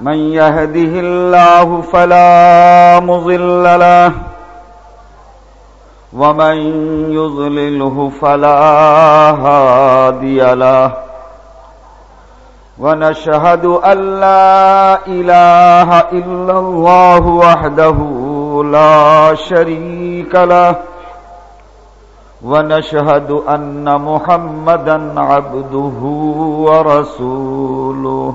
من يهده الله فلا مضل له ومن يضلله فلا هادي له ونشهد أن لا إله إلا الله وحده لا شريك له ونشهد أن محمدا عبده ورسوله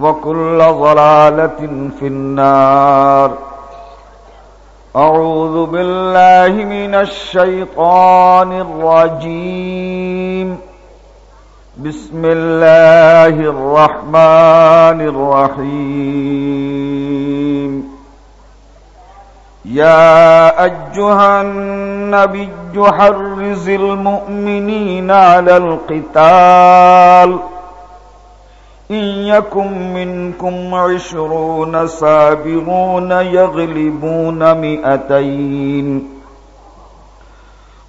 وكل ضلالة في النار. أعوذ بالله من الشيطان الرجيم. بسم الله الرحمن الرحيم. يا أيها النبي حرز المؤمنين على القتال. إن يكن منكم عشرون سابرون يغلبون مئتين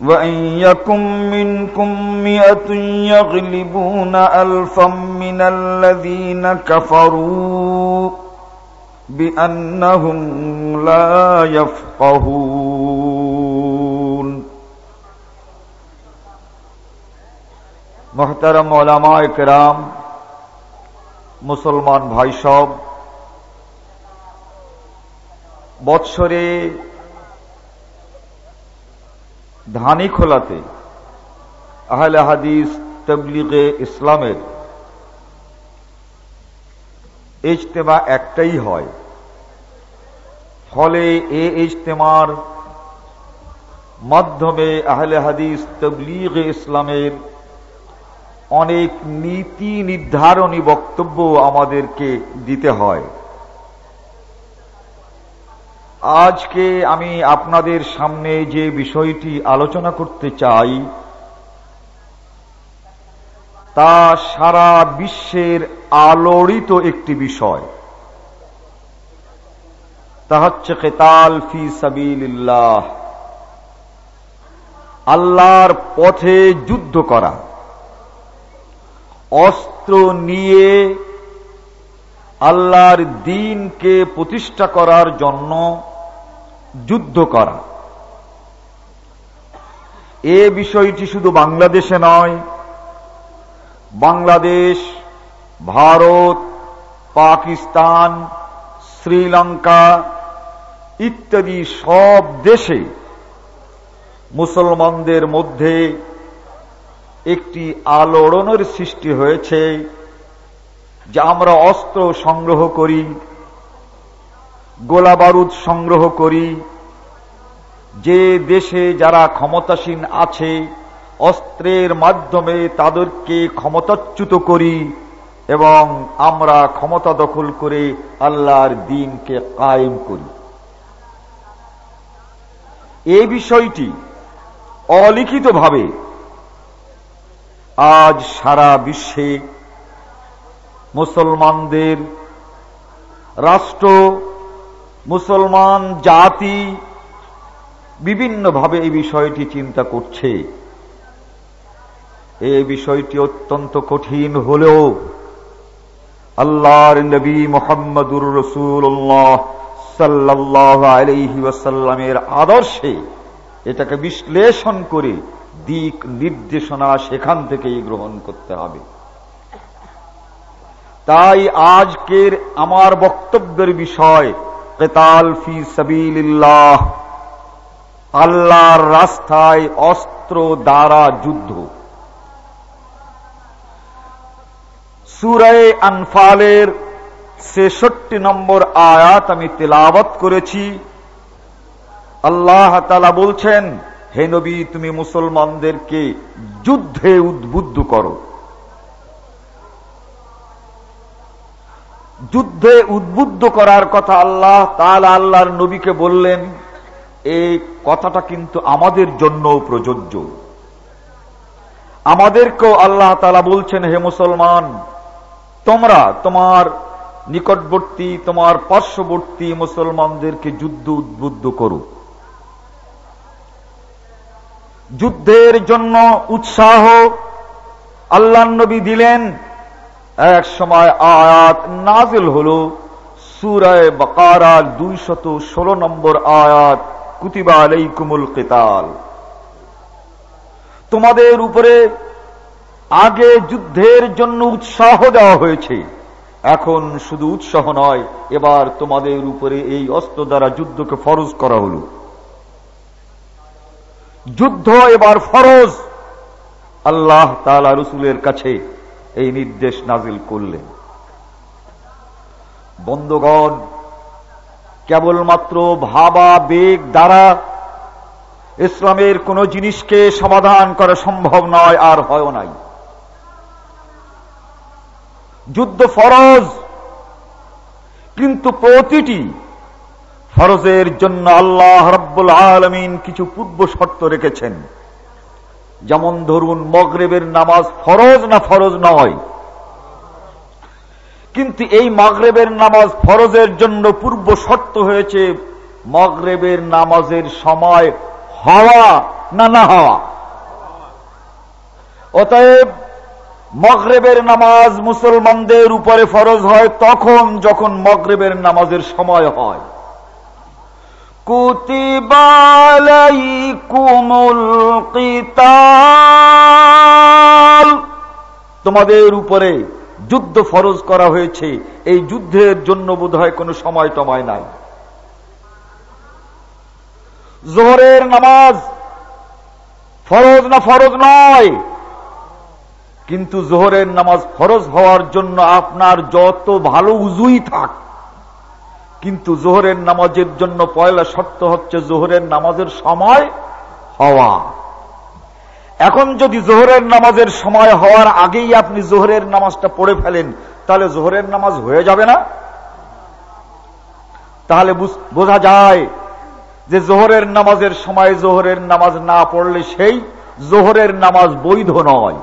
وإن يكن منكم مئة يغلبون ألفا من الذين كفروا بأنهم لا يفقهون محترم علماء کرام মুসলমান ভাই সব বৎসরে ধানি খোলাতে আহলে হাদিস তবলিগে ইসলামের ইজতেমা একটাই হয়। ফলে এ ইজতেমার মাধ্যমে আহলে হাদিস তবলিগ ইসলামের অনেক নীতি নির্ধারণী বক্তব্য আমাদেরকে দিতে হয়। আজকে আমি আপনাদের সামনে যে বিষয়টি আলোচনা করতে চাই, তা সারা বিশ্বের আলোড়িত একটি বিষয়। তা হচ্ছে কেতাল ফি সাবিল্লাহ আল্লাহর পথে যুদ্ধ করা। অস্ত্র নিয়ে আল্লাহর দিনকে প্রতিষ্ঠা করার জন্য যুদ্ধ করা। এ বিষয়টি শুধু বাংলাদেশে নয়, বাংলাদেশ, ভারত, পাকিস্তান, শ্রীলঙ্কা ইত্যাদি সব দেশে মুসলমানদের মধ্যে একটি আলোড়নের সৃষ্টি হয়েছে, যে আমরা অস্ত্র সংগ্রহ করি, গোলা বারুদ সংগ্রহ করি। যে দেশে যারা ক্ষমতাসীন আছে, অস্ত্রের মাধ্যমে তাদেরকে ক্ষমতাচ্যুত করি এবং আমরা ক্ষমতা দখল করে আল্লাহর দিনকে কায়েম করি। এই বিষয়টি অলিখিতভাবে আজ সারা বিশ্বে মুসলমানদের রাষ্ট্র, মুসলমান জাতি বিভিন্নভাবে এই বিষয়টি চিন্তা করছে। এই বিষয়টি অত্যন্ত কঠিন হলেও আল্লাহর নবী মোহাম্মদুর রসুল্লাহ সাল্লাহ আলহি ওয়াসাল্লামের আদর্শে এটাকে বিশ্লেষণ করে দিক নির্দেশনা সেখান থেকেই গ্রহণ করতে হবে। তাই আজকের আমার বক্তব্যের বিষয়, কেতাল ফি সাবিল্লাহ আল্লাহর রাস্তায় অস্ত্র দ্বারা যুদ্ধ। সুরায় আনফালের ছেষট্টি নম্বর আয়াত আমি তেলাবত করেছি। আল্লাহ তালা বলছেন হে নবী, তুমি মুসলমানদেরকে যুদ্ধে উদ্বুদ্ধ করো। যুদ্ধে উদ্বুদ্ধ করার কথা আল্লাহ তালা আল্লাহর নবীকে বললেন, এই কথাটা কিন্তু আমাদের জন্য প্রযোজ্য। আমাদেরকেও আল্লাহ তালা বলছেন, হে মুসলমান, তোমরা তোমার নিকটবর্তী, তোমার পার্শ্ববর্তী মুসলমানদেরকে যুদ্ধ উদ্বুদ্ধ করো। যুদ্ধের জন্য উৎসাহ আল্লাহ নবী দিলেন। এক সময় আয়াত নাজিল হল, সুরায় বকারার দুইশত ষোলো নম্বর আয়াত, কুতিবা আলাইকুমুল কেতাল। তোমাদের উপরে আগে যুদ্ধের জন্য উৎসাহ দেওয়া হয়েছে, এখন শুধু উৎসাহ নয়, এবার তোমাদের উপরে এই অস্ত্র দ্বারা যুদ্ধকে ফরজ করা হল। যুদ্ধ এবার ফরজ। আল্লাহ তালা রসুলের কাছে এই নির্দেশ নাজিল করলেন। বন্ধগণ, কেবলমাত্র ভাবা বেগ দ্বারা ইসলামের কোন জিনিসকে সমাধান করা সম্ভব নয়, আর হয় নাই। যুদ্ধ ফরজ, কিন্তু প্রতিটি ফরজের জন্য আল্লাহ রব্বুল আলমিন কিছু পূর্ব শর্ত রেখেছেন। যেমন ধরুন, মগরেবের নামাজ ফরজ না ফরজ নয়। কিন্তু এই মগরেবের নামাজ ফরজের জন্য পূর্ব শর্ত হয়েছে, মগরেবের নামাজের সময় হওয়া না না হওয়া। অতএব, মগরেবের নামাজ মুসলমানদের উপরে ফরজ হয় তখন যখন মগরেবের নামাজের সময় হয়। তোমাদের উপরে যুদ্ধ ফরজ করা হয়েছে। এই যুদ্ধের জন্য বোধ হয় কোনো সময় টময় নাই। জোহরের নামাজ ফরজ না ফরজ নয়, কিন্তু জোহরের নামাজ ফরজ হওয়ার জন্য আপনার যত ভালো উজুই থাক কিন্তু জোহরের নামাজের জন্য পয়লা শর্ত হচ্ছে জোহরের নামাজের সময় হওয়া। এখন যদি জোহরের নামাজের সময় হওয়ার আগেই আপনি জোহরের নামাজটা পড়ে ফেলেন, তাহলে জোহরের নামাজ হয়ে যাবে না? তাহলে বোঝা যায় যে জোহরের নামাজের সময় জোহরের নামাজ না পড়লে সেই জোহরের নামাজ বৈধ নয়।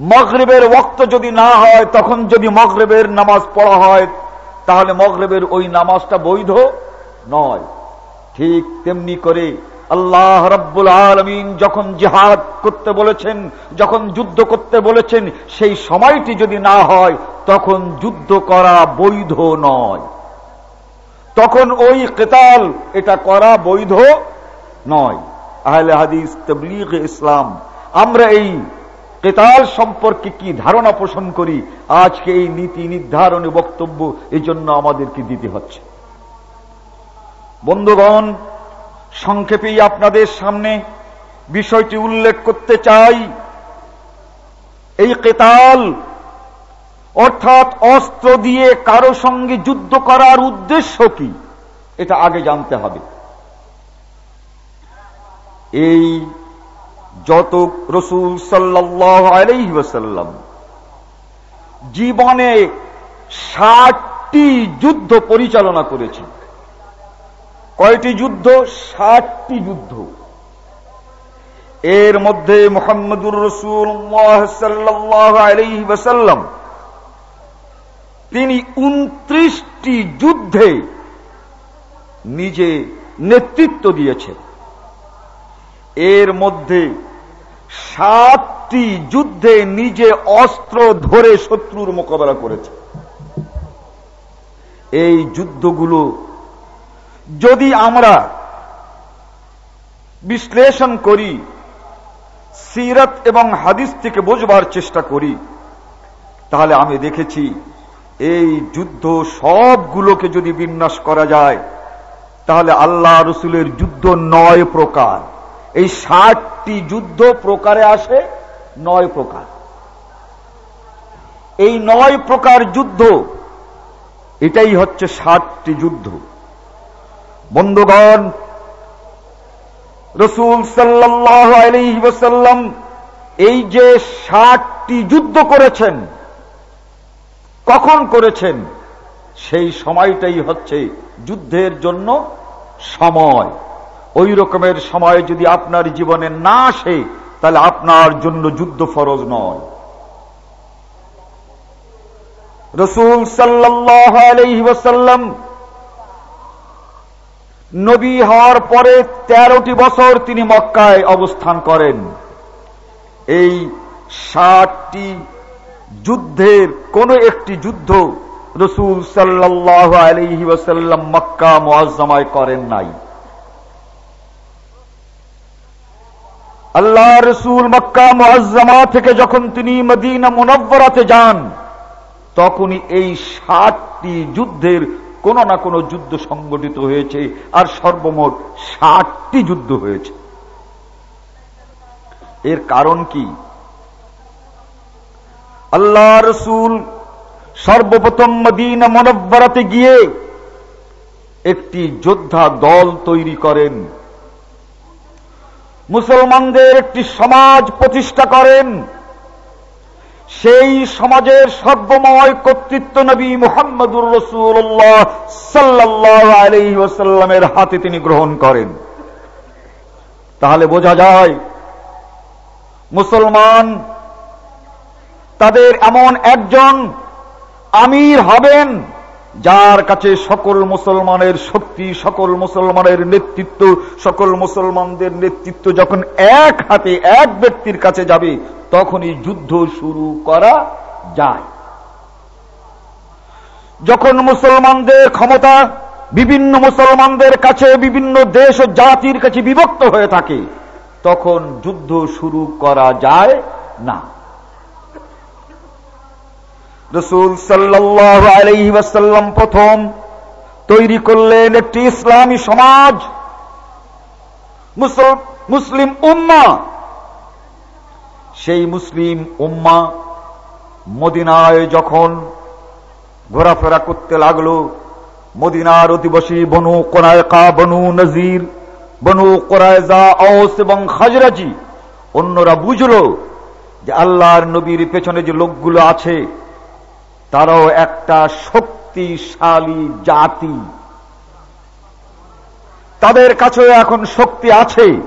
মগরেবের ওক্ত যদি না হয়, তখন যদি মগরেবের নামাজ পড়া হয় তাহলে মগরেবের ওই নামাজটা বৈধ নয়। ঠিক তেমনি করে আল্লাহ রব্বুল আলমিন যখন জেহাদ করতে বলেছেন, যখন যুদ্ধ করতে বলেছেন, সেই সময়টি যদি না হয়, তখন যুদ্ধ করা বৈধ নয়। তখন ওই কেতাল এটা করা বৈধ নয়। আহলে হাদিস, তবলিগ, ইসলাম, আমরা এই কেতাল সম্পর্কে কি ধারণা পোষণ করি? আজকে এই নীতি নির্ধারণে বক্তব্য এই জন্য আমাদেরকে দিতে হচ্ছে। বন্ধুগণ, সংক্ষেপেই আপনাদের সামনে বিষয়টি উল্লেখ করতে চাই। এই কেতাল অর্থাৎ অস্ত্র দিয়ে কারও সঙ্গে যুদ্ধ করার উদ্দেশ্য কি? এটা আগে জানতে হবে। এই যত রসুল সাল্লাম জীবনে ষাটটি যুদ্ধ পরিচালনা করেছেন। কয়টি যুদ্ধ? ষাটটি যুদ্ধ। এর মধ্যে মোহাম্মদুর রসুল্লাহ সাল্লাহ তিনি উনত্রিশটি যুদ্ধে নিজে নেতৃত্ব দিয়েছেন। এর মধ্যে সাতটি যুদ্ধে নিজে অস্ত্র ধরে শত্রুর মোকাবেলা করেছে। এই যুদ্ধগুলো যদি আমরা বিশ্লেষণ করি, সিরত এবং হাদিস থেকে বোঝবার চেষ্টা করি, তাহলে আমি দেখেছি এই যুদ্ধ সবগুলোকে যদি বিন্যাস করা যায়, তাহলে আল্লাহ রসুলের যুদ্ধ নয় প্রকার। এই ষাটটি যুদ্ধ প্রকারে আসে, নয় প্রকার। এই নয় প্রকার যুদ্ধ, এটাই হচ্ছে ষাটটি যুদ্ধ। বন্ধুগণ, রসুল সাল্লাহ এই যে ষাটটি যুদ্ধ করেছেন, কখন করেছেন, সেই সময়টাই হচ্ছে যুদ্ধের জন্য সময়। ওই রকমের সময় যদি আপনার জীবনে না আসে, তাহলে আপনার জন্য যুদ্ধ ফরজ নয়। রসুল সাল্লাহ নবী হওয়ার পরে তেরোটি বছর তিনি মক্কায় অবস্থান করেন। এই ষাটটি যুদ্ধের কোন একটি যুদ্ধ রসুল সাল্লাহ আলহি মক্কা মোয়াজ্জামায় করেন নাই। আল্লাহ রসুল মক্কা মোয়াজ্জামা থেকে যখন তিনি মদিনা মুনব্বরাতে যান, তখনই এই ষাটটি যুদ্ধের কোন না কোন যুদ্ধ সংগঠিত হয়েছে, আর সর্বমোট ষাটটি যুদ্ধ হয়েছে। এর কারণ কি? আল্লাহ রসুল সর্বপ্রথম মদিনা মনব্বরাতে গিয়ে একটি যোদ্ধা দল তৈরি করেন। মুসলমানদের একটি সমাজ প্রতিষ্ঠা করেন। সেই সমাজের সর্বময় কর্তৃত্ব নবী মুহাম্মদুর রসুল্লাহ সাল্লাহ আলহি ওসাল্লামের হাতে তিনি গ্রহণ করেন। তাহলে বোঝা যায়, মুসলমান তাদের এমন একজন আমির হবেন যার কাছে সকল মুসলমানের শক্তি, সকল মুসলমানের নেতৃত্ব, সকল মুসলমানদের নেতৃত্ব যখন এক হাতে এক ব্যক্তির কাছে যাবে, তখনই যুদ্ধ শুরু করা যায়। যখন মুসলমানদের ক্ষমতা বিভিন্ন মুসলমানদের কাছে, বিভিন্ন দেশ ও জাতির কাছে বিভক্ত হয়ে থাকে, তখন যুদ্ধ শুরু করা যায় না। রসুল প্রথম তৈরি করলেন একটি ইসলামী সমাজ। মুসলিম উম্মা। সেই মুসলিম উম্মা মদিনায় যখন ঘোরাফেরা করতে লাগল, মদিনার অধিবাসী বনু কোনায়কা বনু নজির, বনু কোরআজা অস এবং খাজরাজি অন্যরা বুঝল যে আল্লাহর নবীর পেছনে যে লোকগুলো আছে তারাও একটা শক্তিশালী জাতি। তাদের কাছেও এখন শক্তি আছে।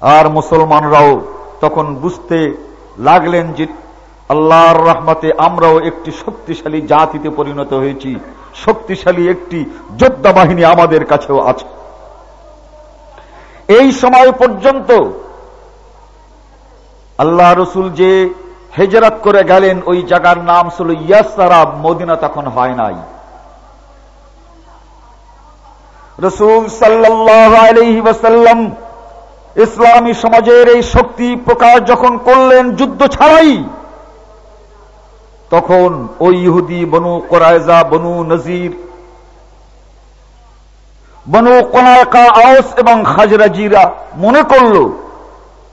আর মুসলমানরাও তখন বুঝতে লাগলেন যে আল্লাহর রহমতে আমরাও একটি শক্তিশালী জাতিতে পরিণত হয়েছি। শক্তিশালী একটি যোদ্ধা বাহিনী আমাদের কাছেও আছে। এই সময় পর্যন্ত আল্লাহ রসুল যে হেজরাত করে গেলেন, ওই জায়গার নাম ছিল ইয়াসারাব মদিনা তখন হয় নাই। রসুল সাল্লাহ ইসলামী সমাজের এই শক্তি প্রকাশ যখন করলেন যুদ্ধ ছাড়াই, তখন ওই ইহুদি বনু কোরআজা বনু নজির, বনু কোনায়কা আওস এবং খাজরাজিরা মনে করল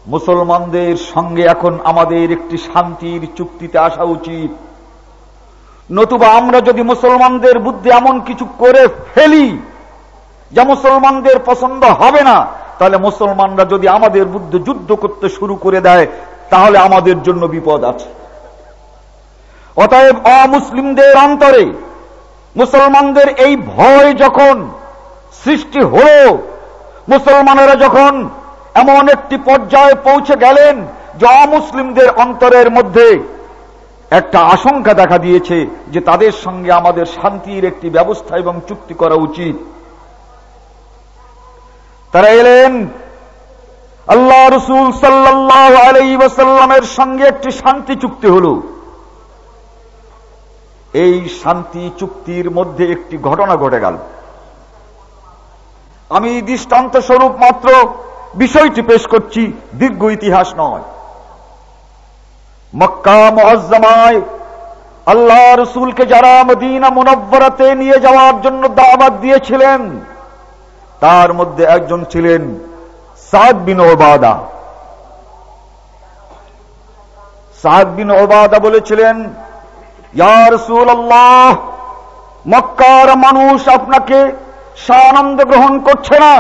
মুসলমানদের সঙ্গে এখন আমাদের একটি শান্তির চুক্তিতে আসা উচিত। নতুবা আমরা যদি মুসলমানদের বুদ্ধি এমন কিছু করে ফেলি যা মুসলমানদের পছন্দ হবে না, তাহলে মুসলমানরা যদি আমাদের বুদ্ধে যুদ্ধ করতে শুরু করে দেয়, তাহলে আমাদের জন্য বিপদ আছে। অতএব অমুসলিমদের অন্তরে মুসলমানদের এই ভয় যখন সৃষ্টি হল, মুসলমানেরা যখন এমন একটি পর্যায়ে পৌঁছে গেলেন যে অমুসলিমদের অন্তরের মধ্যে একটা আশঙ্কা দেখা দিয়েছে যে তাদের সঙ্গে আমাদের শান্তির একটি ব্যবস্থা এবং চুক্তি করা উচিত। তারা এলেন, আল্লাহ রসুল সাল্লাহ আলাই ওয়াসাল্লামের সঙ্গে একটি শান্তি চুক্তি হল। এই শান্তি চুক্তির মধ্যে একটি ঘটনা ঘটে গেল। আমি দৃষ্টান্ত স্বরূপ মাত্র বিষয়টি পেশ করছি, দীর্ঘ ইতিহাস নয়। মক্কা মহাজ্জামায় আল্লাহ রসুলকে যারা মদিনা মুনব্বরাতে নিয়ে যাওয়ার জন্য দাওয়াত দিয়েছিলেন, তার মধ্যে একজন ছিলেন সাদ বিন ওবাদা। সাদ বিন ওবাদা বলেছিলেন ইয়ার আল্লাহ মক্কার মানুষ আপনাকে সানন্দ গ্রহণ করছে না।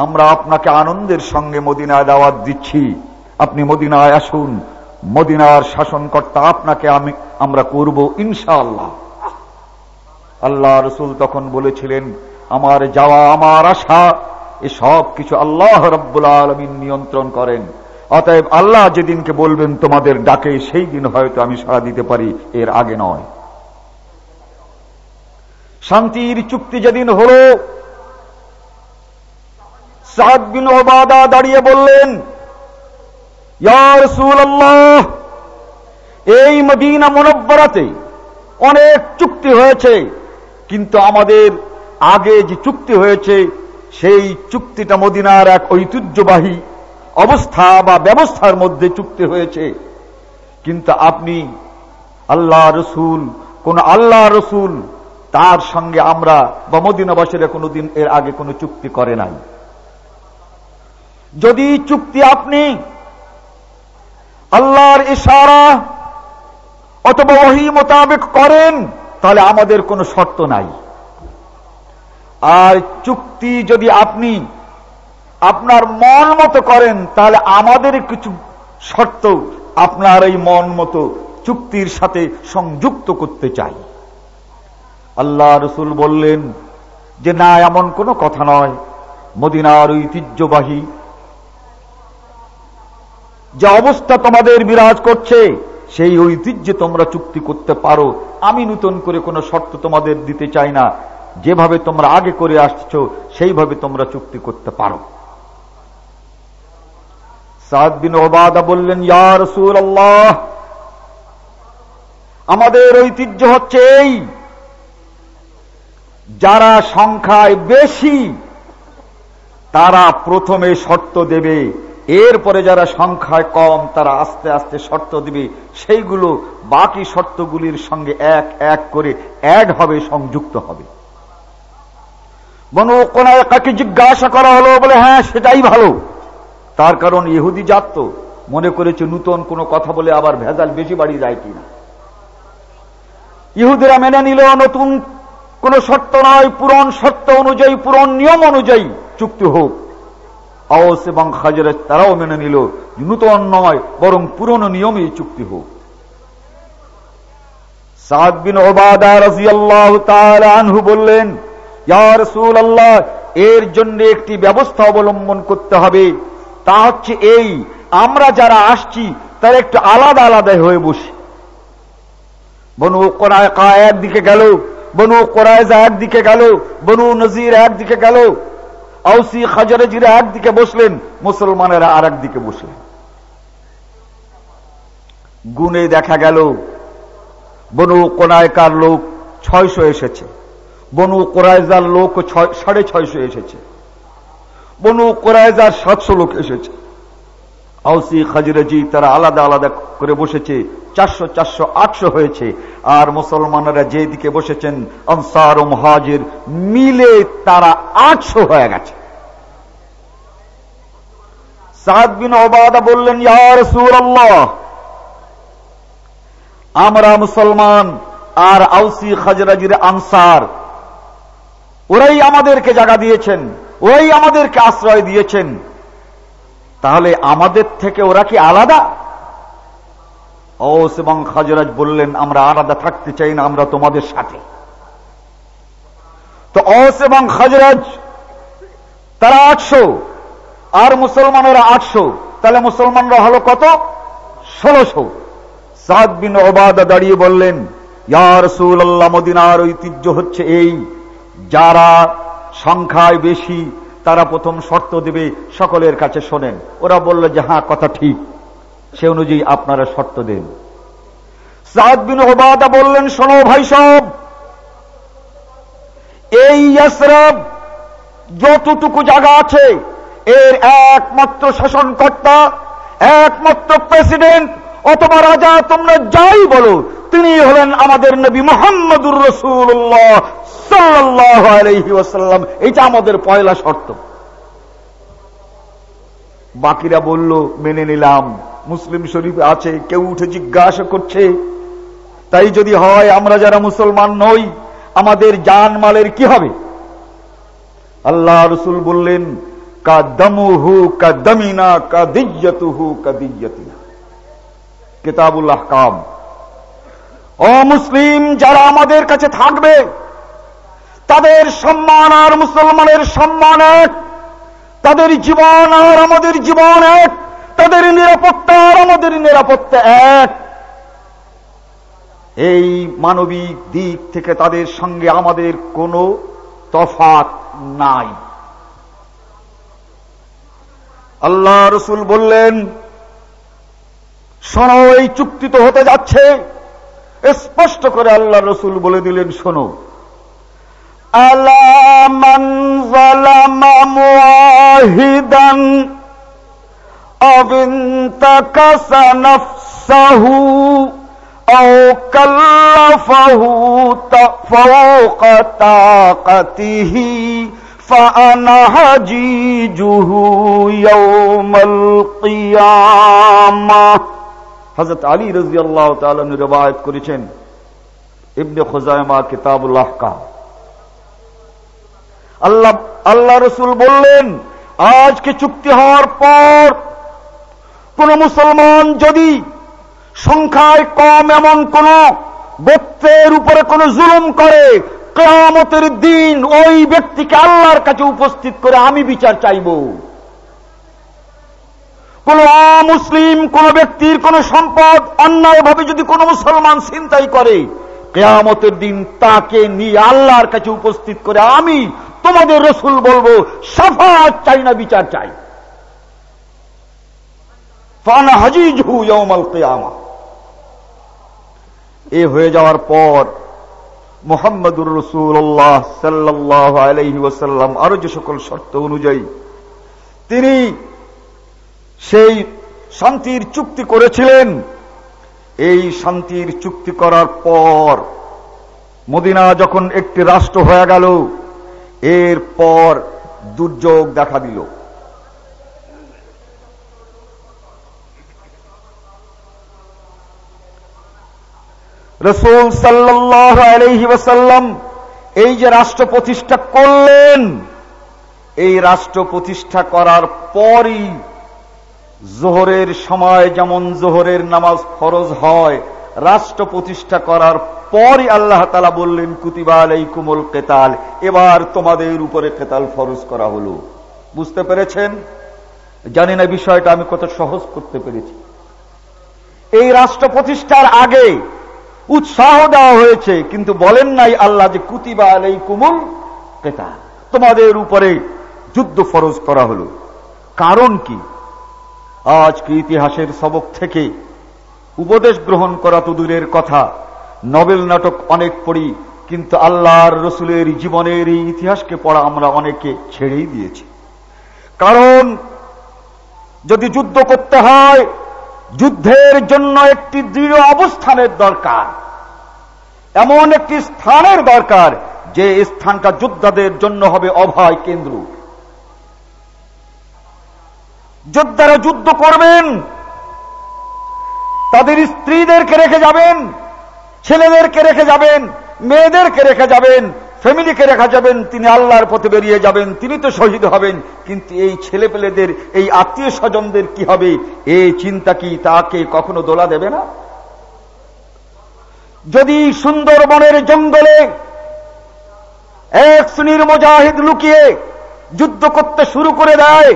আমরা আপনাকে আনন্দের সঙ্গে মদিনায় দাওয়াত দিচ্ছি। আপনি মদিনায় আসুন। মদিনার শাসনকর্তা আপনাকে আমি, আমরা করব ইনশাআল্লাহ। আল্লাহ রসুল তখন বলেছিলেন, আমার যাওয়া, আমার আশা এ সব কিছু আল্লাহ রব্বুল আলমিন নিয়ন্ত্রণ করেন। অতএব আল্লাহ যেদিনকে বলবেন তোমাদের ডাকে, সেই দিন হয়তো আমি সাড়া দিতে পারি, এর আগে নয়। শান্তির চুক্তি যেদিন হল ওবাদা দাঁড়িয়ে বললেন এই মদিনা মনব্বরাতে অনেক চুক্তি হয়েছে, কিন্তু আমাদের আগে যে চুক্তি হয়েছে, সেই চুক্তিটা মদিনার এক ঐতিহ্যবাহী অবস্থা বা ব্যবস্থার মধ্যে চুক্তি হয়েছে। কিন্তু আপনি আল্লাহ রসুল, কোন আল্লাহ রসুল, তার সঙ্গে আমরা বা মদিনাবাসীরা কোনোদিন এর আগে কোনো চুক্তি করে নাই। যদি চুক্তি আপনি আল্লাহর ইশারা অথবা ওহি মোতাবেক করেন, তাহলে আমাদের কোনো শর্ত নাই। আর চুক্তি যদি আপনি আপনার মন মতো করেন, তাহলে আমাদের কিছু শর্ত আপনার এই মন মতো চুক্তির সাথে সংযুক্ত করতে চাই। আল্লাহ রসুল বললেন যে, না, এমন কোনো কথা নয়। মদিনার ঐতিহ্যবাহী যে অবস্থা তোমাদের বিরাজ করছে, সেই ঐতিহ্যে তোমরা চুক্তি করতে পারো। আমি নূতন করে কোনো শর্ত তোমাদের দিতে চাই না। যেভাবে তোমরা আগে করে আসছ, সেইভাবে তোমরা চুক্তি করতে পারো। ওবাদা বললেন ইয়ার সুর আল্লাহ আমাদের ঐতিহ্য হচ্ছে এই, যারা সংখ্যায় বেশি, তারা প্রথমে শর্ত দেবে। এরপরে যারা সংখ্যায় কম, তারা আস্তে আস্তে শর্ত দিবে। সেইগুলো বাকি শর্তগুলির সঙ্গে এক এক করে অ্যাড হবে, সংযুক্ত হবে। বনু কোনায় কাকে জিজ্ঞাসা করা হলো, বলে হ্যাঁ সেটাই ভালো। তার কারণ ইহুদি জাত তো, মনে করেছে নূতন কোনো কথা বলে আবার ভেজাল বেশি বাড়ি যায় কিনা। ইহুদিরা মেনে নিল, নতুন কোন শর্ত নয়, পুরন শর্ত অনুযায়ী, পুরন নিয়ম অনুযায়ী চুক্তি হোক। আওস এবং খাজরাজ তারাও মেনে নিল। নূতন নয়, বরং পুরনো নিয়মে চুক্তি হোক। সাদ বিন ওবাদা রাজিয়াল্লাহ আনহু বললেন আল্লাহ এর জন্য একটি ব্যবস্থা অবলম্বন করতে হবে। তা হচ্ছে এই, আমরা যারা আসছি, তারা একটু আলাদা আলাদা হয়ে বসি। বনু কোরআ একদিকে গেল, বনু কোরআজা একদিকে গেল, বনু নজির একদিকে গেল। আউসি খাজারেজিরা একদিকে বসলেন, মুসলমানেরা আর একদিকে বসলেন। গুনে দেখা গেল, বনু কোনায়কার লোক ছয়শো এসেছে। বনু কোরআজার লোক সাড়ে ছয়শো এসেছে। বনু কোরআজার সাতশো লোক এসেছে। আউসি খাজিরাজি, তারা আলাদা আলাদা করে বসেছে, চারশো চারশো, আটশো হয়েছে। আর মুসলমানেরা যেদিকে বসেছেন, আনসার ও মহাজির মিলে তারা আটশো হয়ে গেছে। বললেন ইয়ার আমরা মুসলমান আর আউসি খাজরাজির আনসার, ওরাই আমাদেরকে জায়গা দিয়েছেন, ওরাই আমাদেরকে আশ্রয় দিয়েছেন। তাহলে আমাদের থেকে ওরা কি আলাদা? ওস এবং খাজরাজ বললেন, আমরা আলাদা থাকতে চাই না, আমরা তোমাদের সাথে। তো অস এবং খাজরাজ, তারা আটশো, আর মুসলমানেরা আটশো। তাহলে মুসলমানরা হলো কত? ষোলশো। সাদ বিন ওবাদা দাঁড়িয়ে বললেন ইয়ার সুল্লাহ মদিনার ঐতিহ্য হচ্ছে এই, যারা সংখ্যায় বেশি তারা প্রথম শর্ত দেবে, সকলের কাছে শোনেন। ওরা বলল যে হ্যাঁ কথা ঠিক। সে অনুযায়ী আপনারা শর্ত দেন। সাদ বিন ওবাদা বললেন, শোনো ভাই সব এই যতটুকু জায়গা আছে, এর একমাত্র শাসনকর্তা, একমাত্র প্রেসিডেন্ট, অথবা রাজা, তোমরা যাই বলো, তিনি হলেন আমাদের নবী মোহাম্মদুর রসুল্লাহ সাল্লাহ এইটা আমাদের পয়লা শর্ত। বাকিরা বলল, মেনে নিলাম। মুসলিম শরীফ আছে, কেউ উঠে জিজ্ঞাসা করছে, তাই যদি হয়, আমরা যারা মুসলমান নই, আমাদের জান মালের কি হবে? আল্লাহ রসুল বললেন কা দমুহু কা দমিনা কা দিজ্জতুহু কা দিজ্জতিনা কিতাবুল্লাহ কাম অমুসলিম, যারা আমাদের কাছে থাকবে তাদের সম্মান আর মুসলমানের সম্মান এক। তাদের জীবন আর আমাদের জীবন এক। তাদের নিরাপত্তা আর আমাদের নিরাপত্তা এক। এই মানবিক দিক থেকে তাদের সঙ্গে আমাদের কোনো তফাত নাই। আল্লাহ রসুল বললেন, শোনো, এই চুক্তি তো হতে যাচ্ছে। স্পষ্ট করে আল্লাহ রসুল বলে দিলেন, শোনো। على من ظلم معاهدا أو انتكس نفسه أو كلفه فوق طاقته فأنا حجيجه يوم القيامة حضرت علی رضی اللہ تعالی نے روایت کریچن ابن خزائمہ کتاب اللہ کا আল্লাহ আল্লাহ রসুল বললেন আজকে চুক্তি হওয়ার পর কোন মুসলমান যদি সংখ্যায় কম এমন কোন গোত্রের উপরে কোন জুলুম করে, কেয়ামতের দিন ওই ব্যক্তিকে আল্লাহর কাছে উপস্থিত করে আমি বিচার চাইব। কোন অমুসলিম, কোন ব্যক্তির কোন সম্পদ অন্যায়ভাবে যদি কোন মুসলমান চিন্তাই করে কেয়ামতের দিন তাকে নিয়ে আল্লাহর কাছে উপস্থিত করে আমি তোমাদের রসুল বলব, সাফাত চাই না, বিচার চাই। ফানা হাজিজ হু ইয়মাল কেয়ামা। এ হয়ে যাওয়ার পর মোহাম্মদুর রসুল্লাহ সাল্লাহ আলহি আরও যে সকল শর্ত অনুযায়ী তিনি সেই শান্তির চুক্তি করেছিলেন এই শান্তির চুক্তি করার পর মদিনা যখন একটি রাষ্ট্র হয়ে গেল এর পর দুর্যোগ দেখা দিল। রসুল সাল্লাহ আলহি ওসাল্লাম এই যে রাষ্ট্র প্রতিষ্ঠা করলেন, এই রাষ্ট্র প্রতিষ্ঠা করার পরই জোহরের সময় যেমন জোহরের নামাজ ফরজ হয়, রাষ্ট্র প্রতিষ্ঠা করার পরই আল্লাহ তালা বললেন, কুতিবা আলাই কুমল কেতাল। এবার তোমাদের উপরে কেতাল ফরজ করা হলো। বুঝতে পেরেছেন? জানি না বিষয়টা, আমি কত সহজ করতে পেরেছি। এই রাষ্ট্র প্রতিষ্ঠার আগে উৎসাহ দেওয়া হয়েছে, কিন্তু বলেন নাই আল্লাহ যে, কুতিবা আলাই কুমুল কেতা তোমাদের উপরে যুদ্ধ ফরজ করা হলো। কারণ কি? আজকে ইতিহাসের সবক থেকে উপদেশ গ্রহণ করা তো দূরের কথা। নবেল নাটক অনেক পড়ি, কিন্তু আল্লাহর রসুলের জীবনের এই ইতিহাসকে পড়া আমরা অনেকে ছেড়েই দিয়েছি। কারণ যদি যুদ্ধ করতে হয়, যুদ্ধের জন্য একটি দৃঢ় অবস্থানের দরকার। এমন একটি স্থানের দরকার, যে স্থানটা যোদ্ধাদের জন্য হবে অভয় কেন্দ্র। যোদ্ধারা যুদ্ধ করবেন, তাদের স্ত্রীদেরকে রেখে যাবেন, ছেলেদেরকে রেখে যাবেন, মেয়েদেরকে রেখে যাবেন, ফ্যামিলিকে রেখা যাবেন, তিনি আল্লাহর পথে বেরিয়ে যাবেন, তিনি তো শহীদ হবেন, কিন্তু এই ছেলে পেলেদের এই আত্মীয় স্বজনদের কি হবে? এই চিন্তা কি তাকে কখনো দোলা দেবে না? যদি সুন্দরবনের জঙ্গলে এক শ্রেণির মোজাহিদ লুকিয়ে যুদ্ধ করতে শুরু করে দেয়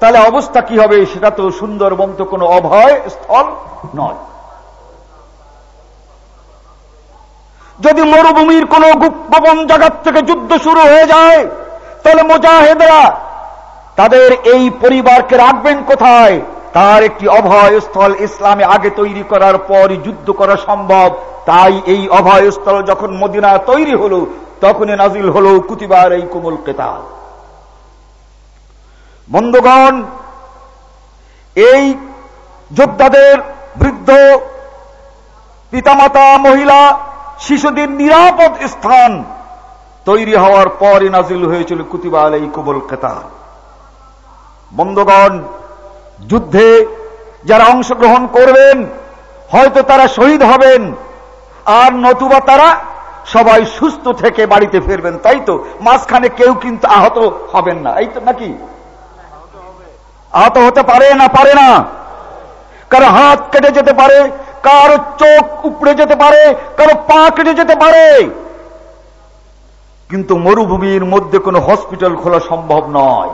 তাহলে অবস্থা কি হবে? সেটা তো সুন্দরবন তো কোনো অভয় স্থল নয়। যদি মরুভূমির কোন গুপ্তবন জায়গার থেকে যুদ্ধ শুরু হয়ে যায়, তাহলে মোজাহেদরা তাদের এই পরিবারকে রাখবেন কোথায়? তার একটি অভয় স্থল ইসলামে আগে তৈরি করার পরই যুদ্ধ করা সম্ভব। তাই এই অভয় স্থল যখন মদিনা তৈরি হল, তখনই নাজিল হল কুতিবার এই কোমল কেতাল। বন্ধুগণ, এই যোদ্ধাদের বৃদ্ধ পিতামাতা মহিলা শিশুদের নিরাপদ স্থান তৈরি হওয়ার পরই নাজিল হয়েছিল কুতিবা আলাই কুবল কেতা বন্ধগণ, যুদ্ধে যারা অংশগ্রহণ করবেন, হয়তো তারা শহীদ হবেন, আর নতুবা তারা সবাই সুস্থ থেকে বাড়িতে ফিরবেন, তাই তো? মাঝখানে কেউ কিন্তু আহত হবেন না, এই তো নাকি? আহত হতে পারে না পারে না কারও হাত কেটে যেতে পারে কারও চোখ উপড়ে যেতে পারে কারও পা কেটে যেতে পারে কিন্তু মরুভূমির মধ্যে কোনো হসপিটাল খোলা সম্ভব নয়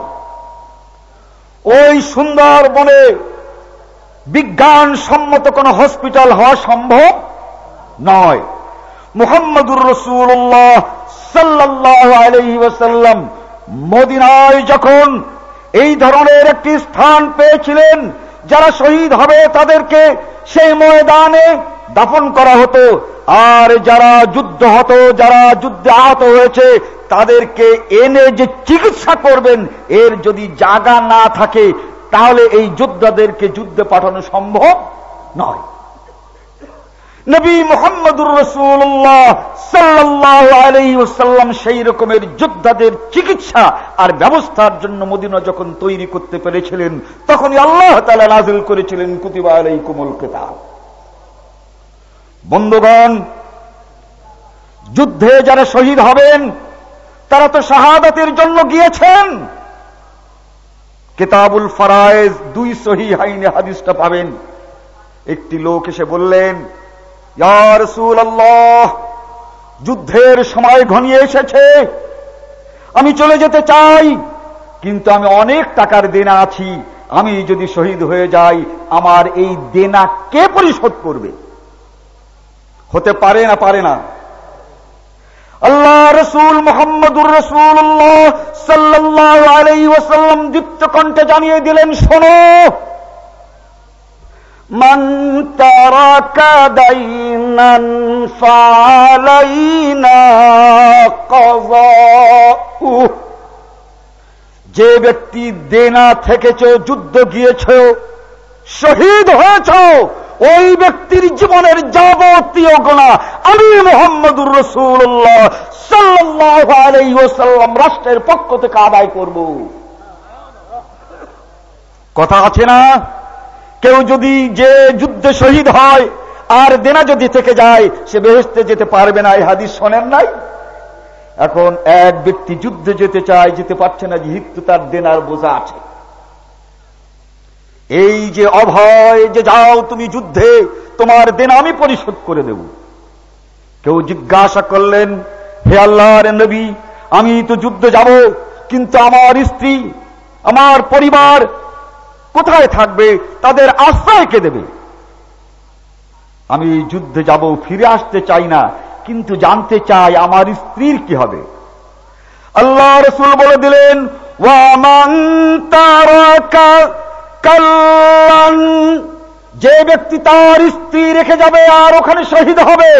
ওই সুন্দর বনে বিজ্ঞান সম্মত কোন হসপিটাল হওয়া সম্ভব নয় মুহাম্মদুর রসুল্লাহ সাল্লাহ আলহি মদিনায় যখন এই ধরনের একটি স্থান পেয়েছিলেন যারা শহীদ হবে তাদেরকে সেই ময়দানে দাফন করা হতো। আর যারা যুদ্ধ হতো, যারা যুদ্ধে আহত হয়েছে, তাদেরকে এনে যে চিকিৎসা করবেন, এর যদি জায়গা না থাকে, তাহলে এই যোদ্ধাদেরকে যুদ্ধে পাঠানো সম্ভব নয়। নবী মোহাম্মদুর রসুল্লাহ সাল্লাহ আলাইসাল্লাম সেই রকমের যোদ্ধাদের চিকিৎসা আর ব্যবস্থার জন্য মদিনা যখন তৈরি করতে পেরেছিলেন, তখনই আল্লাহ তালা নাজিল করেছিলেন, কুতিবা আলাই কুমল কেতাব। বন্ধুগণ, যুদ্ধে যারা শহীদ হবেন, তারা তো শাহাদাতের জন্য গিয়েছেন। কেতাবুল ফারায়েজ দুই সহি হাইনে হাদিসটা পাবেন। একটি লোক এসে বললেন যুদ্ধের সময় ঘনিয়ে এসেছে। আমি চলে যেতে চাই, কিন্তু আমি অনেক টাকার দেনা আছি। আমি যদি শহীদ হয়ে যাই, আমার এই দেনা কে পরিশোধ করবে? হতে পারে না পারে না। আল্লাহ রসুল মোহাম্মদুর রসুল্লাহ সাল্লাহ আলাই ওসাল্লাম দীপ্ত কণ্ঠে জানিয়ে দিলেন, শোনো من ترك دينا فعلينا قضاؤه যে ব্যক্তি দেনা থেকেছ যুদ্ধ গিয়েছ শহীদ হয়েছ ওই ব্যক্তির জীবনের যাবতীয় গোনা আমি মোহাম্মদুর রসুল্লাহ সাল্লাহ আলাইসাল্লাম রাষ্ট্রের পক্ষ থেকে আদায় করব কথা আছে না কেউ যদি যে যুদ্ধে শহীদ হয়, আর দেনা যদি থেকে যায়, সে বেহেস্তে যেতে পারবে না, এই হাদিস শোনেন নাই? এখন এক ব্যক্তি যুদ্ধে যেতে চায়, যেতে পারছে না, যেহেতু তার দেনার বোঝা আছে। এই যে অভয়, যে যাও তুমি যুদ্ধে, তোমার দেনা আমি পরিশোধ করে দেব। কেউ জিজ্ঞাসা করলেন, হে আল্লাহর নবী, আমি তো যুদ্ধে যাব, কিন্তু আমার স্ত্রী, আমার পরিবার কোথায় থাকবে, তাদের আশ্রয় কে দেবে? আমি যুদ্ধে যাব, ফিরে আসতে চাই না, কিন্তু জানতে চাই আমার স্ত্রীর কি হবে। আল্লাহ রসুল বলে দিলেন যে ব্যক্তি তার স্ত্রী রেখে যাবে আর ওখানে শহীদ হবে।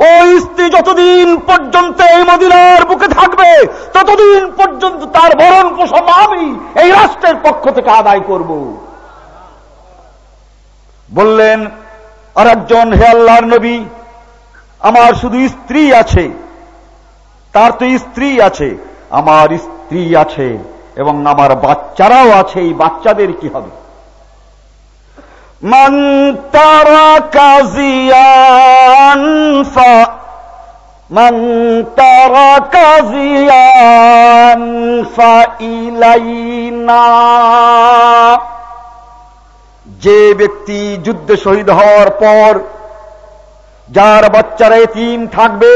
ওই স্ত্রী যতদিন পর্যন্ত এই মদিনার বুকে থাকবে, ততদিন পর্যন্ত তার ভরণ পোষণ আমি এই রাষ্ট্রের পক্ষ থেকে আদায় করব। বললেন আর একজন হে আল্লাহর নবী, আমার শুধু স্ত্রী আছে, তার তো স্ত্রী আছে, আমার স্ত্রী আছে এবং আমার বাচ্চারাও আছে, এই বাচ্চাদের কি হবে? من ترك زيان ف من ترك زيان فإلينا যে ব্যক্তি যুদ্ধে শহীদ হওয়ার পর যার বাচ্চারা এতিম থাকবে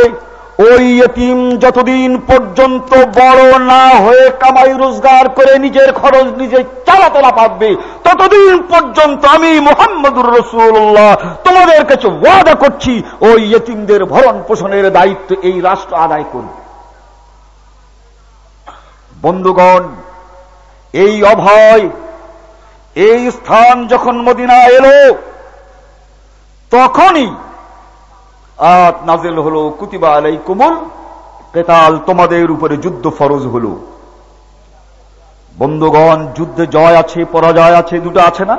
ওই এতিম যতদিন পর্যন্ত বড় না হয়ে কামাই রোজগার করে নিজের খরচ নিজে চালাতে না পারবে ততদিন পর্যন্ত আমি মোহাম্মদুর রসুল্লাহ তোমাদের কাছে ওয়াদা করছি, ওই এতিমদের ভরণ পোষণের দায়িত্ব এই রাষ্ট্র আদায় করবে। বন্ধুগণ, এই অভয়, এই স্থান যখন মদিনা এলো, তখনই আয়াত নাজেল হলো, কুতিবা আলাই কুমল কেতাল, তোমাদের উপরে যুদ্ধ ফরজ হলো। বন্ধুগণ, যুদ্ধে জয় আছে, পরাজয় আছে, দুটো আছে না?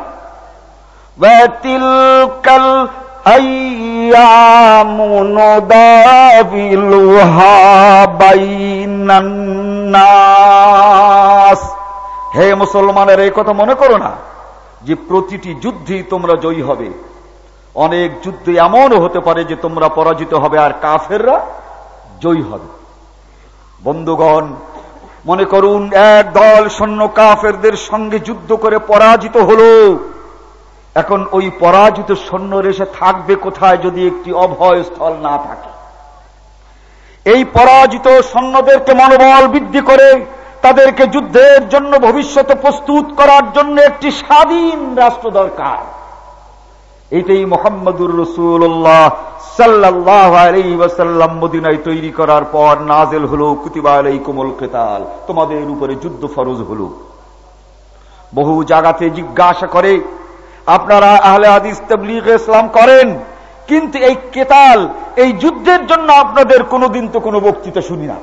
হে মুসলমানের এই কথা মনে করো না যে প্রতিটি যুদ্ধেই তোমরা জয়ী হবে। অনেক যুদ্ধ এমনও হতে পারে যে তোমরা পরাজিত হবে আর কাফেররা জয়ী হবে। বন্ধুগণ, মনে করুন, এক দল সৈন্য কাফেরদের সঙ্গে যুদ্ধ করে পরাজিত হল। এখন ওই পরাজিত সৈন্য রেসে থাকবে কোথায় যদি একটি অভয় স্থল না থাকে? এই পরাজিত সৈন্যদেরকে মনোবল বৃদ্ধি করে, তাদেরকে যুদ্ধের জন্য ভবিষ্যতে প্রস্তুত করার জন্য একটি স্বাধীন রাষ্ট্র দরকার। এটাই মোহাম্মদুর রসুল্লাহ তৈরি করার পর নাজেল হল কেতাল। তোমাদের উপরে যুদ্ধ ফরজ হল। বহু জায়গাতে জিজ্ঞাসা করে, আপনারা আহলে আদিস তবলিগ ইসলাম করেন? কিন্তু এই কেতাল, এই যুদ্ধের জন্য আপনাদের কোনোদিন তো কোনো বক্তৃতা শুনি না।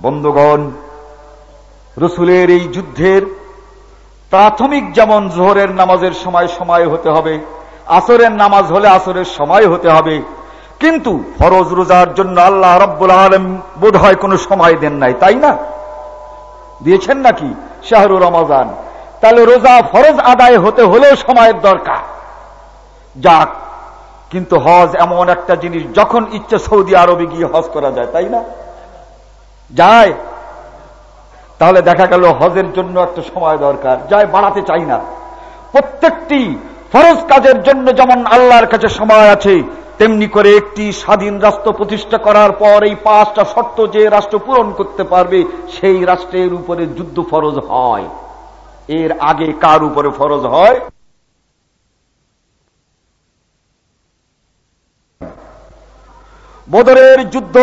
বন্ধুগণ, রসুলের এই যুদ্ধের প্রাথমিক যেমন জোহরের নামাজের সময় সময় হতে হবে, আসরের নামাজ হলে আসরের সময় হতে হবে, কিন্তু ফরজ রোজার জন্য আল্লাহ রব্বুল আলম বোধ হয় কোনো সময় দেন নাই, তাই না? দিয়েছেন নাকি শাহরু রমাজান? তাহলে রোজা ফরজ আদায় হতে হলেও সময়ের দরকার। যাক, কিন্তু হজ এমন একটা জিনিস যখন ইচ্ছে সৌদি আরবে গিয়ে হজ করা যায়, তাই না? যায়। তাহলে দেখা গেল হজের জন্য একটা সময় দরকার। যাই বাড়াতে চাই না। প্রত্যেকটি ফরজ কাজের জন্য যেমন আল্লাহর কাছে সময় আছে, তেমনি করে একটি স্বাধীন রাষ্ট্র প্রতিষ্ঠা করার পর এই পাঁচটা শর্ত যে রাষ্ট্র পূরণ করতে পারবে, সেই রাষ্ট্রের উপরে যুদ্ধ ফরজ হয়। এর আগে কার উপরে ফরজ হয়? বদরের যুদ্ধ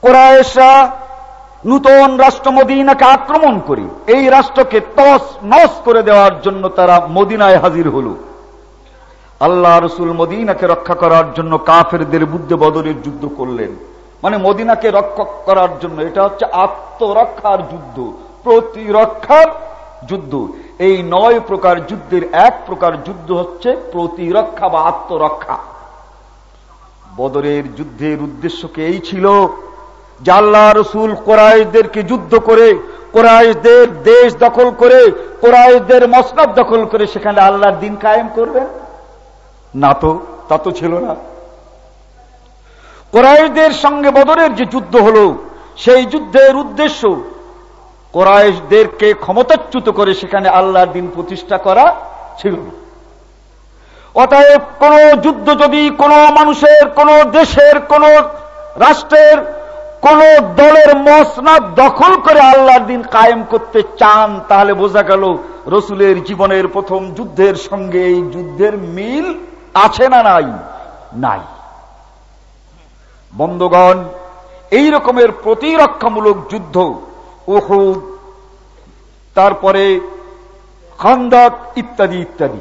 কোরআশা নূতন রাষ্ট্র মদিনাকে আক্রমণ করি। এই রাষ্ট্রকে তস নস করে দেওয়ার জন্য তারা মদিনায় হাজির হল। আল্লাহ রসুল মদিনাকে রক্ষা করার জন্য কাফেরদের বুদ্ধে বদরের যুদ্ধ করলেন। মানে মদিনাকে রক্ষা করার জন্য এটা হচ্ছে আত্মরক্ষার যুদ্ধ, প্রতিরক্ষার যুদ্ধ। এই নয় প্রকার যুদ্ধের এক প্রকার যুদ্ধ হচ্ছে প্রতিরক্ষা বা আত্মরক্ষা। বদরের যুদ্ধের উদ্দেশ্যকে এই ছিল? জাল্লা রসুল কোরআশদেরকে যুদ্ধ করে কোরআশদের দেশ দখল করে কোরআশদের মসনদ দখল করে সেখানে আল্লাহর দিন কায়েম করবেন? না তো, তা তো ছিল না। কোরআশদের সঙ্গে বদরের যে যুদ্ধ হল, সেই যুদ্ধের উদ্দেশ্য কোরআশদেরকে ক্ষমতাচ্যুত করে সেখানে আল্লাহর দিন প্রতিষ্ঠা করা ছিল না। অতএব কোন যুদ্ধ যদি কোন মানুষের, কোন দেশের, কোন রাষ্ট্রের কোন দলের মসনাদ দখল করে আল্লাহর দিন কায়েম করতে চান, তাহলে বোঝা গেল রসুলের জীবনের প্রথম যুদ্ধের সঙ্গে এই যুদ্ধের মিল আছে না নাই? নাই। বন্ধগণ, এই রকমের প্রতিরক্ষামূলক যুদ্ধ ওহুদ তারপরে খান্দাক ইত্যাদি ইত্যাদি।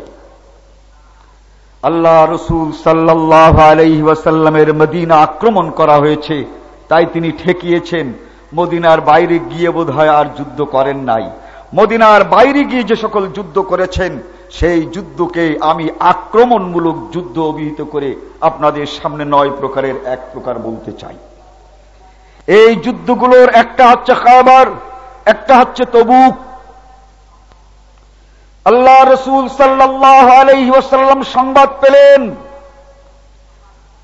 আল্লাহ রসুল সাল্লাহ আলহি ওয়াসাল্লামের মদিনা আক্রমণ করা হয়েছে। তাই তিনি ঠেকিয়েছেন, মদিনার বাইরে গিয়ে বোধ আর যুদ্ধ করেন নাই। মদিনার বাইরে গিয়ে যে সকল যুদ্ধ করেছেন, সেই যুদ্ধকে আমি আক্রমণমূলক যুদ্ধ অভিহিত করে আপনাদের সামনে নয় প্রকারের, এক প্রকার বলতে চাই। এই যুদ্ধগুলোর একটা হচ্ছে খাবার, একটা হচ্ছে তবুক। আল্লাহ রসুল সাল্লাহ আলহি সংবাদ পেলেন।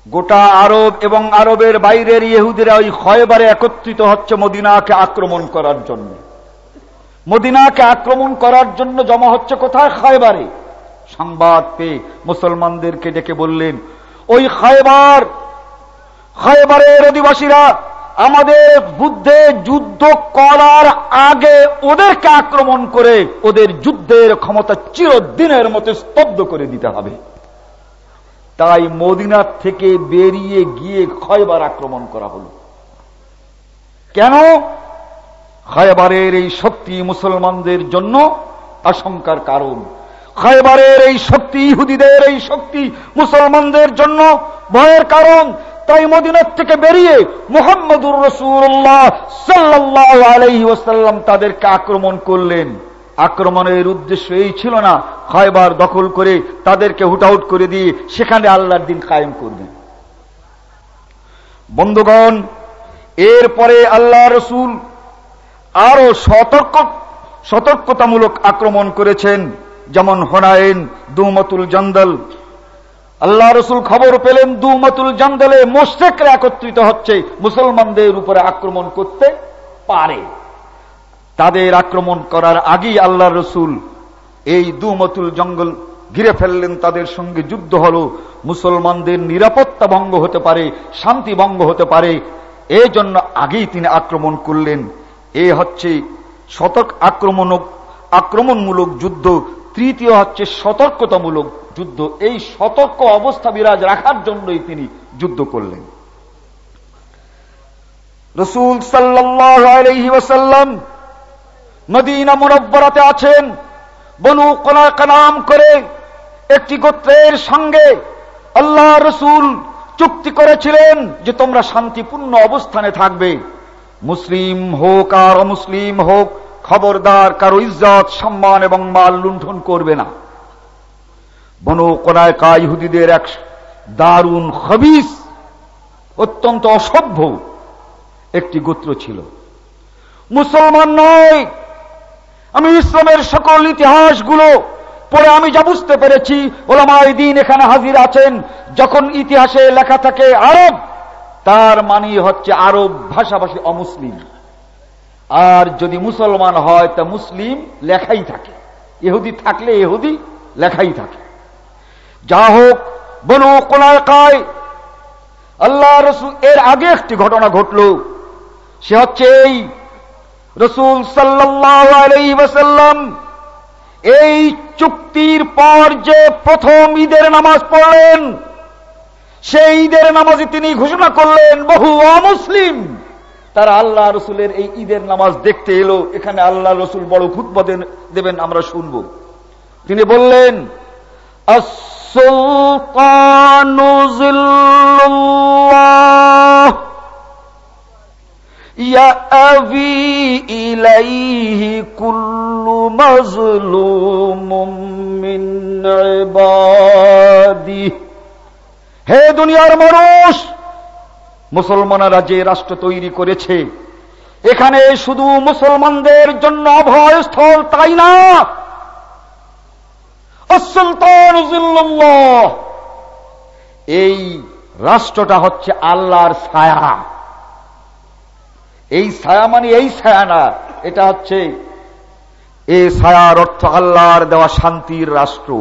গোটা আরব এবং আরবের বাইরের ইহুদিরা ওই ক্ষয়বারে একত্রিত হচ্ছে মদিনাকে আক্রমণ করার জন্য। মদিনাকে আক্রমণ করার জন্য জমা হচ্ছে কোথায়? ক্ষয়বারে সংবাদ পেয়ে মুসলমানদেরকে ডেকে বললেন, ওই ক্ষয়বার ক্ষয়বারের অধিবাসীরা, আমাদের বুদ্ধে যুদ্ধ করার আগে ওদেরকে আক্রমণ করে ওদের যুদ্ধের ক্ষমতা চিরদিনের মতো স্তব্ধ করে দিতে হবে। তাই মদিনার থেকে বেরিয়ে গিয়ে ক্ষয়বার আক্রমণ করা হল। কেন? ক্ষয়বারের এই শক্তি মুসলমানদের জন্য আশঙ্কার কারণ। ক্ষয়বারের এই শক্তি ইহুদিদের এই শক্তি মুসলমানদের জন্য ভয়ের কারণ। তাই মদিনার থেকে বেরিয়ে মোহাম্মদুর রসুল্লাহ সাল্লাহ আলহি তাদেরকে আক্রমণ করলেন। আক্রমণের উদ্দেশ্য এই ছিল না। খয়বার দখল করে তাদেরকে হুটআউট করে দিয়ে সেখানে আল্লাহর দিন কায়েম করবেন বন্ধুগণ, এরপরে আল্লাহ রসুল আরও সতর্ক, সতর্কতামূলক আক্রমণ করেছেন, যেমন হোনায়েন দুমতুল জন্দল। আল্লাহ রসুল খবর পেলেন, দুমতুল জন্দলে মোশেকরা একত্রিত হচ্ছে, মুসলমানদের উপরে আক্রমণ করতে পারে। তাদের আক্রমণ করার আগেই আল্লাহ রসুল এই দুমতুল জঙ্গল ঘিরে ফেললেন, তাদের সঙ্গে যুদ্ধ হল। মুসলমানদের নিরাপত্তা ভঙ্গ হতে পারে, শান্তি ভঙ্গ হতে পারে। এই জন্য আগেই তিনি আক্রমণ করলেন। এ হচ্ছে সতর্ক আক্রমণ আক্রমণমূলক যুদ্ধ। তৃতীয় হচ্ছে সতর্কতামূলক যুদ্ধ। এই সতর্ক অবস্থা বিরাজ রাখার জন্যই তিনি যুদ্ধ করলেন। রসুল সাল্লাম মদিনা মুরব্বরাতে আছেন। বনু কালাম করে একটি গোত্রের সঙ্গে আল্লাহ রসুল চুক্তি করেছিলেন যে তোমরা শান্তিপূর্ণ অবস্থানে থাকবে। মুসলিম হোক আর অমুসলিম হোক, খবরদার, কারও ইজ্জত, সম্মান এবং মাল লুণ্ঠন করবে না। বনু কোনায়কা ইহুদিদের এক দারুণ খবিস, অত্যন্ত অসভ্য একটি গোত্র ছিল। মুসলমান নয় আমি ইসলামের সকল ইতিহাসগুলো পরে আমি যা বুঝতে পেরেছি ওলামাই দিন এখানে হাজির আছেন। যখন ইতিহাসে লেখা থাকে আরব, তার মানে হচ্ছে আরব ভাষাভাষী অমুসলিম। আর যদি মুসলমান হয়, তা মুসলিম লেখাই থাকে। এহুদি থাকলে এহুদি লেখাই থাকে। যা হোক, বনু কোলাকায় আল্লাহ রসুল, এর আগে একটি ঘটনা ঘটল। সে হচ্ছে এই রসুল সাল্লাম এই চুক্তির পর যে প্রথম ঈদের নামাজ পড়লেন, সেই ঈদের নামাজে তিনি ঘোষণা করলেন, বহু অমুসলিম। তারা আল্লাহ রসুলের এই ঈদের নামাজ দেখতে এলো, এখানে আল্লাহ রসুল বড় খুদ্ দেবেন, আমরা শুনব। তিনি বললেন ইলাইহি কুল্লু মজলুম মিন ইবাদিহি হে দুনিয়ার মানুষ, মুসলমানেরা যে রাষ্ট্র তৈরি করেছে, এখানে শুধু মুসলমানদের জন্য অভয় স্থল তাই না? এই রাষ্ট্রটা হচ্ছে আল্লাহর ছায়া। এই ছায়া মানে এই ছায়া না, এটা হচ্ছে এ ছায়ার অর্থ আল্লাহর দেওয়া শান্তির রাষ্ট্র।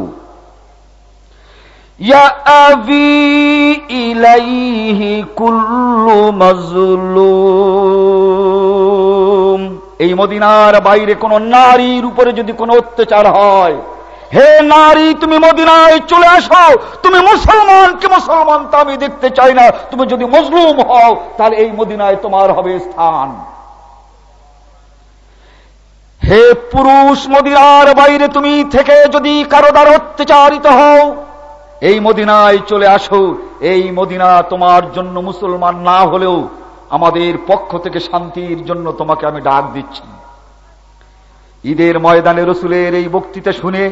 এই মদিনার বাইরে কোন নারীর উপরে যদি কোনো অত্যাচার হয় হে নারী, তুমি মদিনায় চলে আসো। তুমি মুসলমান, কি মুসলমান তা আমি দেখতে চাই না। তুমি যদি মজলুম হও, তাহলে এই মদিনায় তোমার হবে স্থান। হে পুরুষ, মদিনার বাইরে তুমি থেকে যদি কারও দ্বার অত্যাচারিত হও, এই মদিনায় চলে আসো। এই মদিনা তোমার জন্য মুসলমান না হলেও আমাদের পক্ষ থেকে শান্তির জন্য তোমাকে আমি ডাক দিচ্ছি। ঈদের ময়দানে রসুলের এই বক্তৃতা শুনে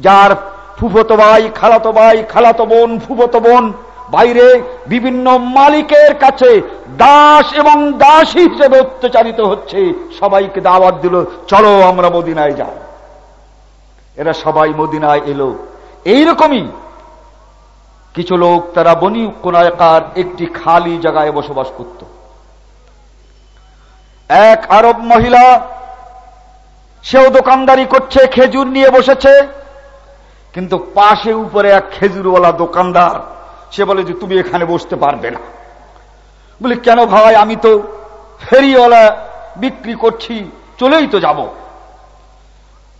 যার ফুফতো ভাই, খালাতো ভাই, খালাতো বোন, ফুফতো বোন, বাইরে বিভিন্ন মালিকের কাছে দাস এবং দাসী হিসেবে অত্যাচারিত হচ্ছে। সবাইকে দাওয়াত দিল, চলো আমরা মদিনায় যাই। এরা সবাই মদিনায় এলো। এইরকমই কিছু লোক, তারা বনি কোনায়কার একটি খালি জায়গায় বসবাস করত। এক আরব মহিলা, সেও দোকানদারি করছে, খেজুর নিয়ে বসেছে। কিন্তু পাশে উপরে এক খেজুরওয়ালা দোকানদার, সে বলে যে তুমি এখানে বসতে পারবে না। বলি, কেন ভাই, আমি তো ফেরিওয়ালা বিক্রি করছি, চলেই তো যাব।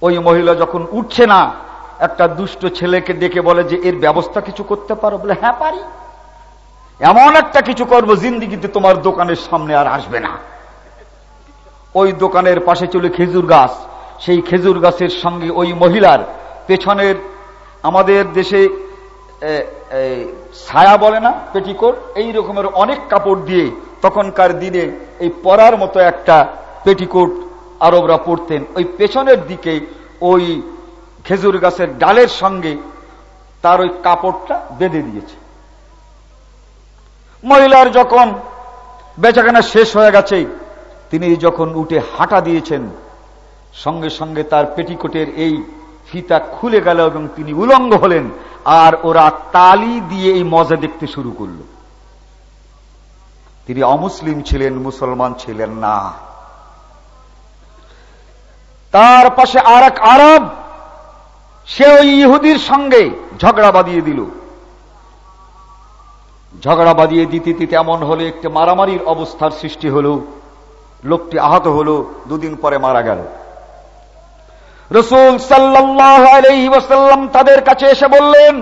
ওই মহিলা যখন উঠছে না, একটা দুষ্ট ছেলেকে ডেকে বলে যে, এর ব্যবস্থা কিছু করতে পারো? বলে হ্যাঁ পারি। এমন একটা কিছু করব, জিন্দিগিতে তোমার দোকানের সামনে আর আসবে না। ওই দোকানের পাশে চলে খেজুর গাছ। সেই খেজুর গাছের সঙ্গে ওই মহিলার পেছনের আমাদের দেশে ছায়া বলে না, পেটিকোট, এই রকমের অনেক কাপড় দিয়ে তখনকার দিনে এই পরার মতো একটা পেটিকোট আরবরা পড়তেন ওই পেছনের দিকে ওই খেজুর গাছের ডালের সঙ্গে তার ওই কাপড়টা বেঁধে দিয়েছে। মহিলার যখন বেচাকেনা শেষ হয়ে গেছে, তিনি যখন উঠে হাঁটা দিয়েছেন, সঙ্গে সঙ্গে তার পেটিকোটের এই ফিতা খুলে গেল এবং তিনি উলঙ্গ হলেন, আর ওরা তালি দিয়ে এই মজা দেখতে শুরু করল। তিনি অমুসলিম ছিলেন, মুসলমান ছিলেন না। তার পাশে আর এক আরব, সে ওই ইহুদির সঙ্গে ঝগড়া বাঁধিয়ে দিল। ঝগড়া বাঁধিয়ে দিতে দিতে এমন হলে, একটি মারামারির অবস্থার সৃষ্টি হল, লোকটি আহত হল, দুদিন পরে মারা গেল। রসুল সাল্লাহ তাদের কাছে এসে বললেন,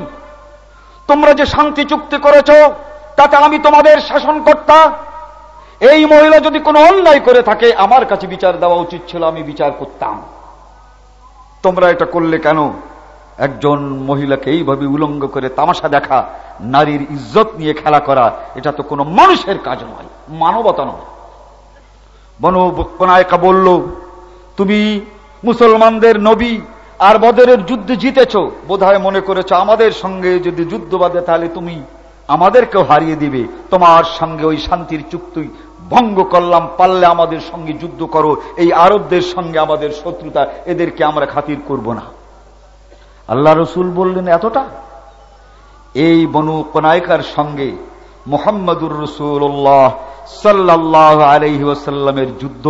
তোমরা যে শান্তি চুক্তি করেছ, তাতে আমি তোমাদের শাসন কর্তা এই মহিলা যদি কোনো অন্যায় করে থাকে, আমার কাছে বিচার দেওয়া উচিত ছিল, আমি বিচার করতাম। তোমরা এটা করলে কেন? একজন মহিলাকে এইভাবে উলঙ্গ করে তামাশা দেখা, নারীর ইজ্জত নিয়ে খেলা করা, এটা তো কোনো মানুষের কাজ নয়, মানবতা নয়। বনবনায়কা বলল, তুমি মুসলমানদের নবী আর বদরের যুদ্ধে জিতেছ, বোধহয় মনে করেছ আমাদের সঙ্গে যদি যুদ্ধ বাঁধে তাহলে তুমি আমাদেরকেও হারিয়ে দিবে। তোমার সঙ্গে ওই শান্তির চুক্তি ভঙ্গ করলাম, পারলে আমাদের সঙ্গে যুদ্ধ করো, এই আরবদের সঙ্গে আমাদের শত্রুতা, এদেরকে আমরা খাতির করব না। আল্লাহ রসুল বললেন এতটা? এই বনু কোনায়কার সঙ্গে মোহাম্মদুর রসুল্লাহ সাল্লাহ আলহি ওসাল্লামের যুদ্ধ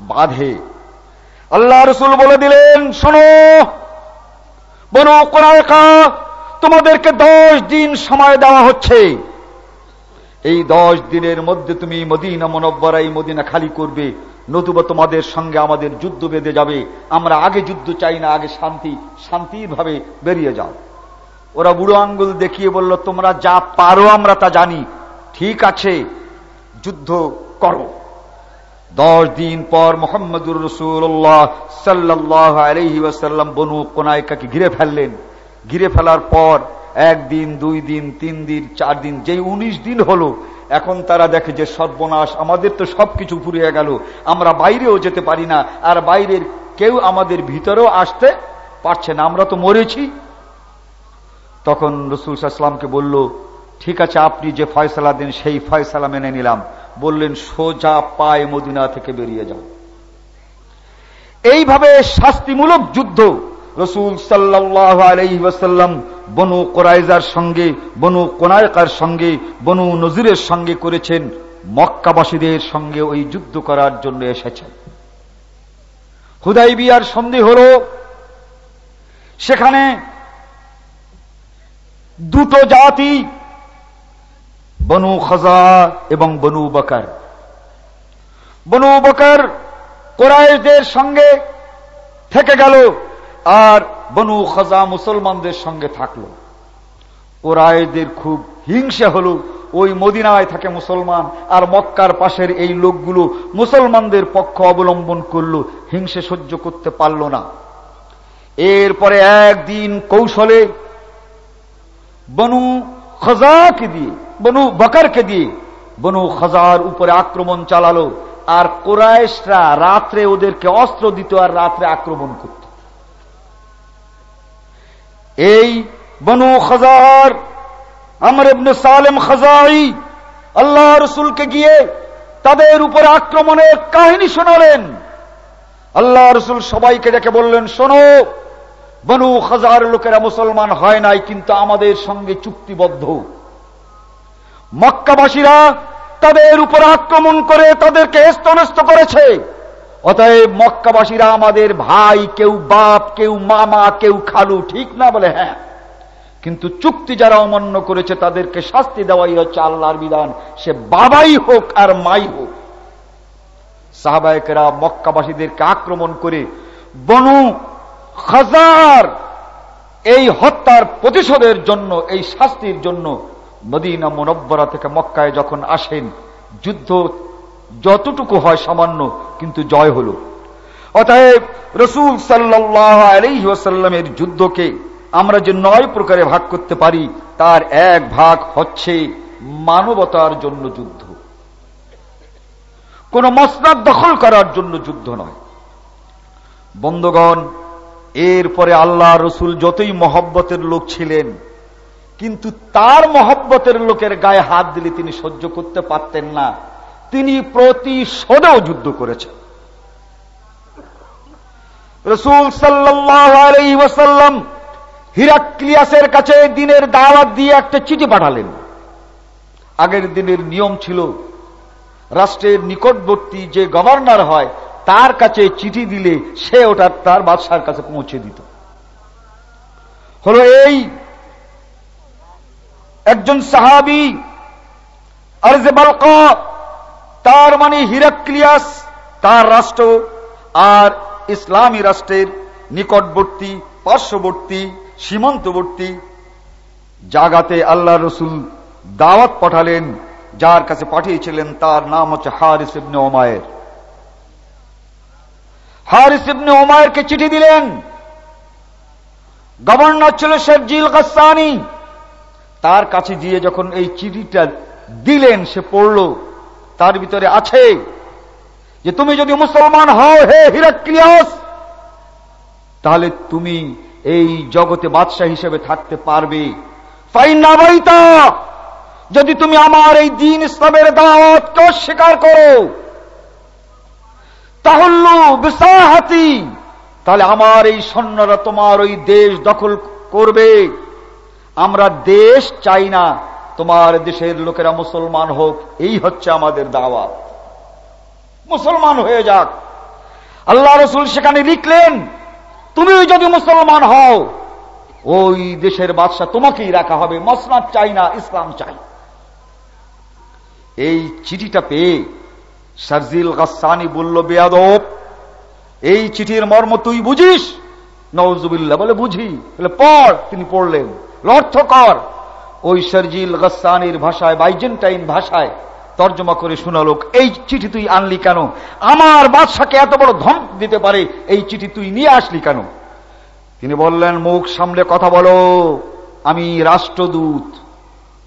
বাধে। আল্লাহ রসুল বলে দিলেন, শোনো, বনু কোনায়কা তোমাদেরকে দশ দিন সময় দেওয়া হচ্ছে। এই দশ দিনের মধ্যে তুমি মদিনা মনব্বরাই মদিনা খালি করবে, নতুবা তোমাদের সঙ্গে আমাদের যুদ্ধ বেঁধে যাবে। আমরা আগে যুদ্ধ চাই না, আগে শান্তি শান্তির ভাবে বেরিয়ে যাও। ওরা বুড়ো আঙ্গুল দেখিয়ে বলল, তোমরা যা পারো, আমরা তা জানি। ঠিক আছে, যুদ্ধ করো। দশ দিন পর মোহাম্মদুর রসুল্লাহ সাল্লাহ আলহি ওয়াসাল্লাম বনু কোনায়কাকে ঘিরে ফেললেন। ঘিরে ফেলার পর একদিন, দুই দিন, তিন দিন, চার দিন, যেই উনিশ দিন হলো, এখন তারা দেখে যে সর্বনাশ, আমাদের তো সবকিছু ফুরিয়ে গেল, আমরা বাইরেও যেতে পারি না, আর বাইরের কেউ আমাদের ভিতরেও আসতে পারছে না, আমরা তো মরেছি। তখন রসুল সাল্লামকে বলল ঠিক আছে, আপনি যে ফয়সালা দেন, সেই ফয়সালা মেনে নিলাম। বললেন, সোজা পায় মদিনা থেকে বেরিয়ে যাও। এইভাবে শাস্তিমূলক যুদ্ধ রসুল সাল্লাহ আলহিবাসাল্লাম বনু কোরাইজার সঙ্গে, বনু কোনায়কার সঙ্গে, বনু নজিরের সঙ্গে করেছেন। মক্কাবাসীদের সঙ্গে ওই যুদ্ধ করার জন্য এসেছেন। হুদাই বিয়ার সন্ধি হল, সেখানে দুটো জাতি বনু খাজা এবং বনু বকার। বনু বকার কোরআদের সঙ্গে থেকে গেল আর বনু খাজা মুসলমানদের সঙ্গে থাকল। কোরআদের খুব হিংসা হলো, ওই মদিনায় থাকে মুসলমান আর মক্কার পাশের এই লোকগুলো মুসলমানদের পক্ষ অবলম্বন করল, হিংসে সহ্য করতে পারল না। এরপরে একদিন কৌশলে বনু খজাকে দিয়ে, বনু বকারকে দিয়ে বনু খজার উপরে আক্রমণ চালালো। আর কোরআশরা রাত্রে ওদেরকে অস্ত্র দিত আর রাত্রে আক্রমণ করত। এই বনু খজার, আমর ইবনে সালেম খাজাই আল্লাহ রসুলকে গিয়ে তাদের উপরে আক্রমণের কাহিনী শোনালেন। আল্লাহ রসুল সবাইকে ডেকে বললেন, শোনো বনু হাজার লোকেরা মুসলমান হয় নাই, কিন্তু আমাদের সঙ্গে চুক্তিবদ্ধ। মক্কাবাসীরা তাদের উপর আক্রমণ করে তাদেরকে স্তনস্ত করেছে। অতএব মক্কাবাসীরা আমাদের ভাই, কেউ বাপ, কেউ মামা, কেউ খালু, ঠিক না বলে হ্যাঁ। কিন্তু চুক্তি যারা অমান্য করেছে, তাদেরকে শাস্তি দেওয়াই হচ্ছে আল্লাহর বিধান। সে বাবাই হোক আর মাই হোক। সাহাবায়কেরা মক্কাবাসীদেরকে আক্রমণ করে বনু হাজার এই হত্যার প্রতিশোধের জন্য, এই শাস্তির জন্য মদিনা মনব্বরা থেকে মক্কায় যখন আসেন, যুদ্ধ যতটুকু হয় সামান্য, কিন্তু জয় হল। অতএব রসুল সাল্লাহ যুদ্ধকে আমরা যে নয় প্রকারে ভাগ করতে পারি, তার এক ভাগ হচ্ছে মানবতার জন্য যুদ্ধ। কোন মসনাদ দখল করার জন্য যুদ্ধ নয়। বন্ধগণ এরপরে আল্লাহ রসুল যতই মহব্বতের লোক ছিলেন, কিন্তু তার মহব্বতের লোকের গায়ে হাত দিলে তিনি সহ্য করতে পারতেন না। তিনি প্রতিশোধেও যুদ্ধ করেছেন। রসুল সাল্লাম হিরাক্লিয়াসের কাছে দিনের দাওয়াত দিয়ে একটা চিঠি পাঠালেন। আগের দিনের নিয়ম ছিল, রাষ্ট্রের নিকটবর্তী যে গভর্নর হয় তার কাছে চিঠি দিলে সে ওটা তার বাদশার কাছে পৌঁছে দিত। হলো এই একজন সাহাবি, আরজে তার মানে হিরাক্লিয়াস, তার রাষ্ট্র আর ইসলামী রাষ্ট্রের নিকটবর্তী, পার্শ্ববর্তী, সীমান্তবর্তী জাগাতে আল্লাহ রসুল দাওয়াত পাঠালেন, যার কাছে পাঠিয়েছিলেন, তার নাম হচ্ছে হারিস ইবনে ওমায়ের হারিস ইবনে ওমায়েরকে চিঠি দিলেন। গভর্নর ছিল শেখ জিল গাসানি তার কাছে গিয়ে যখন এই চিঠিটা দিলেন, সে পড়ল, তার ভিতরে আছে যে, তুমি যদি মুসলমান হও, হে হিরাক্লিয়াস, তাহলে তুমি এই জগতে বাদশাহ হিসেবে থাকতে পারবে। যদি তুমি আমার এই দিন ইসলামের দাওয়াতকে অস্বীকার করো তাহলে বিসাহাতি। তাহলে আমার এই সৈন্যরা তোমার ওই দেশ দখল করবে। আমরা দেশ চাই না, তোমার দেশের লোকেরা মুসলমান হোক, এই হচ্ছে আমাদের দাওয়াত। মুসলমান হয়ে যাক। আল্লাহ রসুল সেখানে লিখলেন তুমি যদি মুসলমান হও, ওই দেশের বাদশাহ তোমাকেই রাখা হবে। মসনাদ চাই না, ইসলাম চাই। এই চিঠিটা পেয়ে সারজিল গাসানি বলল, বেয়াদব, এই চিঠির মর্ম তুই বুঝিস? নওজুবিল্লা বলে, বুঝি। বলে, পড়, তিনি পড়লেন। অর্থ কর। ওই সারজিল গাসানির ভাষায়, বাইজেন্টাইন ভাষায় তর্জমা করে শোনালোক এই চিঠি তুই আনলি কেন? আমার বাদশাকে এত বড় ধমক দিতে পারে, এই চিঠি তুই নিয়ে আসলি কেন? তিনি বললেন, মুখ সামলে কথা বলো, আমি রাষ্ট্রদূত।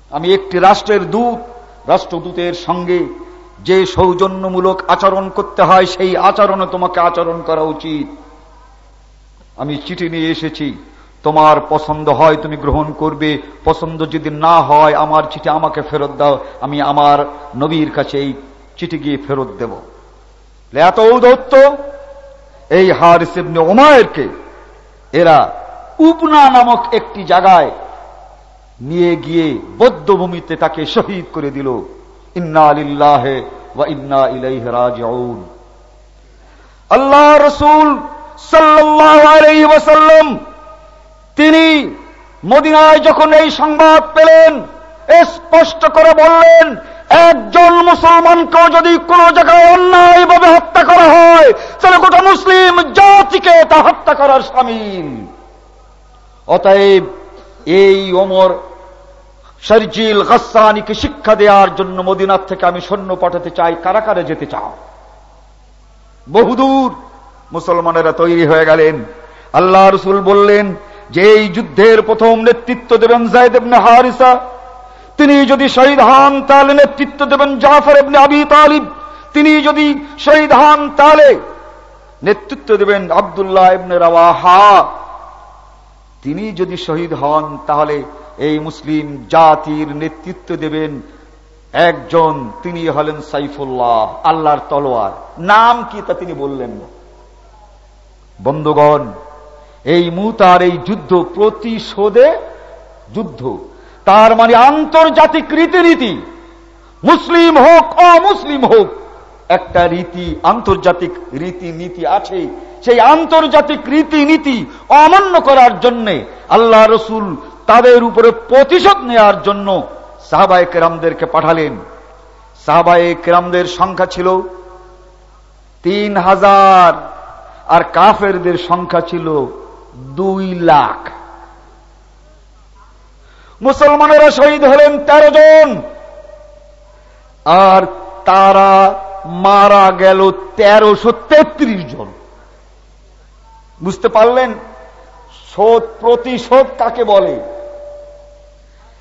আমি একটি রাষ্ট্রের দূত, রাষ্ট্রদূতের সঙ্গে যে সৌজন্যমূলক আচরণ করতে হয়, সেই আচরণে তোমাকে আচরণ করা উচিত। আমি চিঠি নিয়ে এসেছি, তোমার পছন্দ হয়, তুমি গ্রহণ করবে, পছন্দ যদি না হয়, আমার চিঠি আমাকে ফেরত দাও, আমি আমার নবীর কাছে এই চিঠি গিয়ে ফেরত দেব। এত ঔদত্ত এই হার সিবনে ওমায়েরকে এরা উপনা নামক একটি জায়গায় নিয়ে গিয়ে বৌদ্ধভূমিতে তাকে শহীদ করে দিল। আল্লাহ রসুল ওয়াসাল্লাম তিনি মদিনায় যখন এই সংবাদ পেলেন স্পষ্ট করে বললেন, একজন মুসলমানকেও যদি কোন জায়গায় অন্যায়ভাবে হত্যা করা হয়, তাহলে গোটা মুসলিম জাতিকে তা হত্যা করার সামিল অতএব এই ওমর শরজিল গাসানিকে শিক্ষা দেওয়ার জন্য মদিনার থেকে আমি সৈন্য পাঠাতে চাই। কারাকারে যেতে চাও? বহুদূর মুসলমানেরা তৈরি হয়ে গেলেন। আল্লাহ রসুল বললেন যে এই যুদ্ধের প্রথম নেতৃত্ব দেবেন জায়দ ইবনে হারিসা, তিনি যদি শহীদ হন তাহলে নেতৃত্ব দেবেন জাফর ইবনে আবি তালিব, তিনি যদি শহীদ হন তাহলে নেতৃত্ব দেবেন আবদুল্লাহ ইবনে রাওয়াহা। তিনি যদি শহীদ হন তাহলে এই মুসলিম জাতির নেতৃত্ব দেবেন একজন, তিনি হলেন সাইফুল্লাহ, আল্লাহর তলোয়ার। নাম কি তা তিনি বললেন না। বন্ধুগণ, এই মুতার এই যুদ্ধ প্রতিশোধে যুদ্ধ। তার মানে আন্তর্জাতিক রীতিনীতি। মুসলিম হোক, অমুসলিম হোক, একটা রীতি, আন্তর্জাতিক রীতিনীতি আছে। সেই আন্তর্জাতিক রীতিনীতি অমান্য করার জন্য আল্লাহ রসুল তাদের উপরে প্রতিশোধ নেওয়ার জন্য সাহাবায় কেরামদেরকে পাঠালেন। সাহাবায় কেরামদের সংখ্যা ছিল তিন হাজার, আর কাফেরদের সংখ্যা ছিল দুই লাখ। মুসলমানেরা শহীদ হলেন তেরো জন, আর তারা মারা গেল তেরোশো তেত্রিশ জন। বুঝতে পারলেন? শোধ, প্রতিশোধ কাকে বলে?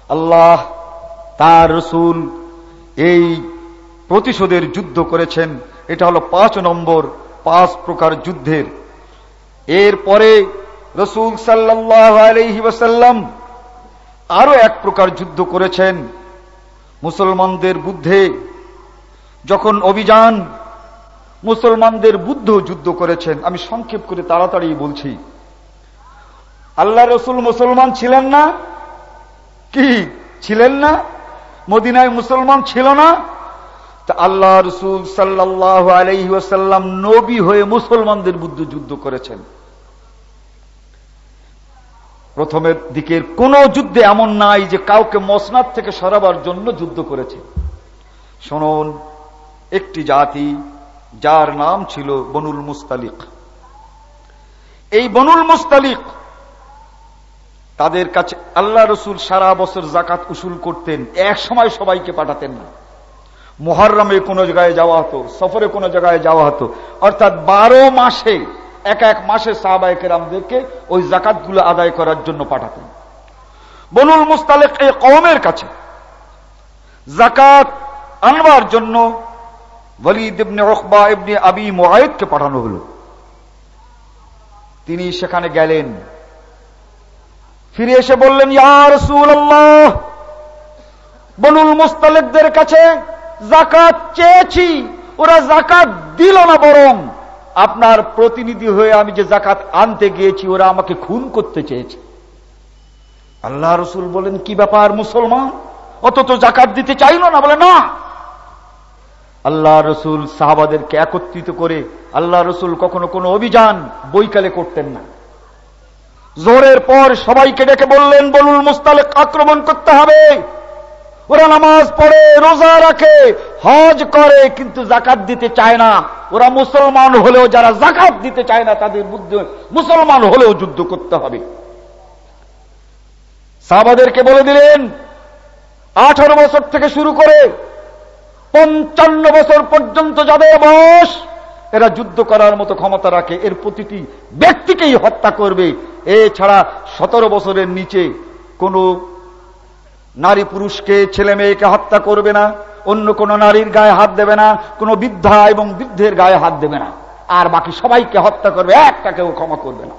আল্লাহ তার রসুল এই প্রতিশোধের যুদ্ধ করেছেন। এটা হলো পাঁচ নম্বর, পাঁচ প্রকার যুদ্ধের। এরপরে রসুল সাল্লাহ আরও এক প্রকার যুদ্ধ করেছেন মুসলমানদের বুদ্ধে। যখন অভিযান মুসলমানদের বুদ্ধ যুদ্ধ করেছেন, আমি সংক্ষেপ করে তাড়াতাড়ি বলছি। আল্লাহ রসুল মুসলমান ছিলেন না কি? ছিলেন না? মদিনায় মুসলমান ছিল না? আল্লাহ রসুল সাল্লাহ আলহি নবী হয়ে মুসলমানদের বুদ্ধ যুদ্ধ করেছেন। প্রথমের দিকের কোন যুদ্ধে এমন নাই যে কাউকে মসনাদ থেকে সরাবার জন্য যুদ্ধ করেছে। শুনুন, একটি জাতি যার নাম ছিল বনুল মুস্তালিক। এই বনুল মুস্তালিক তাদের কাছে আল্লাহ রসুল সারা বছর জাকাত উসুল করতেন এক সময় সবাইকে পাঠাতেন না। মোহারমে কোনো জায়গায় যাওয়া হতো, সফরে কোনো জায়গায় যাওয়া হতো। অর্থাৎ বারো মাসে, এক এক মাসে সাহবাইকেরামদেরকে ওই জাকাতগুলো আদায় করার জন্য পাঠাতেন। বনুল মুস্তালেক এই কমের কাছে জাকাত আনবার জন্য ওয়ালিদ ইবনে ইবনে আবি মোয়ায়েদকে পাঠানো হল। তিনি সেখানে গেলেন। ফিরে এসে বললেন ইয়ার আল্লাহ বনুল মুস্তালেকদের কাছে জাকাত চেয়েছি, ওরা জাকাত দিল না বরং আপনার প্রতিনিধি হয়ে আমি যে জাকাত আনতে গিয়েছি, ওরা আমাকে খুন করতে চেয়েছে। আল্লাহ রসুল বলেন, কি ব্যাপার মুসলমান? অত তো জাকাত দিতে চাইল না? বলে, না। আল্লাহ রসুল সাহাবাদেরকে একত্রিত করে আল্লাহ রসুল কখনো কোনো অভিযান বৈকালে করতেন না। জোরের পর সবাইকে ডেকে বললেন, বলুল মুস্তালেক, আক্রমণ করতে হবে। ওরা নামাজ পড়ে, রোজা রাখে, হজ করে, কিন্তু জাকাত দিতে চায় না। ওরা মুসলমান হলেও যারা জাকাত দিতে চায় না, তাদের বুদ্ধি মুসলমান হলেও যুদ্ধ করতে হবে। সাহাবাদেরকে বলে দিলেন, আঠারো বছর থেকে শুরু করে পঞ্চান্ন বছর পর্যন্ত যাদের বয়স এরা যুদ্ধ করার মতো ক্ষমতা রাখে, এর প্রতিটি ব্যক্তিকেই হত্যা করবে। এছাড়া সতেরো বছরের নিচে কোন নারী পুরুষকে, ছেলে মেয়েকে হত্যা করবে না, অন্য কোন নারীর গায়ে হাত দেবে না, কোন বৃদ্ধা এবং বৃদ্ধের গায়ে হাত দেবে না। আর বাকি সবাইকে হত্যা করবে একটাকেও ক্ষমা করবে না।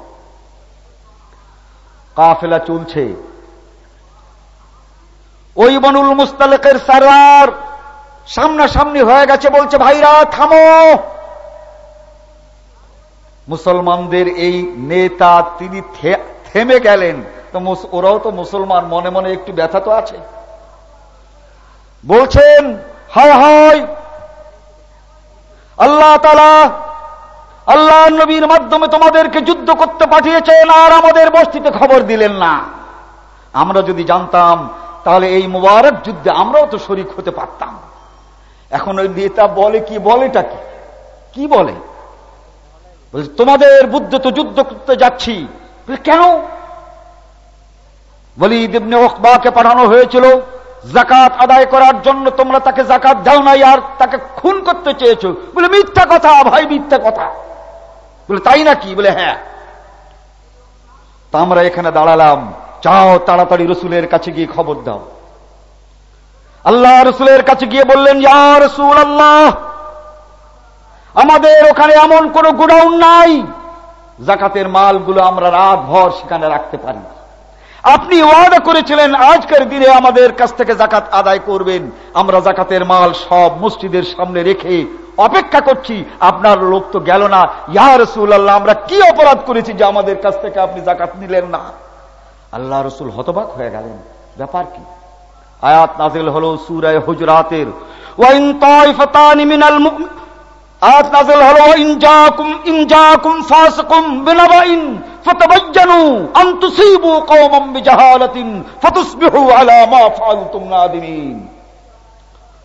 কাফেলা চলছে। ওই বনুল মুস্তালেকের সারার সামনাসামনি হয়ে গেছে, বলছে, ভাইরা, থামো! মুসলমানদের এই নেতা তিনি থেমে গেলেন। তো ওরাও তো মুসলমান, মনে মনে একটু ব্যথা তো আছে। বলছেন, হায় হায়! আল্লাহ তালা আল্লাহ নবীর মাধ্যমে তোমাদেরকে যুদ্ধ করতে পাঠিয়েছেন, আর আমাদের বস্তিতে খবর দিলেন না। আমরা যদি জানতাম, তাহলে এই মুবারক যুদ্ধে আমরাও তো শরিক হতে পারতাম। এখন ওই নেতা বলে কি, বলেটা কি? কি বলে, তোমাদের বুদ্ধ তো যুদ্ধ করতে যাচ্ছি। কেন? বলিদ ইবনে ওকবাকে পাঠানো হয়েছিল জাকাত আদায় করার জন্য তোমরা তাকে জাকাত দাও নাই আর তাকে খুন করতে চেয়েছো। বলে, মিথ্যা কথা, ভাই, মিথ্যা কথা। বলে, তাই নাকি? বলে হ্যাঁ। তা আমরা এখানে দাঁড়ালাম। চাও তাড়াতাড়ি রসুলের কাছে গিয়ে খবর দাও। আল্লাহ রসুলের কাছে গিয়ে বললেন, ইয়া রসুল আল্লাহ আমাদের ওখানে এমন কোন গোডাউন নাই। জাকাতের মালগুলো আমরা রাত ভর সেখানে রাখতে পারি আপনি ওয়াদা করেছিলেন, আজকের দিনে আমাদের কাছ থেকে জাকাত আদায় করবেন। আমরা জাকাতের মাল সব মসজিদের সামনে রেখে অপেক্ষা করছি। আপনার লোক তো গেল না। ইয়া রসুল আল্লাহ আমরা কি অপরাধ করেছি যে আমাদের কাছ থেকে আপনি জাকাত নিলেন না? আল্লাহ রসুল হতবাক হয়ে গেলেন। ব্যাপার কি? আয়াত নাজিল হল সুরায় হুজরাতের। আয়াত নাজিল হলো ইনজাকুম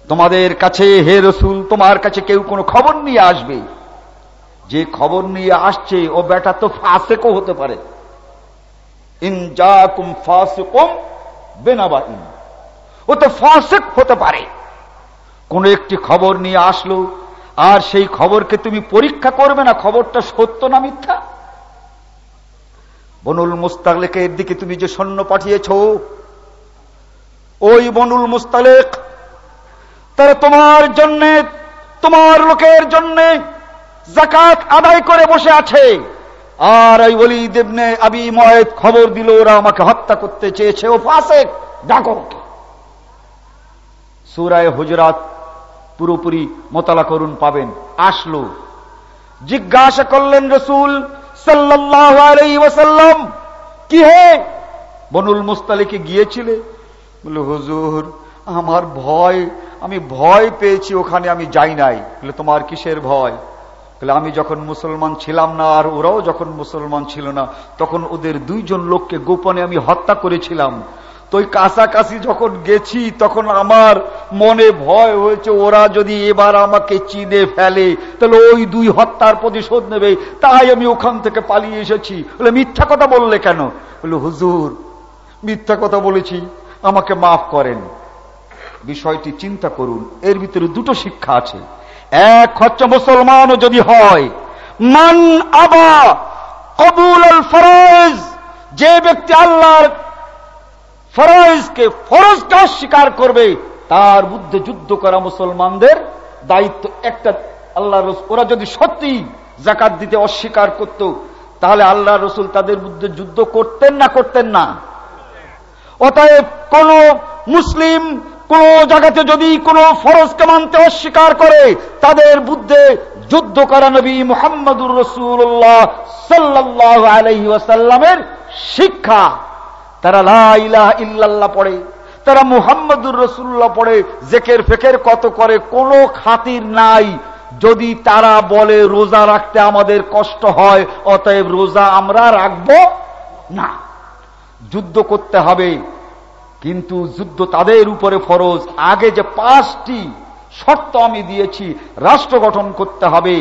তোমাদের কাছে হে রসুল, তোমার কাছে কেউ কোনো খবর নিয়ে আসবে? যে খবর নিয়ে আসছে, ও বেটা তো ফাসেকও হতে পারে। ইনজাকুম ফাসিকুম বেনাবাইন। ও তো ফাসেক হতে পারে। কোন একটি খবর নিয়ে আসলো আর সেই খবরকে তুমি পরীক্ষা করবে না, খবরটা সত্য না মিথ্যা? বনুল মুস্তালেকের দিকে তুমি যে সৈন্য পাঠিয়েছ, ওই বনুল মুস্তালেক, তারা তোমার জন্যে, তোমার লোকের জন্য জাকাত আদায় করে বসে আছে। আর ওই বলি দেবনে আবি ময়েদ খবর দিল, ওরা আমাকে হত্যা করতে চেয়েছে। ও ফাঁসে ডাকো সুরায় হুজরাত পুরোপুরি মোতালা করুন, পাবেন। আসলো। জিজ্ঞাসা করলেন রসুল সাল্লাম কি হে? বনুল মুস্তালিকে গিয়েছিলে। বলে হুজুর, আমার ভয়, আমি ভয় পেয়েছি, ওখানে আমি যাই নাই। বলে তোমার কিসের ভয়? বলে আমি যখন মুসলমান ছিলাম না, আর ওরাও যখন মুসলমান ছিল না, তখন ওদের দুইজন লোককে গোপনে আমি হত্যা করেছিলাম। তো ওই কাছাকাছি যখন গেছি, তখন আমার মনে ভয় হয়েছে, ওরা যদি এবার আমাকে চিনে ফেলে, তাহলে ওই দুই হত্যার প্রতিশোধ নেবে। তাই আমি ওখান থেকে পালিয়ে এসেছি। বলে, মিথ্যা কথা বললে কেন? বলে, হুজুর, মিথ্যা কথা বলেছি, আমাকে মাফ করেন। বিষয়টি চিন্তা করুন, এর ভিতরে দুটো শিক্ষা আছে। এক হচ্ছে, মুসলমানও যদি হয়, মান আবা কবুল ফরজ, যে ব্যক্তি আল্লাহর ফরজকে ফরজকে অস্বীকার করবে, তার বুদ্ধে যুদ্ধ করা মুসলমানদের দায়িত্ব একটা। আল্লাহ ওরা যদি সত্যি জাকাত দিতে অস্বীকার করত, তাহলে আল্লাহ রসুল তাদের বুদ্ধে যুদ্ধ করতেন না করতেন না। অতএব কোন মুসলিম কোন জায়গাতে যদি কোন ফরজকে মানতে অস্বীকার করে, তাদের বুদ্ধে যুদ্ধ করা নবী মোহাম্মদুর রসুল্লাহ সাল্লাহ আলহি শিক্ষা। তারা লাহ ইল্লাল্লাহ পড়ে, তারা মুহাম্মদুর রসুল্লাহ পড়ে, জেকের, ফেকের কত করে, কোনো খাতির নাই। যদি তারা বলে রোজা রাখতে আমাদের কষ্ট হয়, অতএব রোজা আমরা রাখব না। যুদ্ধ করতে হবে, কিন্তু যুদ্ধ তাদের উপরে ফরজ। আগে যে পাঁচটি শর্ত আমি দিয়েছি, রাষ্ট্র গঠন করতে হবে,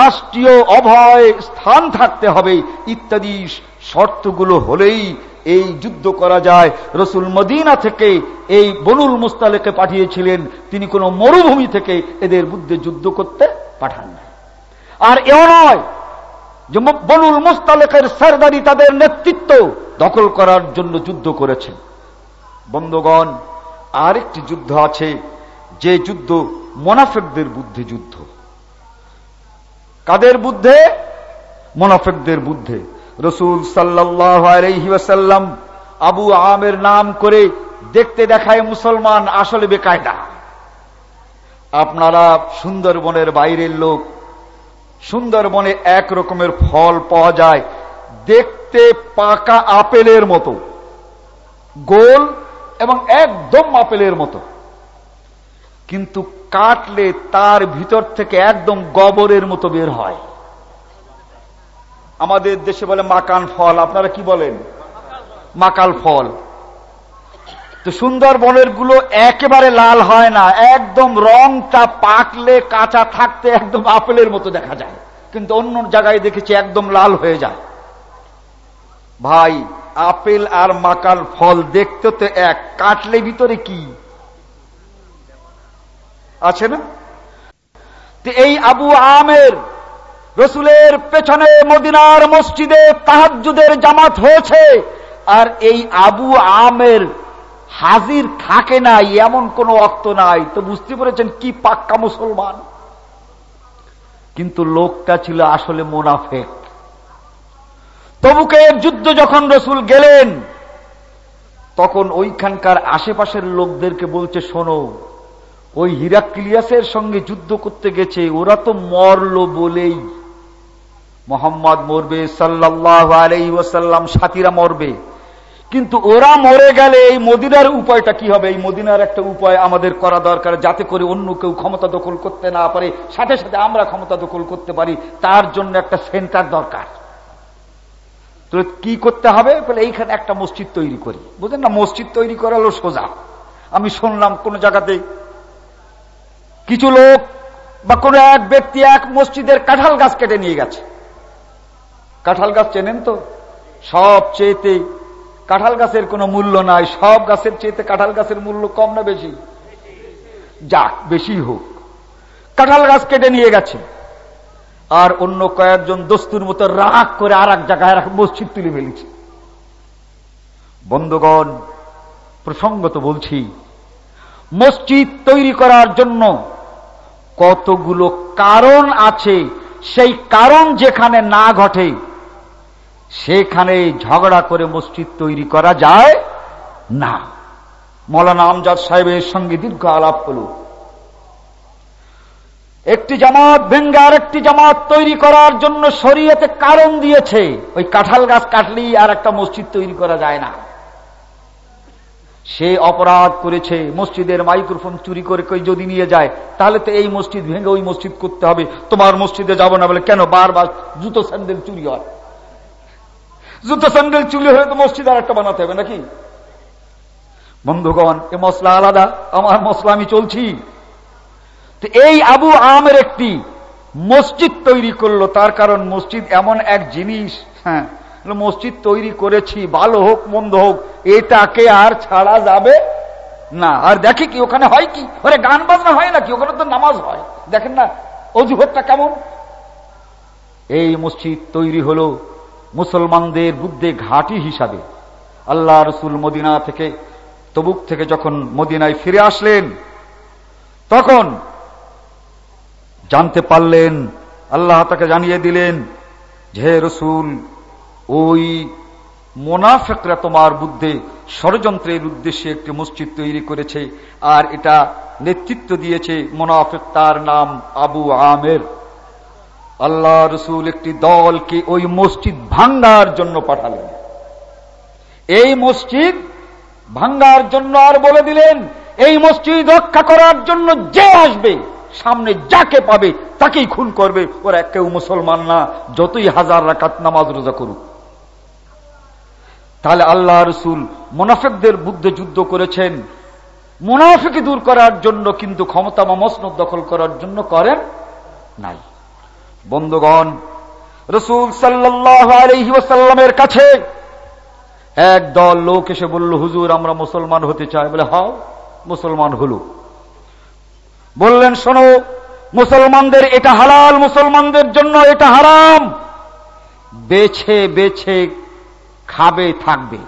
রাষ্ট্রীয় অভয় স্থান থাকতে হবে, ইত্যাদি শর্তগুলো হলেই এই যুদ্ধ করা যায়। রসুল মদিনা থেকে এই বনুল মুস্তালেকে পাঠিয়েছিলেন। তিনি কোন মরুভূমি থেকে এদের বুদ্ধে যুদ্ধ করতে পাঠান না আর এও নয় যে বনুল মুস্তালেকের সরদারি তাদের নেতৃত্ব দখল করার জন্য যুদ্ধ করেছেন। বন্ধগণ, আরেকটি যুদ্ধ আছে, যে যুদ্ধ মোনাফেকদের বুদ্ধে যুদ্ধ। কাদের বুদ্ধে? মোনাফেকদের বুদ্ধে। রসুল সাল্লাহ আবু আমের নাম করে দেখতে দেখায় মুসলমান আসলে বেকায়দা। আপনারা সুন্দরবনের বাইরের লোক, সুন্দরবনে এক রকমের ফল পাওয়া যায় দেখতে পাকা আপেলের মতো, গোল এবং একদম আপেলের মতো। কিন্তু কাটলে তার ভিতর থেকে একদম গবরের মতো বের হয়। আমাদের দেশে বলে মাকান ফল। আপনারা কি বলেন? মাকাল ফল। তো সুন্দরবনেরগুলো একেবারে লাল হয় না। একদম রংটা পাকলে, কাঁচা থাকতে একদম আপেলের মতো দেখা যায়। কিন্তু অন্য জায়গায় দেখেছি একদম লাল হয়ে যায়। ভাই, আপেল আর মাকাল ফল দেখতে তো এক। কাটলে ভিতরে কি? আছে না? তো এই আবু আমের রসুলের পেছনে মদিনার মসজিদে তাহাজুদের জামাত হয়েছে, আর এই আবু আমের হাজির থাকে নাই, এমন কোন অক্ত নাই। তো বুঝতে পেরেছেন কি পাক্কা মুসলমান? কিন্তু লোকটা ছিল আসলে মোনাফেক। তবুকের যুদ্ধ যখন রসুল গেলেন, তখন ওইখানকার আশেপাশের লোকদেরকে বলছে, শোনো, ওই হিরাক্লিয়াসের সঙ্গে যুদ্ধ করতে গেছে, ওরা তো মরল বলেই মোহাম্মদ মরবে সাল্লাহ আলাই ওয়াসাল্লাম সাথীরা মরবে। কিন্তু ওরা মরে গেলে এই মদিনার উপায়টা কি হবে? এই মদিনার একটা উপায় আমাদের করা দরকার, যাতে করে অন্য কেউ ক্ষমতা দখল করতে না পারে। সাথে সাথে আমরা ক্ষমতা দখল করতে পারি, তার জন্য একটা সেন্টার দরকার। তো কি করতে হবে? বলে এইখানে একটা মসজিদ তৈরি করি। বুঝলেন না? মসজিদ তৈরি করা হলো সোজা। আমি শুনলাম কোন জায়গাতে কিছু লোক বা কোন এক ব্যক্তি এক মসজিদের কাঁঠাল গাছ কেটে নিয়ে গেছে। কাঁঠাল গাছ চেনেন তো? সব চেয়েতে কাঁঠাল গাছের কোনো মূল্য নাই, সব গাছের চেয়েতে কাঁঠাল গাছের মূল্য কম না বেশি? যাক, বেশি হোক। কাঁঠাল গাছ কেটে নিয়ে গেছে। আর অন্য কয়েকজন দস্তুর মতো রাগ করে আর এক জায়গায় মসজিদ তুলে ফেলেছে। বন্ধগণ, প্রসঙ্গত বলছি, মসজিদ তৈরি করার জন্য কতগুলো কারণ আছে, সেই কারণ যেখানে না ঘটে সেখানে ঝগড়া করে মসজিদ তৈরি করা যায় না। মৌলানা আমজাদ সাহেবের সঙ্গে দীর্ঘ আলাপ হল। একটি জামাত ভেঙ্গে আর একটি জামাত তৈরি করার জন্য শরীয়তে কারণ দিয়েছে। ওই কাঁঠাল গাছ কাটলেই আর একটা মসজিদ তৈরি করা যায় না। সে অপরাধ করেছে, মসজিদের মাইক্রোফোন চুরি করে কই যদি নিয়ে যায়, তাহলে তো এই মসজিদ ভেঙে ওই মসজিদ করতে হবে। তোমার মসজিদে যাব না বলে কেন বারবার জুতো স্যান্ডেল চুরি হয়? জুতো স্যান্ডেল চুরি হয়ে তো মসজিদ আর একটা বানাতে হবে নাকি? বন্ধুগণ, এ মশলা আলাদা, আমার মশলা আমি চলছি। তো এই আবু আমের একটি মসজিদ তৈরি করল, তার কারণ মসজিদ এমন এক জিনিস হ্যাঁ মসজিদ তৈরি করেছি, ভালো হোক, মন্দ হোক, এটাকে আর ছাড়া যাবে না। আর দেখি কি, ওখানে হয় কি? ওরে গান বাজনা হয় নাকি? ওখানে তো নামাজ হয়। দেখেন না, অজুহতটা কেমন? এই মসজিদ তৈরি হলো মুসলমানদের বুদ্ধে ঘাটি হিসাবে আল্লাহ রসুল মদিনা থেকে, তবুক থেকে যখন মদিনায় ফিরে আসলেন, তখন জানতে পারলেন, আল্লাহ তাকে জানিয়ে দিলেন যে রসুল, ওই মোনাফেকরা তোমার বুদ্ধে ষড়যন্ত্রের উদ্দেশ্যে একটি মসজিদ তৈরি করেছে, আর এটা নেতৃত্ব দিয়েছে মোনাফেক, তার নাম আবু আমের। আল্লাহ রসুল একটি দলকে ওই মসজিদ ভাঙ্গার জন্য পাঠালেন। এই মসজিদ ভাঙ্গার জন্য আর বলে দিলেন, এই মসজিদ রক্ষা করার জন্য যে আসবে, সামনে যাকে পাবে তাকেই খুন করবে। ওরা কেউ মুসলমান না, যতই হাজার রাকাত নামাজ রোজা করুক। তাহলে আল্লাহ রসুল মোনাফেকদের বুদ্ধে যুদ্ধ করেছেন। মুনাফেকে দূর করার জন্য কিন্তু ক্ষমতা মসনদ দখল করার জন্য করেন নাই। বন্ধুগণ, রসুল সাল্লামের কাছে এক দল লোক এসে বলল, হুজুর, আমরা মুসলমান হতে চাই। বলে, হাও, মুসলমান হল। বললেন, শোনো, মুসলমানদের এটা হালাল, মুসলমানদের জন্য এটা হারাম। বেছে বেছে খাবে, থাকবে।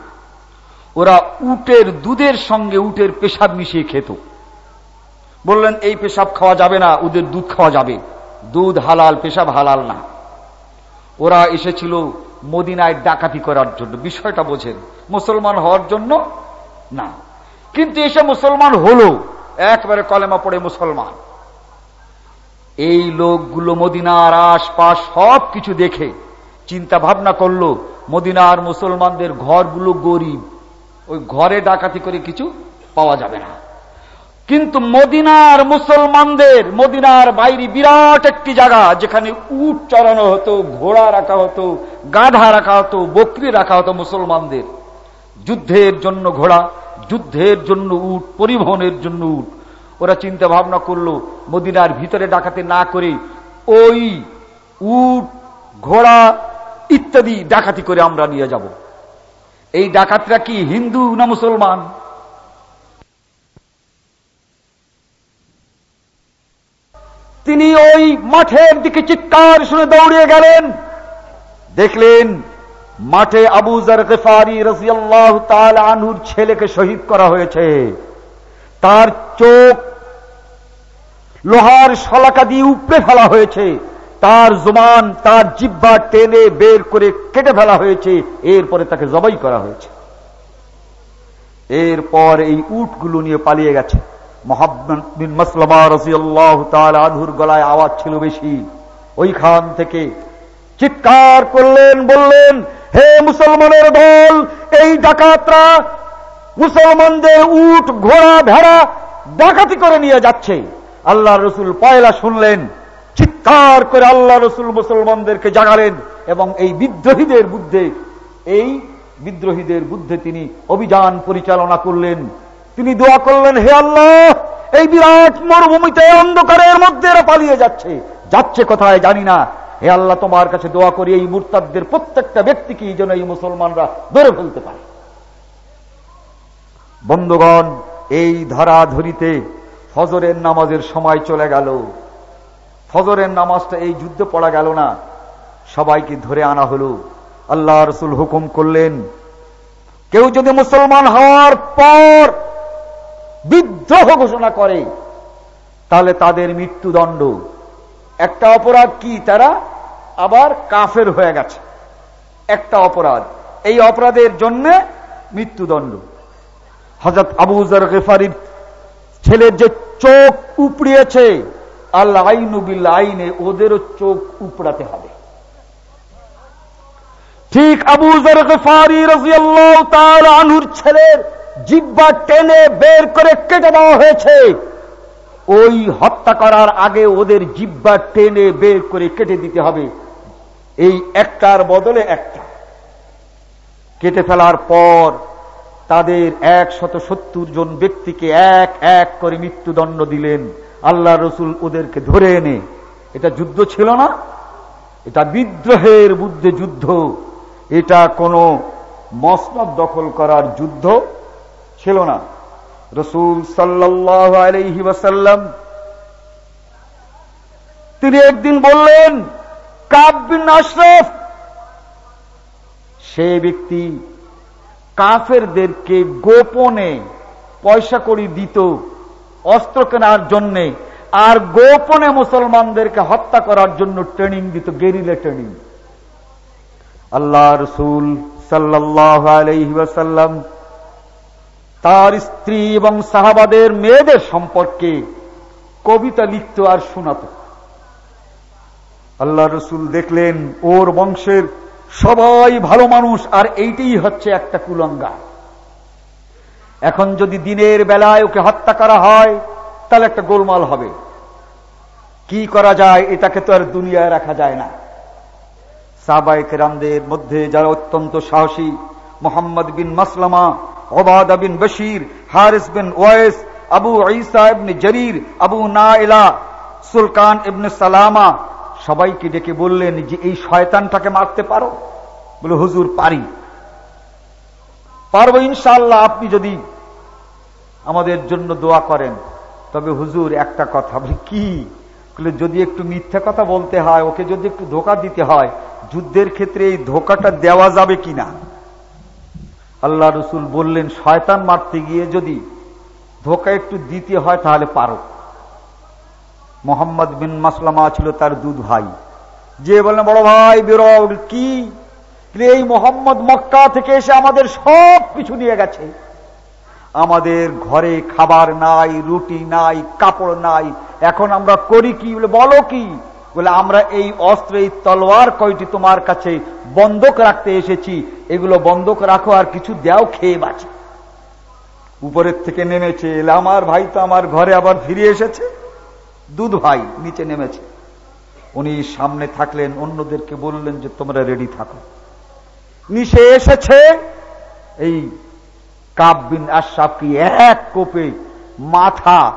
ওরা উটের দুধের সঙ্গে উটের পেশাব মিশিয়ে খেত। বললেন, এই পেশাব খাওয়া যাবে না, ওদের দুধ খাওয়া যাবে। দুধ হালাল, পেশাব হালাল না। ওরা এসেছিল মদিনায় ডাকাতি করার জন্য। বিষয়টা বোঝেন, মুসলমান হওয়ার জন্য না। কিন্তু এসে মুসলমান হলো, একবারে কলেমা পড়ে মুসলমান। এই লোকগুলো মদিনার আশপাশ সব কিছু দেখে চিন্তা ভাবনা করল, মদিনার মুসলমানদের ঘরগুলো গরিব, ওই ঘরে ডাকাতি করে কিছু পাওয়া যাবে না। কিন্তু মদিনার মুসলমানদের, মদিনার বাইরে বিরাট একটি জায়গা, যেখানে উট চড়ানো হতো, ঘোড়া রাখা হতো, গাধা রাখা হতো, বকরি রাখা হতো মুসলমানদের। যুদ্ধের জন্য ঘোড়া, যুদ্ধের জন্য উট, পরিবহনের জন্য উট। ওরা চিন্তা ভাবনা করল, মদিনার ভিতরে ডাকাতে না করে ওই উট, ঘোড়া ইত্যাদি ডাকাতি করে আমরা নিয়ে যাব। এই ডাকাতরা কি হিন্দু না মুসলমান? তিনি ওই মাঠের দিকে চিৎকার শুনে দৌড়িয়ে গেলেন। দেখলেন মাঠে আবু জারি রাজিয়াল্লাহ তাল আনুর ছেলেকে শহীদ করা হয়েছে। তার চোখ লোহার শলাকা দিয়ে উপড়ে ফেলা হয়েছে। তার জমান তার জিব্বা টেনে বের করে কেটে ফেলা হয়েছে। এরপরে তাকে জবাই করা হয়েছে। এরপর এই উটগুলো নিয়ে পালিয়ে গেছে। গলায় আওয়াজ ছিল বেশি। ওইখান থেকে চিৎকার করলেন, বললেন, হে মুসলমানের দল, এই ডাকাতরা মুসলমানদের উট, ঘোড়া, ভেড়া ডাকাতি করে নিয়ে যাচ্ছে। আল্লাহ রসুল পয়লা শুনলেন, চিৎকার করে আল্লাহ রসুল মুসলমানদেরকে জাগালেন এবং এই বিদ্রোহীদের বুদ্ধে, এই বিদ্রোহীদের বুদ্ধে তিনি অভিযান পরিচালনা করলেন। তিনি দোয়া করলেন, হে আল্লাহ, এই বিরাট মরুভূমিতে অন্ধকারের মধ্যে এরা পালিয়ে যাচ্ছে। যাচ্ছে কোথায় জানি না। হে আল্লাহ, তোমার কাছে দোয়া করি, এই মুরতাদদের প্রত্যেকটা ব্যক্তিকে যেন এই মুসলমানরা ধরে ফেলতে পারে। বন্ধুগণ, এই ধরাধরিতে ফজরের নামাজের সময় চলে গেল। ফজরের নামাজটা এই যুদ্ধে পড়া গেল না। সবাইকে ধরে আনা হলো। আল্লাহ রসুল হুকুম করলেন, কেউ যদি মুসলমান হওয়ার পর বিদ্রোহ ঘোষণা করে। তাহলে তাদের মৃত্যুদণ্ড। একটা অপরাধ কি? তারা আবার কাফের হয়ে গেছে। একটা অপরাধ। এই অপরাধের জন্য মৃত্যুদণ্ড। হজরত আবুজার গেফারির ছেলের যে চোখ উপড়িয়েছে আল্লাহ আইনুবিল আইনে, ওদেরও চোখ উপড়াতে হবে। ঠিক আবুজার গেফারি রাজিয়াল্লাহ তার আনুর ছেলের জিব্বা টেনে বের করে কেটে দেওয়া হয়েছে। ওই হত্যা করার আগে ওদের জিব্বা টেনে বের করে কেটে দিতে হবে। এই একটার বদলে একটা। কেটে ফেলার পর তাদের একশত সত্তর জন ব্যক্তিকে এক এক করে মৃত্যুদণ্ড দিলেন। আল্লাহ রসুল ওদেরকে ধরে এনে। এটা যুদ্ধ ছিল না। এটা বিদ্রোহের বুদ্ধে যুদ্ধ। এটা কোনো মসনদ দখল করার যুদ্ধ। ছিল না। রসুল সাল্লাহ তিনি একদিন বললেন কাবিন আশরফ। সে ব্যক্তি কাফেরদেরকে গোপনে পয়সা করি দিত, অস্ত্র কেনার জন্য, আর গোপনে মুসলমানদেরকে হত্যা করার জন্য ট্রেনিং দিত গেরিলে ট্রেনিং আল্লাহ রসুল সাল্লাহ আলহিবাসাল্লাম তার স্ত্রী এবং সাহাবাদের মেয়েদের সম্পর্কে কবিতা লিখত আর শোনাত আল্লাহ রসুল দেখলেন, ওর বংশের সবাই ভালো মানুষ, আর এইটাই হচ্ছে একটা কুলঙ্গা। এখন যদি দিনের বেলায় ওকে হত্যা করা হয়, তাহলে একটা গোলমাল হবে। কি করা যায়, এটাকে তো আর দুনিয়ায় রাখা যায় না। সাবাইক রামদের মধ্যে যারা অত্যন্ত সাহসী, মোহাম্মদ বিন মাসলামা ওবাদা বিন বশির, হারিস বিন ওয়েস আবু ঈসা ইবনে জরির, আবু নাইলা, সুলকান ইবনে সালামা, সবাইকে ডেকে বললেন যে এই শয়তানটাকে মারতে পারো? বলে, হুজুর, পারি। পারব ইনশাল্লাহ আপনি যদি আমাদের জন্য দোয়া করেন। তবে হুজুর, একটা কথা বলি, কি? যদি একটু মিথ্যা কথা বলতে হয়, ওকে যদি একটু ধোকা দিতে হয়, যুদ্ধের ক্ষেত্রে এই ধোকাটা দেওয়া যাবে কিনা? আল্লাহ রসুল বললেন, শয়তান মারতে গিয়ে যদি ধোকা একটু দিতে হয় তাহলে পারো। মোহাম্মদ বিন মাসলামা ছিল তার দুধ ভাই। যে বললেন, বড় ভাই, বেরো কি? এই মোহাম্মদ মক্কা থেকে এসে আমাদের সব কিছু নিয়ে গেছে। আমাদের ঘরে খাবার নাই, রুটি নাই, কাপড় নাই, এখন আমরা করি কি? বলে, বলো কি? বলে, আমরা এই অস্ত্র, এই তলোয়ার কয়টি তোমার কাছে বন্ধক রাখতে এসেছি? এগুলো বন্ধক রাখো আর কিছু দেও, খেয়ে বাঁচে। উপরের থেকে নেমেছে, এলে আমার ভাই তো আমার ঘরে আবার ফিরে এসেছে। দুধ ভাই, নিচে নেমেছে। উনি সামনে থাকলেন, অন্যদেরকে বললেন যে, তোমরা রেডি থাকো। নিচে এসেছে? এই কাববিন আশাফকে এক কোপে মাথা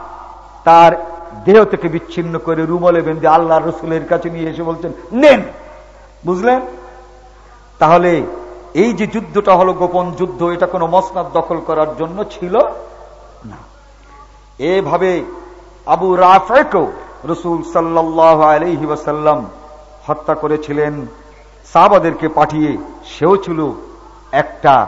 তার দেহ থেকে বিচ্ছিন্ন করে রুমলে বেঁধে আল্লাহ রসুলের কাছে নিয়ে এসে বলছেন, নেন। বুঝলেন? তাহলে এই যে যুদ্ধটা হলো গোপন যুদ্ধ, এটা কোনো মসনাদ দখল করার জন্য ছিল না। এভাবে আবু রাফেকেও রসুল সাল্লাহ আলহি ওয়াসাল্লাম হত্যা করেছিলেন। সাহাবাদেরকে পাঠিয়ে সেও ছিল একটা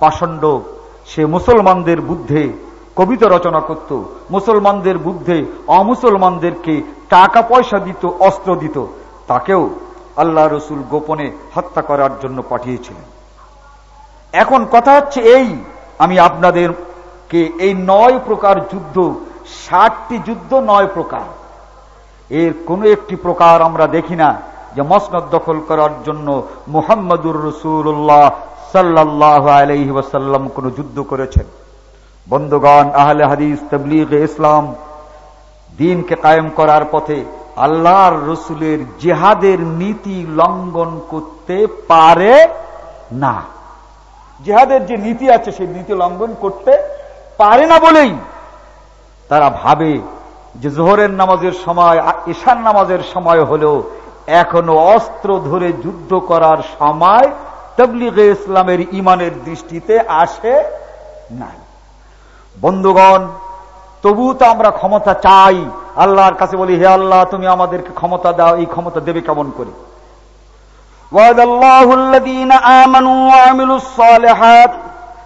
পাষণ্ড। সে মুসলমানদের বুদ্ধে কবিতা রচনা করত। মুসলমানদের বুদ্ধে অমুসলমানদেরকে টাকা পয়সা দিত, অস্ত্র দিত। তাকেও আল্লাহ রসুল গোপনে হত্যা করার জন্য পাঠিয়েছিলেন। এখন কথা হচ্ছে এই, আমি আপনাদেরকে এই নয় প্রকার যুদ্ধ, ষাটটি যুদ্ধ নয় প্রকার। এর কোনো একটি প্রকার আমরা দেখি না যে মসনদ দখল করার জন্য মুহাম্মদুর রসুল্লাহ সাল্লাহ আলহি ওয়াসাল্লাম কোন যুদ্ধ করেছেন। বন্ধুগণ, আহলে হাদিস তবলিগ ইসলাম দিনকে কায়েম করার পথে আল্লাহর রসুলের জেহাদের নীতি লঙ্ঘন করতে পারে না। জেহাদের যে নীতি আছে, সেই নীতি লঙ্ঘন করতে পারে না বলেই তারা ভাবে যে জোহরের নামাজের সময় ঈশান নামাজের সময় হলেও এখনও অস্ত্র ধরে যুদ্ধ করার সময় তবলিগে ইসলামের ইমানের দৃষ্টিতে আসে নাই। বন্ধুগণ তবু তো আমরা ক্ষমতা চাই আল্লাহর কাছে বলি হে আল্লাহ তুমি আমাদেরকে ক্ষমতা দাও এই ক্ষমতা দেবে কেমন করে وعد الله الذين آمنوا وعملوا الصالحات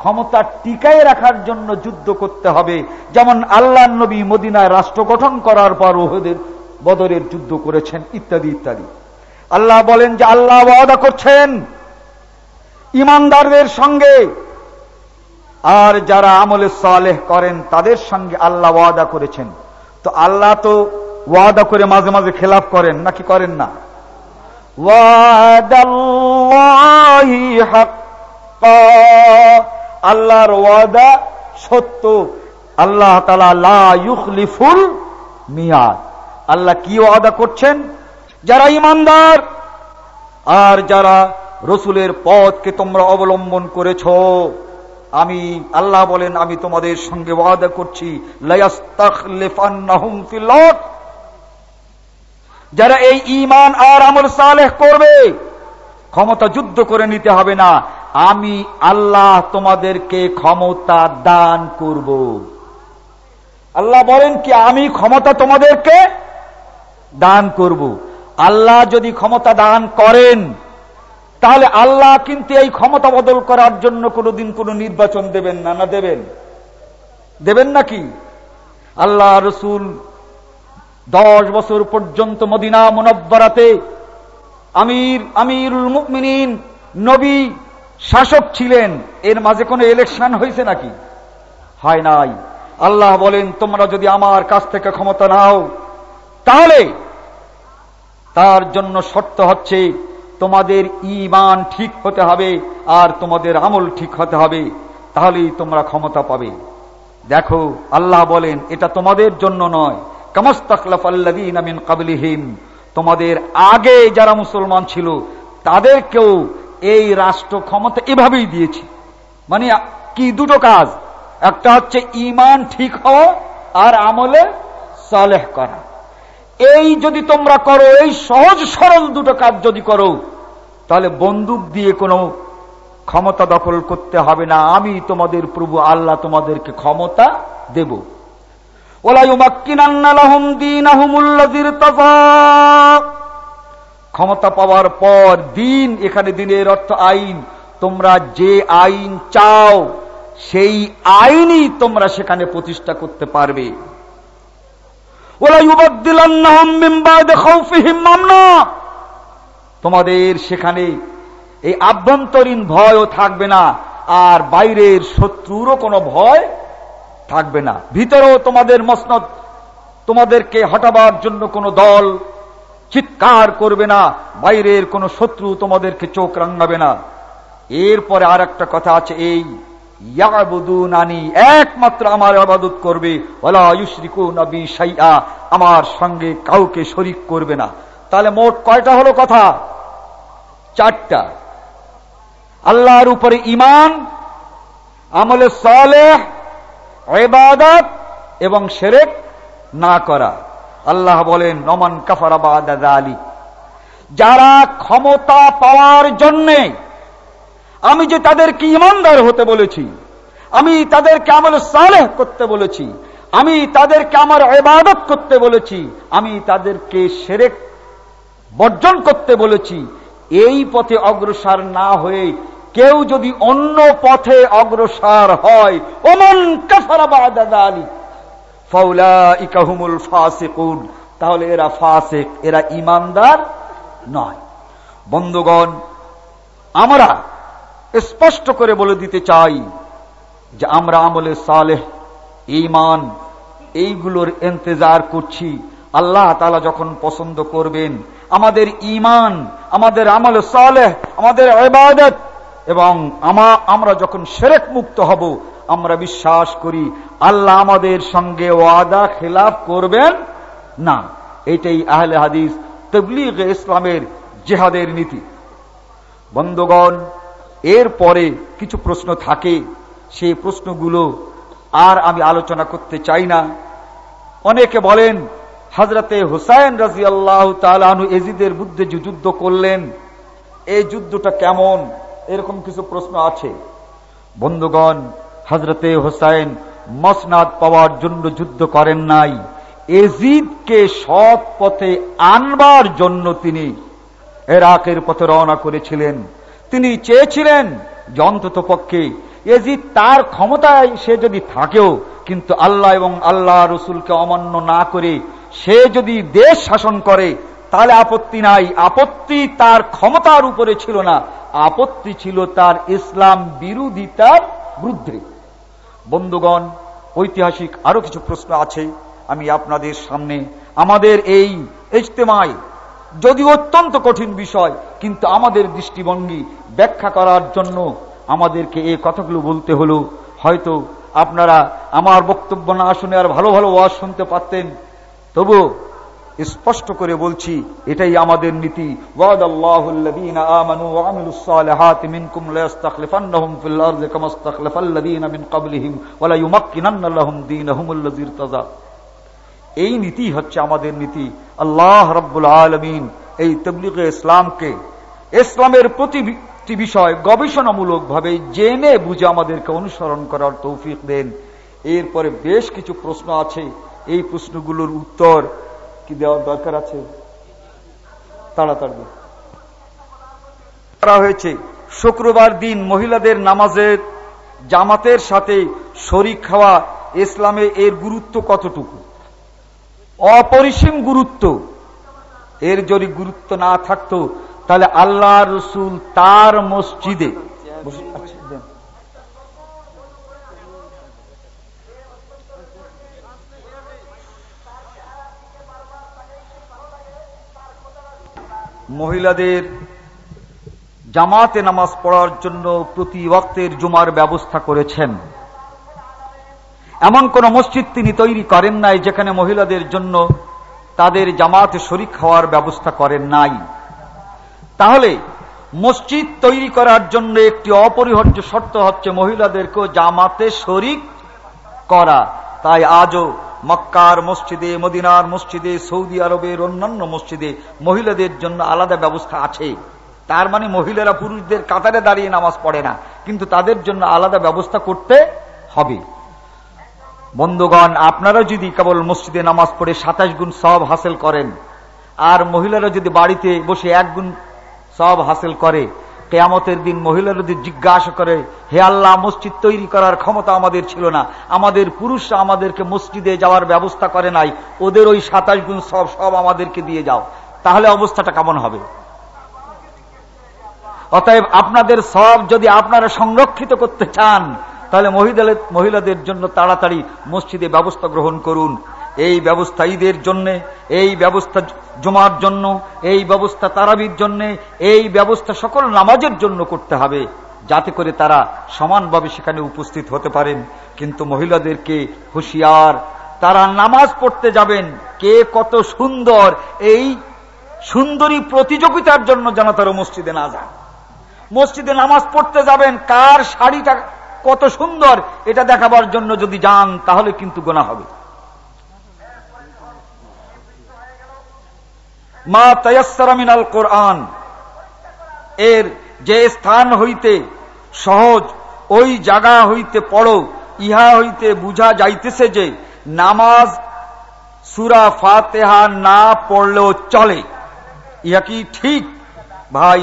ক্ষমতা টিকায় রাখার জন্য যুদ্ধ করতে হবে। যেমন আল্লাহ নবী মদিনায় রাষ্ট্র গঠন করার পর ওহেদের বদরের যুদ্ধ করেছেন, ইত্যাদি ইত্যাদি। আল্লাহ বলেন যে আল্লাহ ওয়াদা করছেন ইমানদারদের সঙ্গে। আর যারা আমলে সালেহ করেন, তাদের সঙ্গে আল্লাহ ওয়াদা করেছেন। তো আল্লাহ তো ওয়াদা করে মাঝে মাঝে খেলাফ করেন, নাকি করেন না? আল্লাহর ওয়াদা সত্য। আল্লাহ ইউখলিফুল মিয়াদ। আল্লাহ কি ওয়াদা করছেন? যারা ইমানদার আর যারা রসুলের পথকে তোমরা অবলম্বন করেছ, আমি আল্লাহ বলেন, আমি তোমাদের সঙ্গে ওয়াদা করছি যারা এই ইমান আর আমল সালেহ করবে, ক্ষমতা যুদ্ধ করে নিতে হবে না। আমি আল্লাহ তোমাদেরকে ক্ষমতা দান করব। আল্লাহ বলেন কি, আমি ক্ষমতা তোমাদেরকে দান করব। আল্লাহ যদি ক্ষমতা দান করেন, তাহলে আল্লাহ কিন্তু এই ক্ষমতা বদল করার জন্য কোনোদিন কোনো নির্বাচন দেবেন না না দেবেন? দেবেন নাকি? আল্লাহ রসুল দশ বছর পর্যন্ত মদিনা মুনব্বরাতে আমির, আমিরুল মুকমিনিন নবী শাসক ছিলেন, এর মাঝে কোনো ইলেকশন হয়েছে নাকি? হয় নাই। আল্লাহ বলেন, তোমরা যদি আমার কাছ থেকে ক্ষমতা নাও, তাহলে তার জন্য শর্ত হচ্ছে, তোমাদের ইমান ঠিক হতে হবে আর তোমাদের আমল ঠিক হতে হবে, তাহলেই তোমরা ক্ষমতা পাবে। দেখো, আল্লাহ বলেন, এটা তোমাদের জন্য নয়। কামস্তাকলাফ আল্লাদিন আমিন কাবলিহিম তোমাদের আগে যারা মুসলমান ছিল, তাদেরকেও এই রাষ্ট্র ক্ষমতা এভাবেই দিয়েছে। মানে কি দুটো কাজ? একটা হচ্ছে ইমান ঠিক হওয়া আর আমলে সালেহ করা। এই যদি তোমরা করো, এই সহজ সরল দুটো কাজ যদি করো, তাহলে বন্দুক দিয়ে কোনো ক্ষমতা দখল করতে হবে না। আমি তোমাদের প্রভু আল্লাহ তোমাদেরকে ক্ষমতা দেব। ক্ষমতা পাওয়ার পর দিন, এখানে দিনের অর্থ আইন। তোমরা যে আইন চাও, সেই আইনই তোমরা সেখানে প্রতিষ্ঠা করতে পারবে। তোমাদের সেখানে এই আভ্যন্তরীণ ভয়ও থাকবে না, আর বাইরের শত্রুরও কোনো ভয় থাকবে না। ভিতরেও তোমাদের মসনদ, তোমাদেরকে হটাবার জন্য কোনো দল চিৎকার করবে না, বাইরের কোনো শত্রু তোমাদেরকে চোখ রাঙাবে না। এরপরে আর একটা কথা আছে, এই একমাত্র আমার আবাদত করবে আমার সঙ্গে কাউকে শরিক করবে না। তাহলে মোট কয়টা হলো কথা? চারটা। আল্লাহর উপরে ইমান আমলে সালেহ এবাদত এবং সেরেক না করা। আল্লাহ বলেন নমান কাফারাবাদ আলী যারা ক্ষমতা পাওয়ার জন্যে আমি যে তাদেরকে ইমানদার হতে বলেছি, আমি তাদেরকে আমল সালেহ করতে বলেছি, আমি তাদেরকে আমার এবাদত করতে বলেছি, আমি তাদেরকে সেরেক বর্জন করতে বলেছি, এই পথে অগ্রসর না হয়ে কেউ যদি অন্য পথে অগ্রসর হয়, ওমন কাফারাবাদালি ইকাহুমুল তাহলে এরা ফাসেক, এরা ইমানদার নয়। বন্ধুগণ, আমরা স্পষ্ট করে বলে দিতে চাই যে আমরা আমলে সালেহ ইমান এইগুলোর ইন্তজার করছি। আল্লাহ তালা যখন পছন্দ করবেন, আমাদের ইমান আমাদের আমল সালেহ, আমাদের এবং আমরা যখন সেরেক মুক্ত হব আমরা বিশ্বাস করি, আল্লাহ আমাদের সঙ্গে ওয়াদা খেলাফ করবেন না। এটাই আহলে হাদিস তবলিগ ইসলামের জেহাদের নীতি। বন্ধগণ, এর পরে কিছু প্রশ্ন থাকে। সেই প্রশ্নগুলো আর আমি আলোচনা করতে চাই না। অনেকে বলেন, হজরতে হুসাইন রাজি আল্লাহ তালু এজিদের বুদ্ধে যে যুদ্ধ করলেন, এই যুদ্ধটা কেমন? এরকম কিছু প্রশ্ন আছে। বন্ধুগণ হজরতে হোসাইন মসনাদ পাওয়ার জন্য যুদ্ধ করেন নাই। এজিদকে সৎ পথে আনবার জন্য তিনি এরাকের পথে রওনা করেছিলেন। তিনি চেয়েছিলেন যে অন্তত পক্ষে এজিদ তার ক্ষমতায় সে যদি থাকেও, কিন্তু আল্লাহ এবং আল্লাহ রসুলকে অমান্য না করে সে যদি দেশ শাসন করে, তাহলে আপত্তি নাই। আপত্তি তার ক্ষমতার উপরে ছিল না। আপত্তি ছিল তার ইসলাম বিরোধিতার বিরুদ্ধে বন্ধুগণ, ঐতিহাসিক আরও কিছু প্রশ্ন আছে। আমি আপনাদের সামনে আমাদের এই ইজতেমায় যদি অত্যন্ত কঠিন বিষয়, কিন্তু আমাদের দৃষ্টিভঙ্গি ব্যাখ্যা করার জন্য আমাদেরকে এই কথাগুলো বলতে হলো। হয়তো আপনারা আমার বক্তব্য না শুনে আর ভালো ভালো ওয়াজ শুনতে পারতেন। তবু স্পষ্ট করে বলছি, এটাই আমাদের নীতি। এই নীতি হচ্ছে আমাদের নীতি। আল্লাহ রব্বুল আলমিন এই তবলিগে ইসলামকে ইসলামের প্রতিটি বিষয় গবেষণামূলক ভাবে জেনে বুঝে আমাদেরকে অনুসরণ করার তৌফিক দেন। এরপরে বেশ কিছু প্রশ্ন আছে। এই প্রশ্নগুলোর উত্তর কি দেওয়ার দরকার আছে? তাড়াতাড়ি করা হয়েছে। শুক্রবার দিন মহিলাদের নামাজের জামাতের সাথে শরিক খাওয়া ইসলামে এর গুরুত্ব কতটুকু? অপরিসীম গুরুত্ব। এর যদি গুরুত্ব না থাকতো, তাহলে আল্লাহ রসুল তার মসজিদে মহিলাদের জামাতে নামাজ পড়ার জন্য প্রতি ওয়াক্তের জুমার ব্যবস্থা করেছেন। এমন কোন মসজিদ তিনি তৈরি করেন নাই যেখানে মহিলাদের জন্য তাদের জামাতে শরিক হওয়ার ব্যবস্থা করেন নাই। তাহলে মসজিদ তৈরি করার জন্য একটি অপরিহার্য শর্ত হচ্ছে মহিলাদেরকে জামাতে শরিক করা। তাই আজও মক্কার মসজিদে, মদিনার মসজিদে, সৌদি আরবের অন্যান্য মসজিদে মহিলাদের জন্য আলাদা ব্যবস্থা আছে। তার মানে মহিলারা পুরুষদের কাতারে দাঁড়িয়ে নামাজ পড়ে না, কিন্তু তাদের জন্য আলাদা ব্যবস্থা করতে হবে। বন্ধুগণ, আপনারা যদি কেবল মসজিদে নামাজ পড়ে সাতাশ গুণ সব হাসিল করেন, আর মহিলারা যদি বাড়িতে বসে এক গুণ সব হাসিল করে কেয়ামতের দিন মহিলা যদি জিজ্ঞাসা করে, হে আল্লাহ, মসজিদ তৈরি করার ক্ষমতা আমাদের ছিল না। আমাদের পুরুষরা আমাদেরকে মসজিদে যাওয়ার ব্যবস্থা করে নাই। ওদের ওই সাতাশ গুণ সব সব আমাদেরকে দিয়ে যাও। তাহলে অবস্থাটা কেমন হবে? অতএব আপনাদের সব যদি আপনারা সংরক্ষিত করতে চান, তাহলে মহিলাদের জন্য তাড়াতাড়ি মসজিদে ব্যবস্থা গ্রহণ করুন। এই ব্যবস্থা ঈদের জন্য, এই ব্যবস্থা জমার জন্য, এই ব্যবস্থা তারাবির জন্য, এই ব্যবস্থা সকল নামাজের জন্য করতে হবে, যাতে করে তারা সমানভাবে সেখানে উপস্থিত হতে পারেন। কিন্তু মহিলাদেরকে হুঁশিয়ার, তারা নামাজ পড়তে যাবেন। কে কত সুন্দর, এই সুন্দরী প্রতিযোগিতার জন্য যেন তারা মসজিদে না যান। মসজিদে নামাজ পড়তে যাবেন, কার শাড়িটা কত সুন্দর, এটা দেখাবার জন্য যদি যান, তাহলে কিন্তু গোনা হবে। মা তয়াসমিনাল কোরআন। এর যে স্থান হইতে সহজ, ওই জায়গা হইতে পড়ো, ইহা হইতে বুঝা যাইতেছে যে নামাজ সুরা ফাতেহা না পড়লেও চলে। ইহা কি ঠিক? ভাই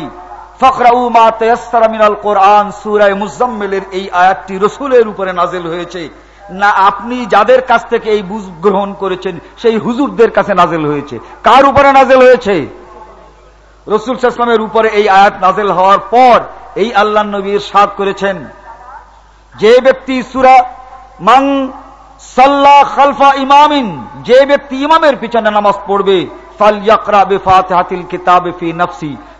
ফখরাউ মা তয়াসমিনাল কোরআন, সুরায় মুজাম্মেলের এই আয়াতটি রসুলের উপরে নাজেল হয়েছে। না আপনি যাদের কাছ থেকে এই বুঝ গ্রহণ করেছেন, সেই হুজুরদের কাছে নাজেল হয়েছে। কার উপরে নাজেল হয়েছে? রসুল ইসলামের উপরে এই আয়াত নাজেল হওয়ার পর এই আল্লাহ নবীর সাদ করেছেন। যে ব্যক্তি সুরা মাং সাল্লাহ খালফা ইমামিন, যে ব্যক্তি ইমামের পিছনে নামাজ পড়বে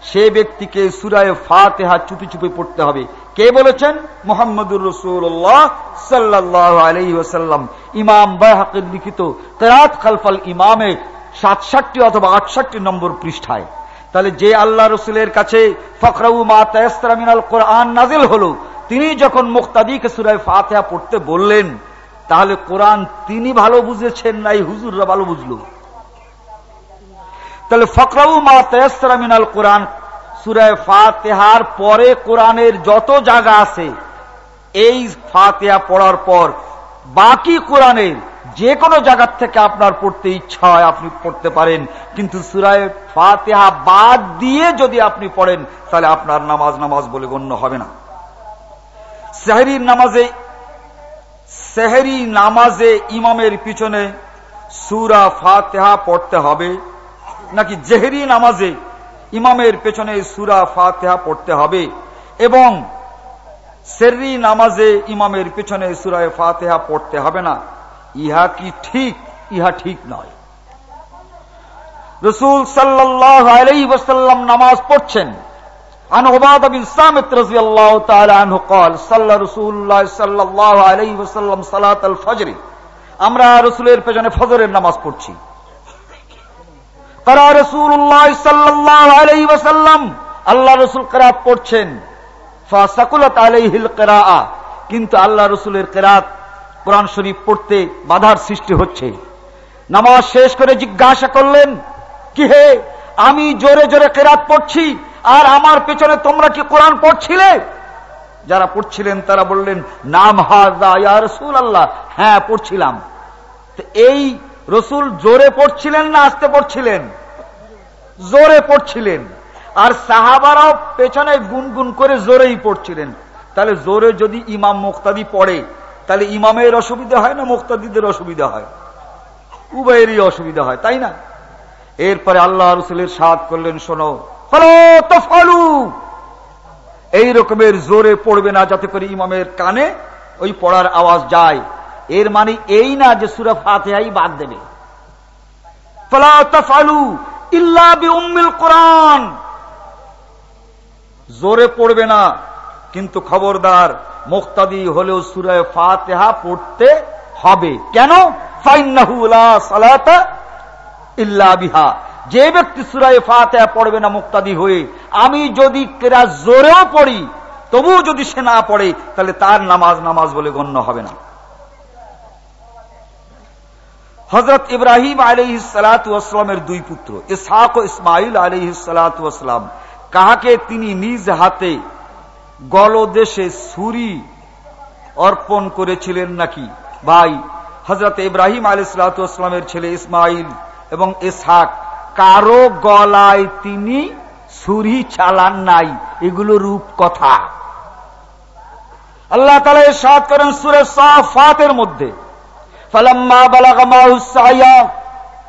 সে ব্যক্তিকে সুরায় ফাতেহা চুপি চুপি পড়তে হবে। কে বলেছেন? মোহাম্মদুর রসুল্লাহ সাল্লাহ আলহি ওসাল্লাম ইমাম বাহাকের লিখিত তেরাত খালফাল ইমামে সাতষট্টি অথবা আটষট্টি নম্বর পৃষ্ঠায়। তাহলে যে আল্লাহ রসুলের কাছে ফখরাউ মা তায়াস্তামিনাল কোরআন নাজিল হলো, তিনি যখন মুক্তাদিকে সুরায় ফাতেহা পড়তে বললেন, তাহলে কোরআন তিনি ভালো বুঝেছেন নাই, হুজুররা ভালো বুঝল। তাহলে ফকরাউ মা তেসরা মিনাল কোরআন, সুরায় ফাতেহার পরে কোরআনের যত জায়গা আছে, এই ফাতেহা পড়ার পর বাকি কোরআনের যে কোনো জায়গার থেকে আপনার পড়তে ইচ্ছা হয় আপনি পড়তে পারেন। কিন্তু সুরায় ফাতেহা বাদ দিয়ে যদি আপনি পড়েন, তাহলে আপনার নামাজ নামাজ বলে গণ্য হবে না। সেহরির নামাজে, সেহরি নামাজে ইমামের পিছনে সুরা ফাতেহা পড়তে হবে। নাকি জেহরি নামাজে ইমামের পেছনে সুরা ফাতেহা পড়তে হবে এবং সেরি নামাজে ইমামের পেছনে সুরায় ফাতেহা পড়তে হবে না ইহা কি ঠিক ইহা ঠিক নয় রসুল সাল্লাহ আলাই ওসাল্লাম নামাজ পড়ছেন عن عبادة بن سامت رضي الله تعالى عنه قال صلى رسول الله صلى الله عليه وسلم صلاة الفجر আমরা রসুলের পেছনে ফজরের নামাজ পড়ছি তারা রসুল্লাহ ওসাল্লাম আল্লাহ রসুল কেরাত পড়ছেন। কেরা কিন্তু আল্লাহ রসুলের কেরাত কোরআন শরীফ পড়তে বাধার সৃষ্টি হচ্ছে। নামাজ শেষ করে জিজ্ঞাসা করলেন, কি হে, আমি জোরে জোরে কেরাত পড়ছি, আর আমার পেছনে তোমরা কি কোরআন পড়ছিলে? যারা পড়ছিলেন তারা বললেন, নাম হাজা রসুল আল্লাহ হ্যাঁ পড়ছিলাম। এই রসুল জোরে পড়ছিলেন না আসতে পড়ছিলেন? জোরে পড়ছিলেন। আর সাহাবারাও পেছনে গুনগুন করে জোরেই পড়ছিলেন। তাহলে জোরে যদি ইমাম মুক্তাদি পড়ে, তাহলে ইমামের অসুবিধা হয় না মুক্তাদিদের অসুবিধা হয়? উভয়েরই অসুবিধা হয়, তাই না? এরপরে আল্লাহ রসুলের সাদ করলেন, শোনো। ফলো। এই রকমের জোরে পড়বে না যাতে করে ইমামের কানে ওই পড়ার আওয়াজ যায়। এর মানে এই না যে সুরা ফাতেহাই বাদ দেবে। কোরআন। জোরে পড়বে না, কিন্তু খবরদার, মুক্তাদি হলেও সুরায় ফাতেহা পড়তে হবে। কেন? বিহা। যে ব্যক্তি সুরায় ফাতেহা পড়বে না মুক্তাদি হয়ে, আমি যদি কেরা জোরেও পড়ি, তবুও যদি সে না পড়ে, তাহলে তার নামাজ নামাজ বলে গণ্য হবে না। হজরত ইব্রাহিম আলহ সালাতামের দুই পুত্র ইসাক ও ইসমাইল আলহ সালাতাম কাহাকে তিনি নিজ হাতে গলদেশে সুরি অর্পণ করেছিলেন নাকি? ভাই হজরত ইব্রাহিম আলী সালাতামের ছেলে ইসমাইল এবং ইসহাক, কারও গলায় তিনি সুরি চালান নাই। এগুলো রূপ কথা আল্লাহ তালা সাত করেন সুরে সাফাতের মধ্যে। ফালাম্মা বালাগা মাহুসাইয়া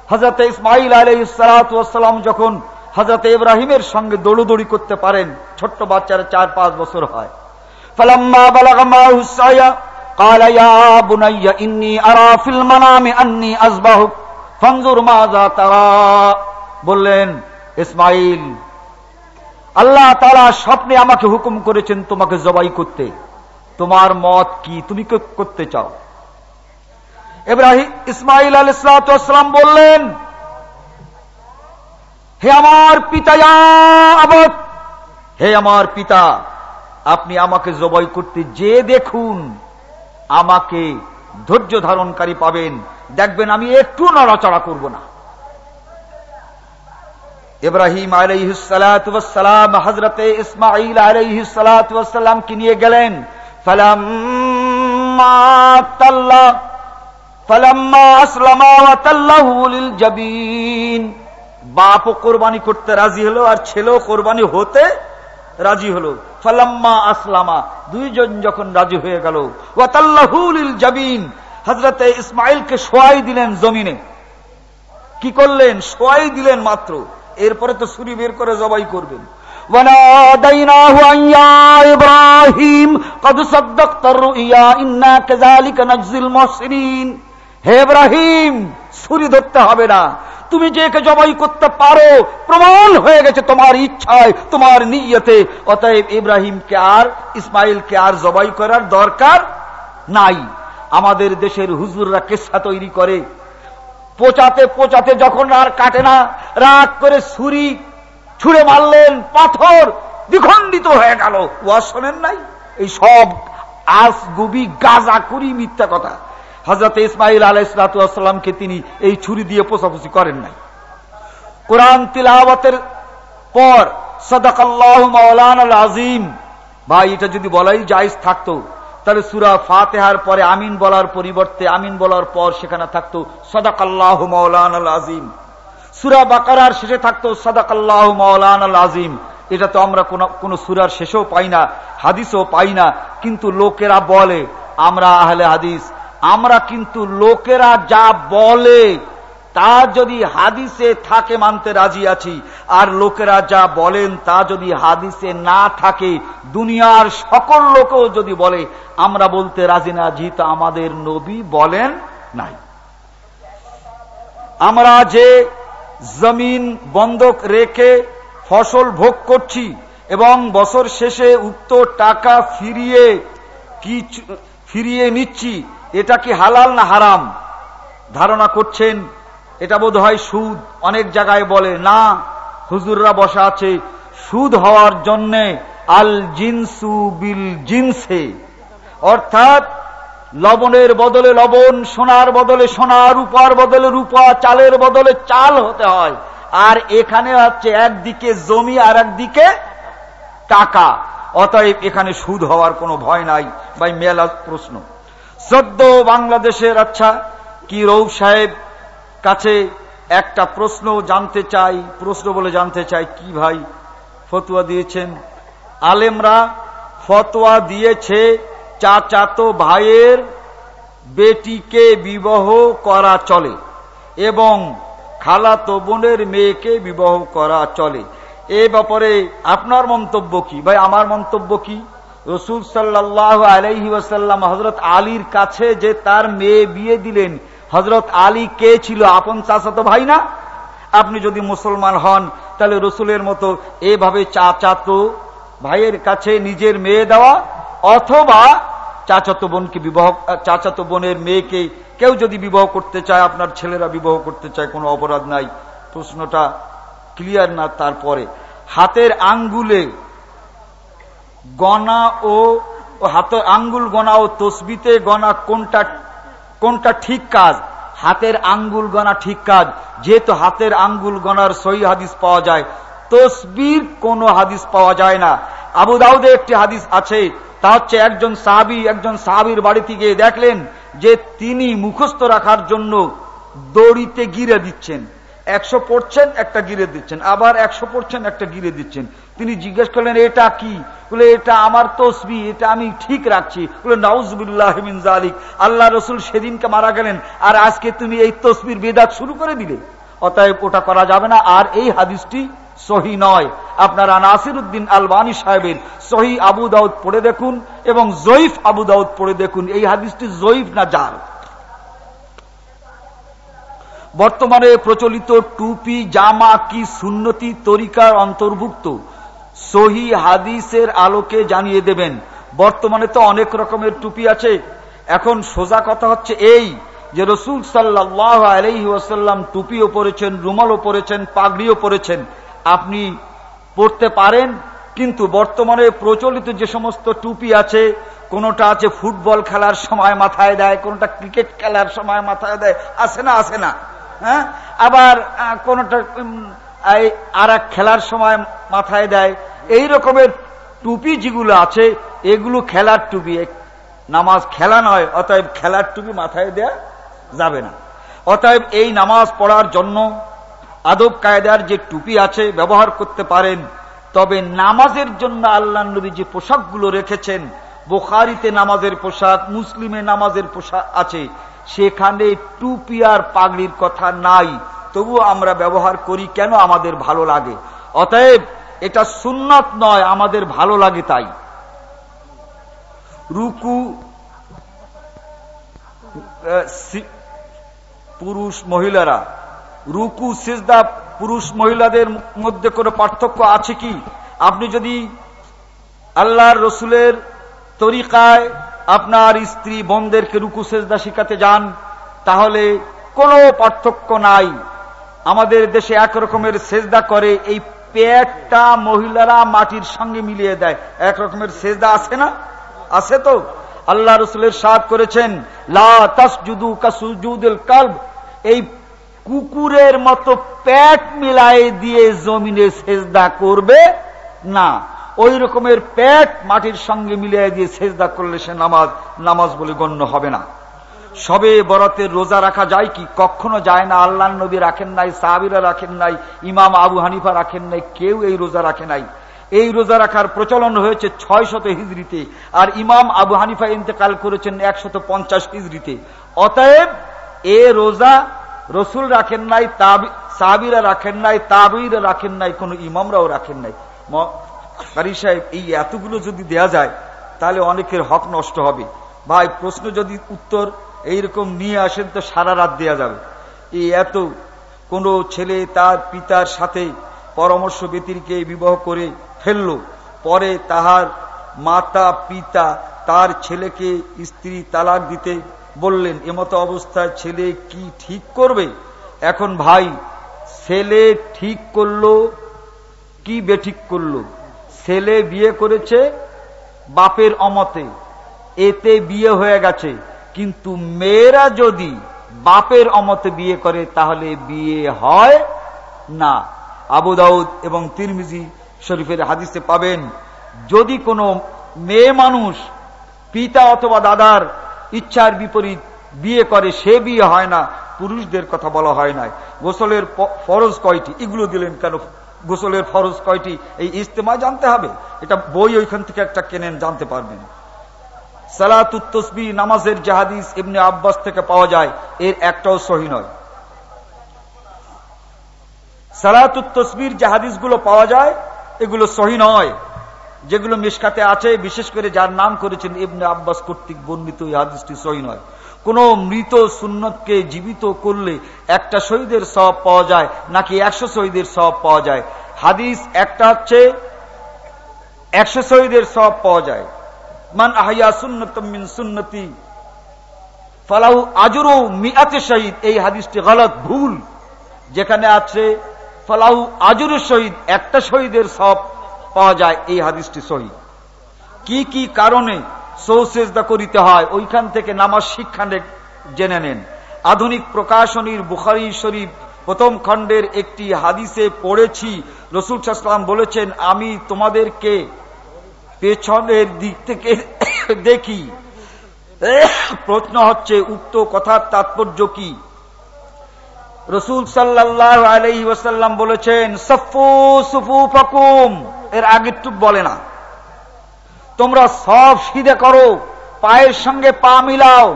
হজরত ইসমাইল আলাই সালাম যখন হজরত ইব্রাহিমের সঙ্গে দৌড়দৌড়ি করতে পারেন ছোট্ট বাচ্চারা চার পাঁচ বছর হয় ফালাম্মা বালাগা মাহুসাইয়া قال يا بني إني أرى في المنام أني أصبحك فانظر ماذا ترى বললেন ইসমাইল আল্লাহ তারা স্বপ্নে আমাকে হুকুম করেছেন তোমাকে জবাই করতে তোমার মত কি তুমি করতে চাও ইব্রাহিম ইসমাইল আল ইসলাতাম বললেন, হে আমার পিতা হে আমার পিতা, আপনি আমাকে জবাই করতে যে দেখুন, আমাকে ধৈর্য ধারণকারী পাবেন। দেখবেন আমি একটু নড়াচড়া করব না। ইব্রাহিম আলাইহিসালাম হজরতে ইসমাইল আলাইহিসালাম কি নিয়ে গেলেন। ফালাম্মা আসলামা বাপ কোরবানি করতে রাজি হলো আর ছেলে কোরবানি হতে রাজি হলো। ফালাম্মা আসলামা, দুইজন যখন রাজি হয়ে গেল জাবিন হজরত ইসমাইল ইসমাইলকে সোয়াই দিলেন জমিনে। কি করলেন? সোয়াই দিলেন মাত্র। এরপরে তো সুরি বের করে জবাই করবেন। ইব্রাহিম, কদ সদ্দক ইয়া ইন্না কেজালিক নাজজিল হে ইব্রাহিম, ছুরি ধরতে হবে না। তুমি যে কে জবাই করতে পারো, প্রমাণ হয়ে গেছে তোমার ইচ্ছায়, তোমার নিয়তে। অতএব ইব্রাহিমকে আর, ইসমাইলকে আর জবাই করার দরকার নাই। আমাদের দেশের হুজুররা কেসা তৈরি করে। পোচাতে পোচাতে যখন আর কাটে না, রাগ করে ছুরি ছুড়ে মারলেন, পাথর দ্বিখণ্ডিত হয়ে গেল। ওয়া শোনেন নাই? এই সব আস গুবি, গাজা করি মিথ্যা কথা। হজরত ইসমাইল আলাইসালামকে তিনি এই ছুরি দিয়ে পোষাপুষি করেন নাই। কোরআন তিলাওয়াতের পর সদাকাল্লাহ মাওলান আজিম ভাই, এটা যদি বলাই জায়জ থাকতো, তাহলে সুরা ফাতেহার পরে আমিন বলার পরিবর্তে আমিন বলার পর সেখানে থাকতো সদাকাল্লাহ মাওলান আজিম সুরা বাকারার শেষে থাকতো সদাকাল্লাহ মাওলান আজিম এটা তো আমরা কোন সুরার শেষেও পাই না, হাদিসও পাই না, কিন্তু লোকেরা বলে, আমরা আহলে হাদিস আমরা কিন্তু লোকেরা যা বলে, তা যদি হাদিসে থাকে মানতে রাজি আছি, আর লোকেরা যা বলেন তা যদি হাদিসে না থাকে, দুনিয়ার সকল লোকও যদি বলে, আমরা বলতে রাজি না জিত আমাদের নবী বলেন নাই। আমরা যে জমিন বন্ধক রেখে ফসল ভোগ করছি, এবং বছর শেষে উক্ত টাকা ফিরিয়ে, কি ফিরিয়ে নিচ্ছি এটা কি হালাল না হারাম? ধারণা করছেন, এটা বোধ হয় সুদ। অনেক জায়গায় বলে, না, হুজুররা বসা আছে, সুদ হওয়ার জন্যে আল জিনসু বিল জিনসে। অর্থাৎ, লবণের বদলে লবণ, সোনার বদলে সোনা, রূপার বদলে রূপা, চালের বদলে চাল হতে হয়। আর এখানে হচ্ছে একদিকে জমি আর একদিকে টাকা। অতএব এখানে সুদ হওয়ার কোনো ভয় নাই বা মেলা প্রশ্ন। সদ্য বাংলাদেশের আচ্ছা কি রৌফ সাহেব কাছে একটা প্রশ্ন জানতে চাই, প্রশ্ন বলে জানতে চাই, কি ভাই? ফতুয়া দিয়েছেন। আলেমরা ফতোয়া দিয়েছে চাচাতো ভাইয়ের বেটিকে বিবাহ করা চলে এবং খালাতো বোনের মেয়েকে বিবাহ করা চলে। এ ব্যাপারে আপনার মন্তব্য কি? ভাই, আমার মন্তব্য কি? রসুল সাল্লাহ আলাইহি ওয়াসাল্লাম হজরত আলীর কাছে যে তার মেয়ে বিয়ে দিলেন হজরত আলী কে ছিল? আপন চাচাতো ভাই না? আপনি যদি মুসলমান হন, তাহলে রসুলের মতো এভাবে চাচাতো ভাইয়ের কাছে নিজের মেয়ে দেওয়া অথবা চাচাতো বোনকে বিবাহ, চাচাতো বোনের মেয়েকে কেউ যদি বিবাহ করতে চায়, আপনার ছেলেরা বিবাহ করতে চায়, কোনো অপরাধ নাই। প্রশ্নটা ক্লিয়ার না তারপরে। হাতের আঙ্গুলে গনা ও হাতের আঙ্গুল গনা ও তসবিতে গনা কোনটা কোনটা ঠিক কাজ? হাতের আঙ্গুল গনা ঠিক কাজ। যেহেতু হাতের আঙ্গুল গনার সহি হাদিস পাওয়া যায়, তসবির কোন হাদিস পাওয়া যায় না। আবু দাউদে একটি হাদিস আছে, তা হচ্ছে একজন সাহাবি, একজন সাহাবির বাড়িতে গিয়ে দেখলেন যে তিনি মুখস্থ রাখার জন্য দড়িতে গিরে দিচ্ছেন। একশো পড়ছেন, একটা গিরে দিচ্ছেন। আবার একশো পড়ছেন, একটা গিরে দিচ্ছেন। তিনি জিজ্ঞেস করলেন, এটা কি? বলে, এটা আমার তসবি এটা আমি ঠিক রাখছি। বলে নাউজবুল্লাহমিন জালিক আল্লাহ রসুল সেদিনকে মারা গেলেন, আর আজকে তুমি এই তসবির বেদাত শুরু করে দিলে। অতএব ওটা করা যাবে না, আর এই হাদিসটি সহি নয়। আপনারা নাসির উদ্দিন আলবানী সাহেবের সহি আবু দাউদ পড়ে দেখুন এবং জয়ীফ আবু দাউদ পড়ে দেখুন। এই হাদিসটি জয়ীফ না যার বর্তমানে প্রচলিত টুপি, জামা কি সুন্নতি তরিকার অন্তর্ভুক্ত? সহি হাদিসের আলোকে জানিয়ে দেবেন, বর্তমানে তো অনেক রকমের টুপি আছে। এখন সোজা কথা হচ্ছে এই যে রসুল সাল্লাহ আলহি টুপিও পরেছেন, রুমালও পরেছেন, পাগড়িও পরেছেন। আপনি পড়তে পারেন, কিন্তু বর্তমানে প্রচলিত যে সমস্ত টুপি আছে, কোনটা আছে ফুটবল খেলার সময় মাথায় দেয়, কোনটা ক্রিকেট খেলার সময় মাথায় দেয়, আসে না আসে না। হ্যাঁ? আবার কোনটা আর খেলার সময় মাথায় দেয়। এই রকমের টুপি যেগুলো আছে, এগুলো খেলার টুপি। নামাজ খেলা নয়, অতএব খেলার টুপি মাথায় দেয়া যাবে না। অতএব এই নামাজ পড়ার জন্য আদব কায়দার যে টুপি আছে, ব্যবহার করতে পারেন। তবে নামাজের জন্য আল্লাহ নবী যে পোশাকগুলো রেখেছেন, বোখারিতে নামাজের পোশাক, মুসলিমে নামাজের পোশাক আছে। সেখানে টুপি আর পাগড়ির কথা নাই। তবু আমরা ব্যবহার করি কেন আমাদের ভালো লাগে? অতএব এটা সুন্নত নয়, আমাদের ভালো লাগে তাই। রুকু পুরুষ মহিলারা, রুকু, সিজদা পুরুষ মহিলাদের মধ্যে কোনো পার্থক্য আছে কি? আপনি যদি আল্লাহর রসুলের তরিকায় আপনার স্ত্রী বোনদেরকে রুকু সেজদা শিখাতে যান, তাহলে কোনো পার্থক্য নাই। আমাদের দেশে এক রকমের সেজদা করে, এই পেটটা মহিলারা মাটির সঙ্গে মিলিয়ে দেয়। এক রকমের সেজদা আছে না? আছে তো? আল্লাহ রসুলের সাদ করেছেন কাসুজুদুল কালব। এই কুকুরের মতো প্যাট মিলাই দিয়ে জমিনে সেজদা করবে না। ওই রকমের প্যাট মাটির সঙ্গে মিলিয়ে দিয়ে সেজদা করলে সে নামাজ নামাজ বলে গণ্য হবে না। সবে বরতের রোজা রাখা যায় কি? কখনো যায় না। আল্লাহ নবী রাখেন নাই, সাহাবিরা রাখেন নাই, ইমাম আবু হানিফা রাখেন নাই, কেউ এই রোজা রাখে নাই। এই রোজা রাখার প্রচলন হয়েছে ছয় শত হিজড়িতে আর ইমাম আবু হানিফা ইন্তেকাল করেছেন একশত পঞ্চাশ হিজড়িতে। অতএব এ রোজা রসুল রাখেন নাই সাহাবিরা রাখেন নাই, তাবিরা রাখেন নাই, কোন ইমামরাও রাখেন নাই। কারি সাহেব, এই এতগুলো যদি দেয়া যায়, তাহলে অনেকের হক নষ্ট হবে। ভাই, প্রশ্ন যদি উত্তর এইরকম নিয়ে আসেন, তো সারা রাত দেয়া যাবে। এই এত কোন ছেলে তার পিতার সাথে পরামর্শ ব্যতিরকে বিবাহ করে ফেলল, পরে তাহার মাতা, পিতা তার ছেলেকে স্ত্রী তালাক দিতে বললেন এমতো অবস্থায় ছেলে কি ঠিক করবে? এখন ভাই, ছেলে ঠিক করল, কি বেঠিক করল? ছেলে বিয়ে করেছে বাপের অমতে। এতে বিয়ে হয়ে গেছে। কিন্তু মেয়েরা যদি বাপের অমতে বিয়ে করে, তাহলে বিয়ে হয় না। আবু দাউদ এবং তিরমিজি শরীফের হাদিসে পাবেন, যদি কোনো মেয়ে মানুষ পিতা অথবা দাদার ইচ্ছার বিপরীত বিয়ে করে, সে বিয়ে হয় না। পুরুষদের কথা বলা হয় নাই। গোসলের ফরজ কয়টি? এগুলো দিলেন কেন? গোসলের ফরজ কয়টি? এই ইস্তেমা জানতে হবে। এটা বই ওইখান থেকে একটা কেনেন জানতে পারবেন। নামাজের জাহাদিস এমনি আব্বাস থেকে পাওয়া যায়, এর একটাও সহি নয়। পাওয়া যায়, এগুলো সহি নয়। যেগুলো মিসকাতে আছে, বিশেষ করে যার নাম করেছেন ইবনে আব্বাস কর্তৃক বর্ণিত এই হাদিসটি সহি নয়। কোন মৃত সুন্নতকে জীবিত করলে একটা শহীদের সব পাওয়া যায় নাকি একশো শহীদের সব পাওয়া যায়? হাদিস একটা হচ্ছে, একশো শহীদের সব পাওয়া যায়। মান আহিয়া সুন্নতমিন সুন্নতি ফালাউ আজরু মিয়াতে শহীদ। এই হাদিসটি গলত, ভুল। যেখানে আছে ফালাউ আজরু শহীদ, একটা শহীদের সব পাওয়া যায়, এই হাদিসটি শহীদ কি কি কারণে সৌসেজদা করিতে হয়, ওইখান থেকে নামাজ শিক্ষা জেনে নেন। আধুনিক প্রকাশনীর বুখারি শরীফ প্রথম খণ্ডের একটি হাদিসে পড়েছি। রসুল সাসলাম বলেছেন, আমি তোমাদেরকে পেছনের দিক থেকে দেখি। প্রশ্ন হচ্ছে, উক্ত কথার তাৎপর্য কি? রসুল সাল্লাহ ওসাল্লাম বলেছেন, সফু সুফু ফকুম এর আগের টুক বলে না। তোমরা সব সিধে করো, পায়ের সঙ্গে পা মিলাও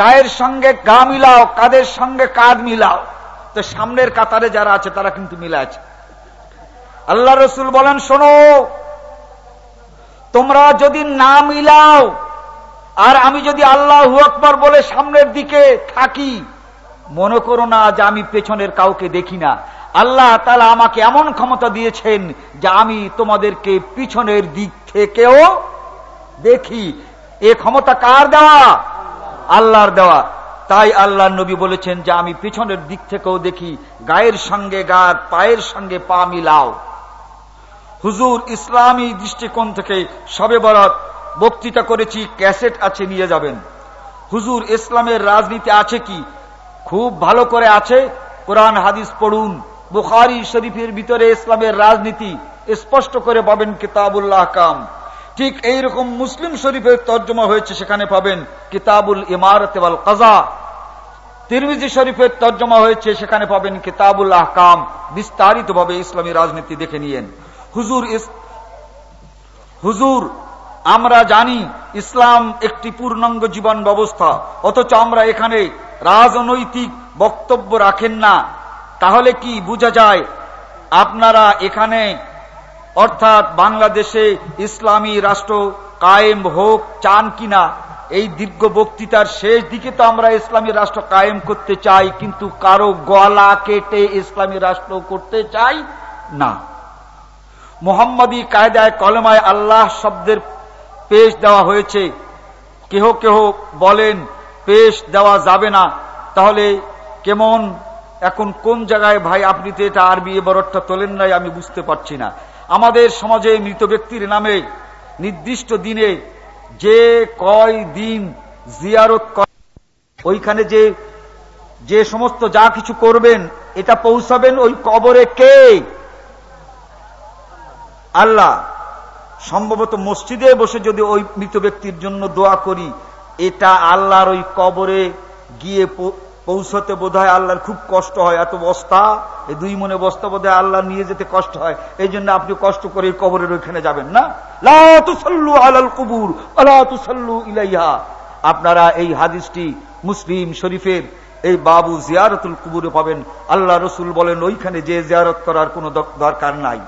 গায়ের সঙ্গে গা মিলাও, কাদের সঙ্গে কাঁধ মিলাও। তো সামনের কাতারে যারা আছে, তারা কিন্তু মিলে আছে। আল্লাহ রসুল বলেন, শোনো, তোমরা যদি না মিলাও, আর আমি যদি আল্লাহ আকবর বলে সামনের দিকে থাকি, মনে করো না যে আমি পেছনের কাউকে দেখি না। আল্লাহ তালা আমাকে এমন ক্ষমতা দিয়েছেন যে আমি তোমাদেরকে পিছনের দিক থেকেও দেখি। এ ক্ষমতা কার দেওয়া? আল্লাহর দেওয়া। তাই আল্লাহ নবী বলেছেন যে আমি পিছনের দিক থেকেও দেখি, গায়ের সঙ্গে গার পায়ের সঙ্গে পা মিলাও। হুজুর, ইসলামী দৃষ্টিকোণ থেকে সবে বরাত বক্তৃতা করেছি, ক্যাসেট আছে, নিয়ে যাবেন। হুজুর, ইসলামের রাজনীতি আছে কি? খুব ভালো করে আছে, কোরআন, হাদিস পড়ুন। বুখারি শরীফের ভিতরে ইসলামের রাজনীতি স্পষ্ট করে পাবেন কিতাবুল্লাহ কাম ঠিক এইরকম মুসলিম শরীফের তর্জমা হয়েছে, সেখানে পাবেন কিতাবুল ইমারত কাজা। তিরমিজি শরীফের তর্জমা হয়েছে, সেখানে পাবেন কিতাবুল আহকাম। বিস্তারিত ভাবে ইসলামী রাজনীতি দেখে নিয়েন। হুজুর হুজুর, আমরা জানি ইসলাম একটি পূর্ণাঙ্গ জীবন ব্যবস্থা, অথচ আমরা এখানে রাজনৈতিক বক্তব্য রাখেন না। তাহলে কি বোঝা যায়? আপনারা এখানে, অর্থাৎ বাংলাদেশে ইসলামী রাষ্ট্র কায়েম হোক, চান কিনা, এই দীর্ঘ বক্তৃতার শেষ দিকে তো আমরা ইসলামী রাষ্ট্র কায়েম করতে চাই, কিন্তু কারও গলা কেটে ইসলামী রাষ্ট্র করতে চাই না। মোহাম্মদী কায়দায় কলমায় আল্লাহ শব্দের পেশ দেওয়া হয়েছে। কেহ কেহ বলেন, পেশ দেওয়া যাবে না। তাহলে কেমন এখন কোন জায়গায় ভাই আপনি তো এটা আরবি এবারটা তোলেন নাই আমি বুঝতে পারছি না। আমাদের সমাজে মৃত ব্যক্তির নামে নির্দিষ্ট দিনে যে কয় দিন জিয়ারত ওইখানে যে যে সমস্ত যা কিছু করবেন, এটা পৌঁছাবেন ওই কবরে কে? আল্লাহ। সম্ভবত মসজিদে বসে যদি ওই মৃত ব্যক্তির জন্য দোয়া করি, এটা আল্লাহর ওই কবরে গিয়ে পৌঁছতে বোধ হয় আল্লাহর খুব কষ্ট হয়, এত বস্তা, এই দুই মনে বস্তা বোধ আল্লাহ নিয়ে যেতে কষ্ট হয়। এই জন্য আপনি কষ্ট করে কবরের ওইখানে যাবেন, না? লাতুসাল্লু আলাল কুবুর আলাতুসাল্লু ইলাইহা। আপনারা এই হাদিসটি মুসলিম শরীফের এই বাবু জিয়ারতুল কুবুরে পাবেন। আল্লাহ রসুল বলেন, ওইখানে যে জিয়ারত করার কোন দরকার নাই।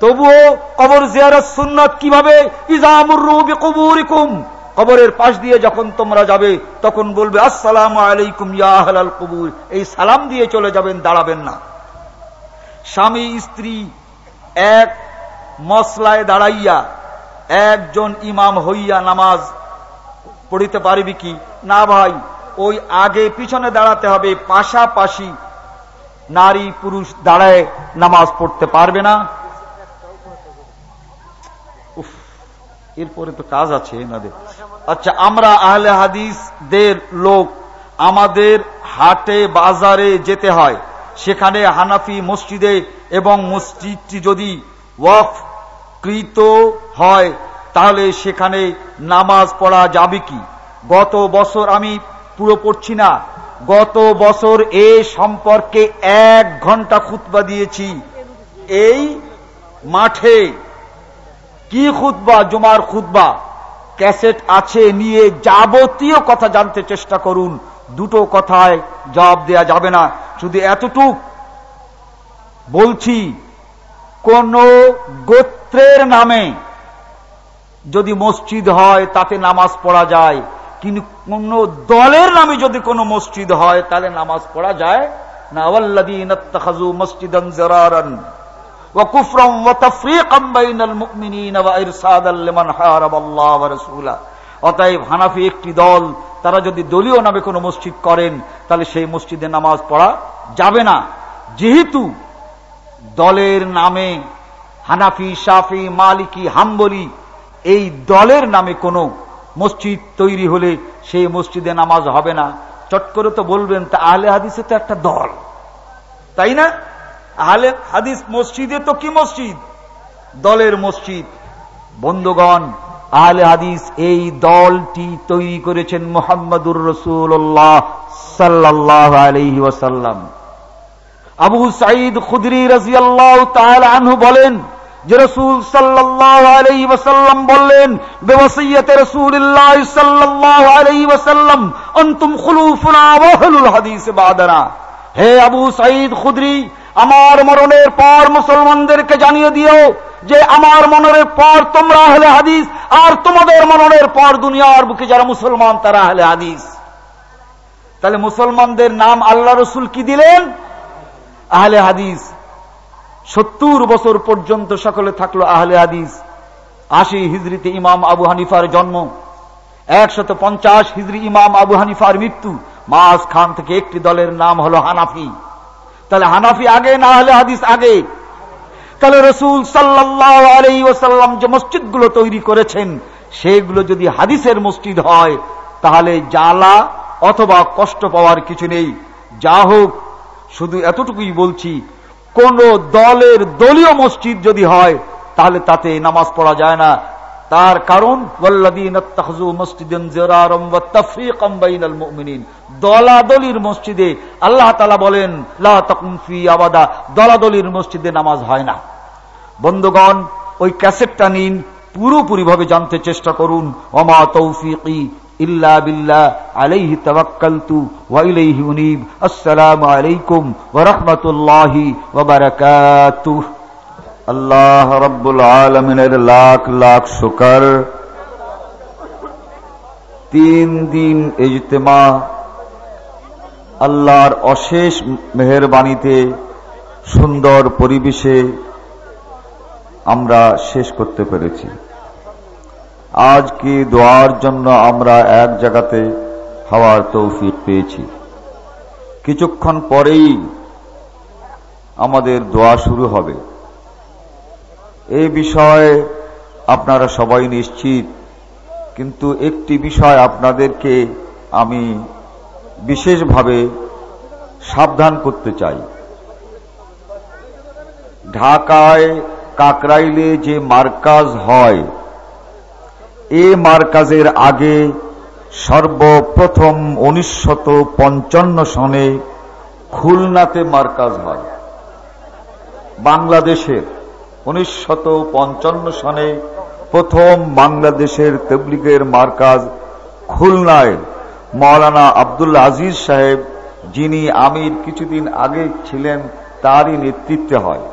তবুও কবর জিয়ারত সুন্নত কীভাবে? ইজামুর রুবি কবুরিকুম কবরের পাশ দিয়ে যখন তোমরা যাবে, তখন বলবে, আসসালাম আলাইকুম ইয়াহাল কবুর। এই সালাম দিয়ে চলে যাবেন, দাঁড়াবেন না। স্বামী, স্ত্রী, এক মশলায় দাঁড়াইয়া, একজন ইমাম হইয়া নামাজ পড়িতে পারবি কি? না ভাই, ওই আগে পিছনে দাঁড়াতে হবে, পাশাপাশি নারী, পুরুষ দাঁড়ায় নামাজ পড়তে পারবে না। এরপরে তো কাজ আছে এনাদের। আচ্ছা আমরা আহলে হাদিসদের লোক, আমাদের হাটে, বাজারে যেতে হয়। সেখানে হানাফি মসজিদে এবং মসজিদটি যদি ওয়াফ কৃত হয়, তাহলে সেখানে নামাজ পড়া যাবে কি? গত বছর আমি পুরো পড়ছি না। গত বছর এ সম্পর্কে এক ঘণ্টা খুতবা দিয়েছি। এই মাঠে কি খুতবা? জমার খুতবা? ক্যাসেট আছে নিয়ে যাবতীয় কথা জানতে চেষ্টা করুন। দুটো কথায় জবাব দেয়া যাবে না। শুধু এতটুক বলছি, কোন গোত্রের নামে যদি মসজিদ হয়, তাতে নামাজ পড়া যায়। কিন্তু কোন দলের নামে যদি কোনো মসজিদ হয়, তাহলে নামাজ পড়া যায় না। মসজিদান জরারান অতএব হানাফি একটি দল, তারা যদি দলীয় নামে কোনো মসজিদ করেন, তাহলে সেই মসজিদে নামাজ পড়া যাবে না। যেহেতু দলের নামে হানাফি সাফি মালিকি, হাম্বলি, এই দলের নামে কোনো মসজিদ তৈরি হলে সেই মসজিদে নামাজ হবে না। চট করে তো বলবেন, তা আহলে হাদিসে তো একটা দল। তাই না? আহলে হাদিস মসজিদে তো কি মসজিদ? দলের মসজিদ। বন্ধুগণ, আহলে হাদিস এই দলটি তৈরি করেছেন মোহাম্মদুর রসুল্লাহ সাল্লাহ আলহি ওয়াসাল্লাম। আবু সাইদ খুদরি রাজিয়াল্লাহ আনহু বলেন যে রসুল সাল্লাহ আলাই ওসাল্লাম বললেন বেবসইয়তে রসুল্লাহ সাল্লাহ আলাই ওসাল্লাম অন্তুম খুলুফুনা হাদিস হে আবু সাইদ খুদরি আমার মরণের পর মুসলমানদেরকে জানিয়ে দিও যে আমার মনের পর তোমরা হলে হাদিস, আর তোমাদের মরণের পর দুনিয়ার বুকে যারা মুসলমান, তারা হলে হাদিস। তাহলে মুসলমানদের নাম আল্লাহ রসুল কি দিলেন? আহলে হাদিস। সত্তর বছর পর্যন্ত সকলে থাকল আহলে হাদিস। আশি হিজড়িতে ইমাম আবু হানিফার জন্ম, একশত পঞ্চাশ হিজড়ি ইমাম আবু হানিফার মৃত্যু। মাস খান থেকে একটি দলের নাম হলো হানাফি। তাহলে হানাফি আগে, না হলে হাদিস আগে? তাহলে রসুল সাল্লাহ যে মসজিদগুলো তৈরি করেছেন, সেগুলো যদি হাদিসের মসজিদ হয়, তাহলে জ্বালা অথবা কষ্ট পাওয়ার কিছু নেই। যা হোক, শুধু এতটুকুই বলছি, কোন দলের দলীয় মসজিদ যদি হয়, তাহলে তাতে নামাজ পড়া যায় না। তার কারণ মসজিদে আল্লাহ তালা বলেন মসজিদে নামাজ হয় না। বন্ধুগণ, ওই ক্যাসেটটা নিন, পুরোপুরি ভাবে জানতে চেষ্টা করুন অমা তৌফিকি ইল্লা বিল্লাহ, আলাইহি তাওয়াক্কালতু আসসালামু আলাইকুম ওয়া রাহমাতুল্লাহি আল্লাহ রব্বুল আলমিনের লাখ লাখ শুকর। তিন দিন ইজতেমা আল্লাহর অশেষ মেহরবানিতে সুন্দর পরিবেশে আমরা শেষ করতে পেরেছি। আজকে দোয়ার জন্য আমরা এক জায়গাতে হওয়ার তৌফিক পেয়েছি। কিছুক্ষণ পরেই আমাদের দোয়া শুরু হবে। এই বিষয়ে আপনারা সবাই নিশ্চিত, কিন্তু একটি বিষয় আপনাদেরকে আমি বিশেষভাবে সাবধান করতে চাই। ঢাকায় কাকরাইলে যে মার্কাজ হয়, এ মার্কাজের আগে সর্বপ্রথম উনিশশত পঞ্চান্ন সনে খুলনাতে মার্কাজ হয়, বাংলাদেশের। পঞ্চান্ন সনে প্রথম বাংলাদেশের তবলিগের মার্কাজ খুলনায় মৌলানা আব্দুল আজিজ সাহেব, যিনি আমির কিছুদিন আগে ছিলেন, তারই নেতৃত্বে হয়।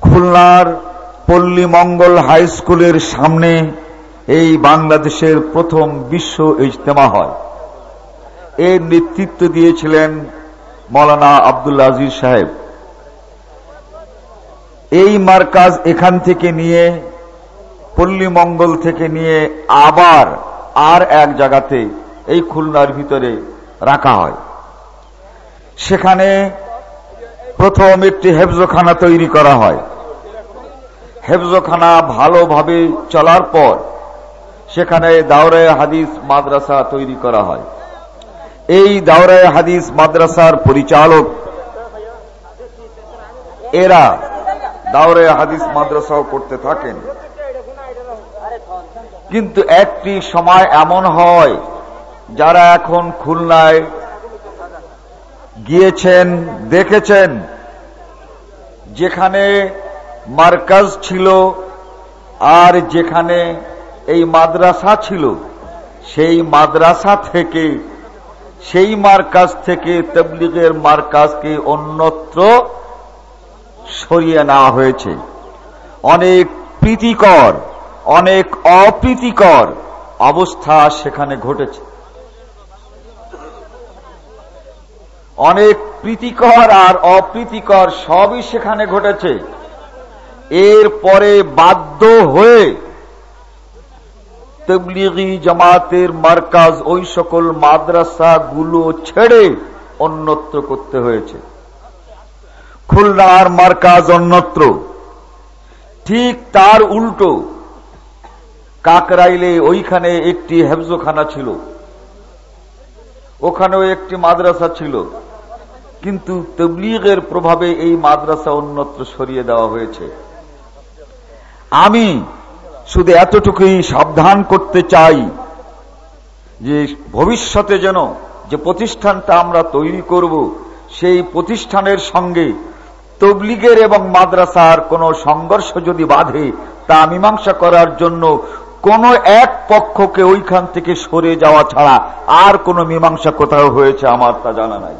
খুলনার পল্লী মঙ্গল হাই স্কুলের সামনে এই বাংলাদেশের প্রথম বিশ্ব ইজতেমা হয়। এর নেতৃত্ব দিয়েছিলেন মৌলানা আব্দুল আজিজ সাহেব। এই মার্কাজ এখান থেকে নিয়ে, পল্লী মঙ্গল থেকে নিয়ে আবার আর এক জায়গাতে এই খুলনার ভিতরে রাখা হয়। সেখানে প্রথম একটি হেফজখানা তৈরি করা হয়। হেফজখানা ভালোভাবে চলার পর সেখানে দাওরায় হাদিস মাদ্রাসা তৈরি করা হয়। এই দাওরায় হাদিস মাদ্রাসার পরিচালক এরা দাওরে হাদিস মাদ্রাসাও করতে থাকেন। কিন্তু একটি সময় এমন হয়, যারা এখন খুলনায় গিয়েছেন, দেখেছেন, যেখানে মার্কাজ ছিল আর যেখানে এই মাদ্রাসা ছিল, সেই মাদ্রাসা থেকে, সেই মার্কাজ থেকে, তবলিগের মার্কাজকে অন্যত্র সরিয়ে নেওয়া হয়েছে। অনেক প্রীতিকর, অনেক অপ্রীতিকর অবস্থা সেখানে ঘটেছে। অনেক প্রীতিকর আর অপ্রীতিকর সবই সেখানে ঘটেছে। এরপরে বাধ্য হয়ে তবলিগি জামাতের মার্কাজ ওই সকল মাদ্রাসা গুলো ছেড়ে অন্যত্র করতে হয়েছে। খুলনার মার্কাজ অন্যত্র। ঠিক তার উল্টো, কাকরাইলে ওইখানে একটি হেফজোখানা ছিল। ওখানেও একটি মাদ্রাসা ছিল। কিন্তু তবলিগের প্রভাবে এই মাদ্রাসা অন্যত্র সরিয়ে দেওয়া হয়েছে। আমি শুধু এতটুকুই সাবধান করতে চাই যে ভবিষ্যতে যেন যে প্রতিষ্ঠানটা আমরা তৈরি করব, সেই প্রতিষ্ঠানের সঙ্গে তবলিগের এবং মাদ্রাসার কোন সংঘর্ষ যদি বাধে, তা মীমাংসা করার জন্য কোন এক পক্ষকে ওইখান থেকে সরে যাওয়া ছাড়া আর কোন মীমাংসা কোথাও হয়েছে আমার তা জানা নাই।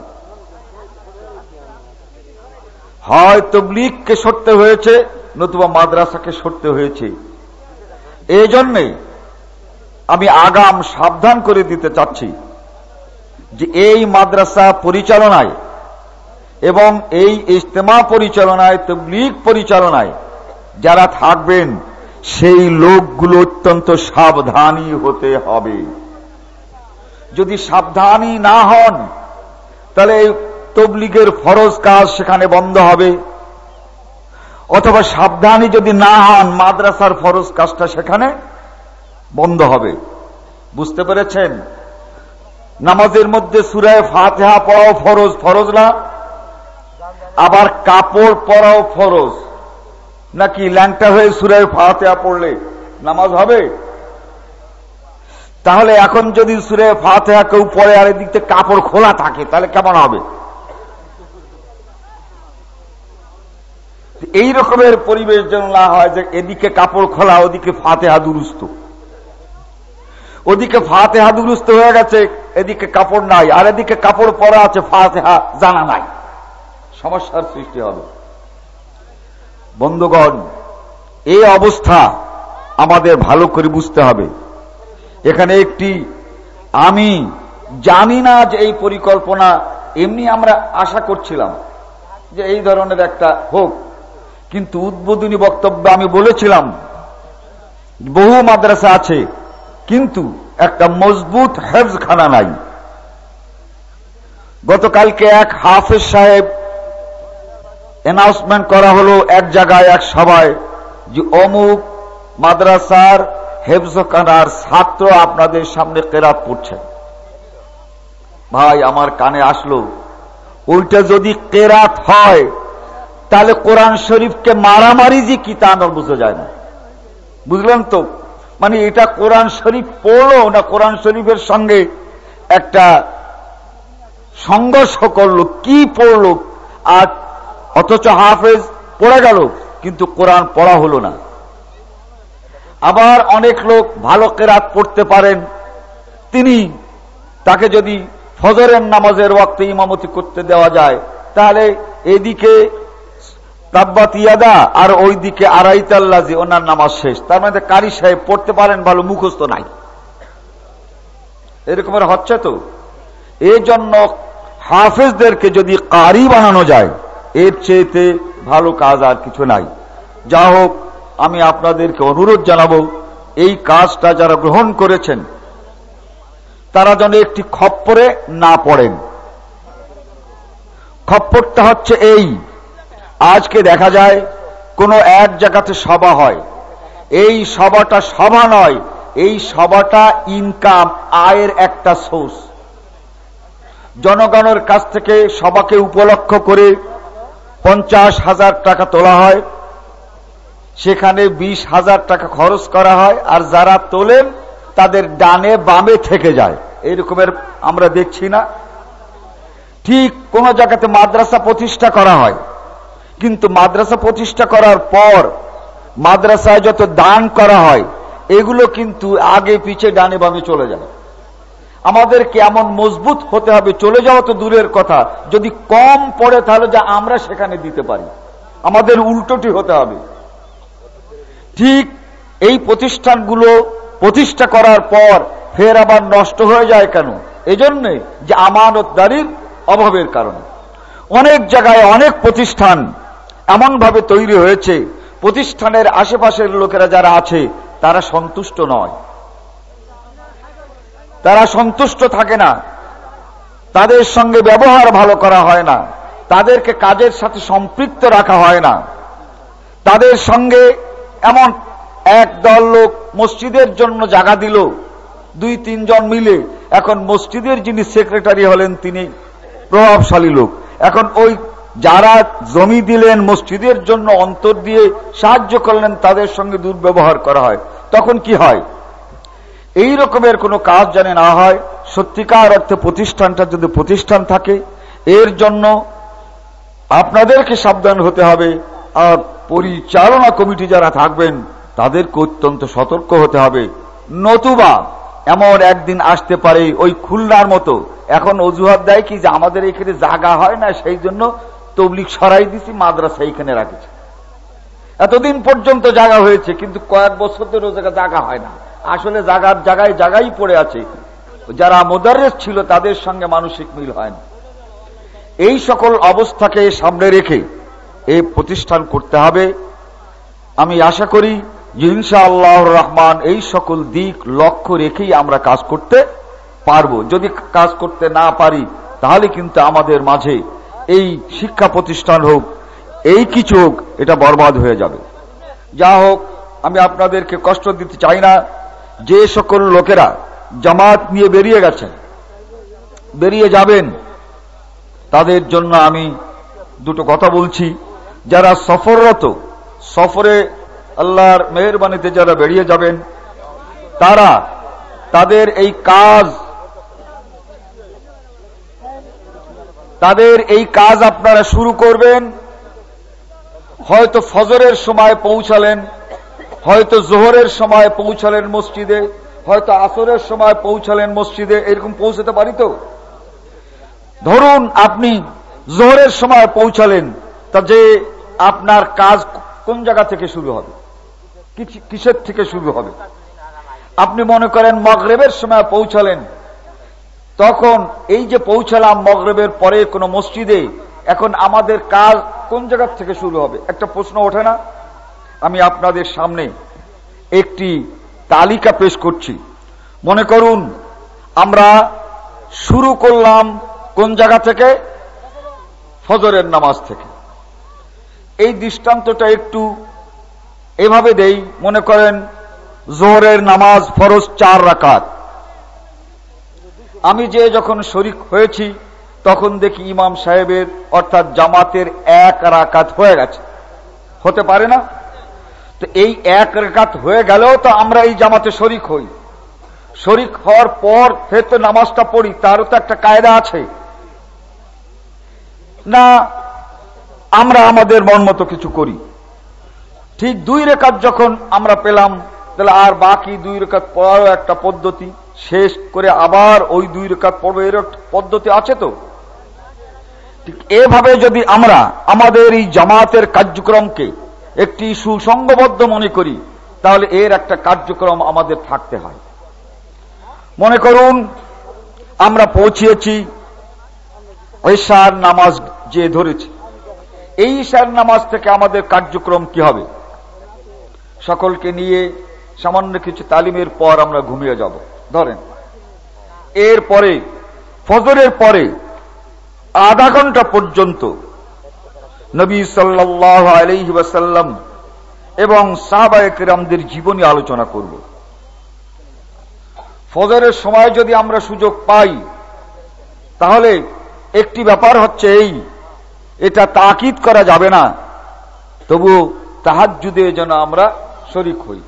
হয় তবলিগকে সরতে হয়েছে, নতুবা মাদ্রাসাকে সরতে হয়েছে। এই জন্যে আমি আগাম সাবধান করে দিতে চাচ্ছি যে এই মাদ্রাসা পরিচালনায় এবং এই ইজতেমা পরিচালনায়, তবলিগ পরিচালনায় যারা থাকবেন, সেই লোকগুলো অত্যন্ত সাবধানী হতে হবে। যদি সাবধানী না হন, তাহলে তবলিগের ফরজ কাজ সেখানে বন্ধ হবে। অথবা সাবধানী যদি না হন, মাদ্রাসার ফরজ কাজটা সেখানে বন্ধ হবে। বুঝতে পেরেছেন? নামাজের মধ্যে সুরায় ফাতেহা পড়াও ফরজ ফরজ না। আবার কাপড় পরাও ফরজ। নাকি ল্যাংটা হয়ে সুরায় ফাতেহা পড়লে নামাজ হবে? তাহলে এখন যদি সুরে ফাতেহা কেউ পরে আর এদিক থেকে কাপড় খোলা থাকে, তাহলে কেমন হবে? এই রকমের পরিবেশ যেন না হয় যে এদিকে কাপড় খোলা, ওদিকে ফাতেহা দুরুস্ত। ওদিকে ফাতেহা দুরুস্ত হয়ে গেছে, এদিকে কাপড় নাই, আর এদিকে কাপড় পরা আছে, ফাতেহা জানা নাই। সমস্যার সৃষ্টি হবে। বন্ধুগণ, এই অবস্থা আমাদের ভালো করে বুঝতে হবে। এখানে একটি, আমি জানি না যে এই পরিকল্পনা এমনি আমরা আশা করছিলাম যে এই ধরনের একটা হোক, কিন্তু উদ্বোধনী বক্তব্য আমি বলেছিলাম, বহু মাদ্রাসা আছে, কিন্তু একটা মজবুত হেফজখানা নাই। গতকালকে এক হাফেজ সাহেব অ্যানাউন্সমেন্ট করা হলো এক জায়গায়, এক সভায় যে অমুক মাদ্রাসার হেফজখানার ছাত্র আপনাদের সামনে কেরাত পড়ছেন ভাই, আমার কানে আসলো। ওইটা যদি কেরাত হয়, তাহলে কোরআন শরীফকে মারামারি যে কি তা আমার বুঝতে যায় না। বুঝলেন তো? মানে এটা কোরআন শরীফ পড়ল না কোরআন শরীফের সঙ্গে একটা সংঘর্ষ করল, কি পড়ল, আর অথচ হাফেজ পড়ে গেল, কিন্তু কোরআন পড়া হলো না। আবার অনেক লোক ভালো কেরাত পড়তে পারেন, তিনি তাকে যদি ফজরের নামাজের ওয়াক্তে ইমামতি করতে দেওয়া যায়, তাহলে এদিকে তাব্বাত ইয়াদা আর ওই দিকে আড়াইতাল্লাজি ওনার নামাজ শেষ। তার মধ্যে কারি সাহেব পড়তে পারেন, ভালো মুখস্থ নাই। এরকমের হচ্ছে তো। এই জন্য হাফেজদেরকে যদি কারি বানানো যায় এর চেয়েতে ভালো কাজ আর কিছু নাই। যা হোক, আমি আপনাদেরকে অনুরোধ জানাব, এই কাজটা যারা গ্রহণ করেছেন, তারা যেন একটি খপ্পরে না পড়েন। খপ্পরটা হচ্ছে এই। আজকে দেখা যায়, কোনো এক জায়গাতে সভা হয়। এই সভাটা সভা নয়, এই সভাটা ইনকাম, আয়ের একটা সোর্স। জনগণের কাছ থেকে সভাকে উপলক্ষ করে পঞ্চাশ হাজার টাকা তোলা হয়। সেখানে বিশ হাজার টাকা খরচ করা হয় আর যারা তোলেন, তাদের ডানে বামে থেকে যায়। এইরকমের আমরা দেখছি না। ঠিক কোন জায়গাতে মাদ্রাসা প্রতিষ্ঠা করা হয়। কিন্তু মাদ্রাসা প্রতিষ্ঠা করার পর মাদ্রাসায় যত দান করা হয়, এগুলো কিন্তু আগে পিছে, ডানে বামে চলে যায়। আমাদেরকে এমন মজবুত হতে হবে, চলে যাওয়া তো দূরের কথা। যদি কম পড়ে তাহলে যা আমরা সেখানে দিতে পারি। আমাদের উল্টোটি হতে হবে। ঠিক এই প্রতিষ্ঠানগুলো প্রতিষ্ঠা করার পর ফের আবার নষ্ট হয়ে যায় কেন? এজন্যে যে আমানতদারির অভাবের কারণে। অনেক জায়গায় অনেক প্রতিষ্ঠান এমন ভাবে তৈরি হয়েছে। প্রতিষ্ঠানের আশেপাশের লোকেরা যারা আছে, তারা সন্তুষ্ট নয়। তারা সন্তুষ্ট থাকে না। তাদের সঙ্গে ব্যবহার ভালো করা হয় না। তাদেরকে কাজের সাথে সম্পৃক্ত রাখা হয় না। তাদের সঙ্গে এমন এক দল লোক মসজিদের জন্য জায়গা দিল। দুই, তিনজন মিলে এখন মসজিদের যিনি সেক্রেটারি হলেন তিনি প্রভাবশালী লোক। এখন ওই যারা জমি দিলেন, মসজিদের জন্য অন্তর দিয়ে সাহায্য করলেন, তাদের সঙ্গে দুর্ব্যবহার করা হয়। তখন কি হয়? এই রকমের কোনো কাজ জানে না হয়, সত্যিকার অর্থে প্রতিষ্ঠানটা যদি প্রতিষ্ঠান থাকে, এর জন্য আপনাদেরকে সাবধান হতে হবে। আর পরিচালনা কমিটি যারা থাকবেন, তাদেরকে অত্যন্ত সতর্ক হতে হবে। নতুবা এমন একদিন আসতে পারে ওই খুলনার মতো। এখন অজুহাত দেয় কি যে আমাদের এখানে জাগা হয় না, সেই জন্য তবলিক সরাই দিছি, মাদ্রাসা এইখানে রাখেছে। এতদিন পর্যন্ত জায়গা হয়েছে, কিন্তু কয়েক বছর ধরে জায়গা জায়গা হয় না। আসলে জায়গার জায়গায় জায়গায় পড়ে আছে। যারা মোদারেস ছিল, তাদের সঙ্গে মানসিক মিল হয় এই সকল অবস্থাকে সামনে রেখে এই প্রতিষ্ঠান করতে হবে। আমি আশা করি ইনশা আল্লাহ রহমান এই সকল দিক লক্ষ্য রেখেই আমরা কাজ করতে পারব। যদি কাজ করতে না পারি, তাহলে কিন্তু আমাদের মাঝে এই শিক্ষা প্রতিষ্ঠান হোক, এই কিছু হোক, এটা বরবাদ হয়ে যাবে। যা হোক আমি আপনাদেরকে কষ্ট দিতে চাই না যে সকল লোকেরা জামাত নিয়ে বেরিয়ে গেছেন, বেরিয়ে যাবেন, তাদের জন্য আমি দুটো কথা বলছি। যারা সফররত, সফরে আল্লাহর মেহরবানিতে যারা বেরিয়ে যাবেন, তারা তাদের এই কাজ, তাদের এই কাজ আপনারা শুরু করবেন, হয়তো ফজরের সময় পৌঁছালেন হয়তো জোহরের সময় পৌঁছালেন মসজিদে, হয়তো আসরের সময় পৌঁছালেন মসজিদে, এরকম পৌঁছতে পারি তো? ধরুন আপনি জোহরের সময় পৌঁছালেন, তা যে আপনার কাজ কোন জায়গা থেকে শুরু হবে? কিসের থেকে শুরু হবে? আপনি মনে করেন মগরেবের সময় পৌঁছালেন, তখন এই যে পৌঁছালাম মগরেবের পরে কোন মসজিদে, এখন আমাদের কাজ কোন জায়গার থেকে শুরু হবে? একটা প্রশ্ন ওঠে না? আমি আপনাদের সামনে একটি তালিকা পেশ করছি। মনে করুন, আমরা শুরু করলাম কোন জায়গা থেকে? ফজরের নামাজ থেকে। এই দৃষ্টান্তটা একটু এভাবে দেই, মনে করেন, জোহরের নামাজ ফরজ চার রাকাত। আমি যে যখন শরিক হয়েছি, তখন দেখি ইমাম সাহেবের, অর্থাৎ জামাতের এক রাকাত হয়ে গেছে। হতে পারে না? তো এই এক রেখাত হয়ে গেলেও তো আমরা এই জামাতে শরিক হই। শরিক হওয়ার পর ফের তো নামাজটা পড়ি, তারও তো একটা কায়দা আছে। না, আমরা আমাদের মন মতো কিছু করি। ঠিক দুই রেখাত যখন আমরা পেলাম, তাহলে আর বাকি দুই রেখাত পড়ারও একটা পদ্ধতি। শেষ করে আবার ওই দুই রেখাত পড়ব এর পদ্ধতি আছে তো? ঠিক এভাবে যদি আমরা আমাদের এই জামাতের কার্যক্রমকে একটি সুসংগবদ্ধ মনে করি, তাহলে এর একটা কার্যক্রম আমাদের থাকতে হয়। মনে করুন, আমরা পৌঁছিয়েছি ঐশার নামাজ যে ধরেছি। এই ঈশার নামাজ থেকে আমাদের কার্যক্রম কি হবে? সকলকে নিয়ে সামান্য কিছু তালিমের পর আমরা ঘুমিয়ে যাব। ধরেন, এরপরে, ফজরের পরে আধা ঘণ্টা পর্যন্ত নবী সাল্লাহ আলহি এবং সাহবায়করামদের জীবনী আলোচনা করব। ফজরের সময় যদি আমরা সুযোগ পাই, তাহলে একটি ব্যাপার হচ্ছে এই, এটা তাকিদ করা যাবে না। তবু তাহাজুদে যেন আমরা শরিক হই।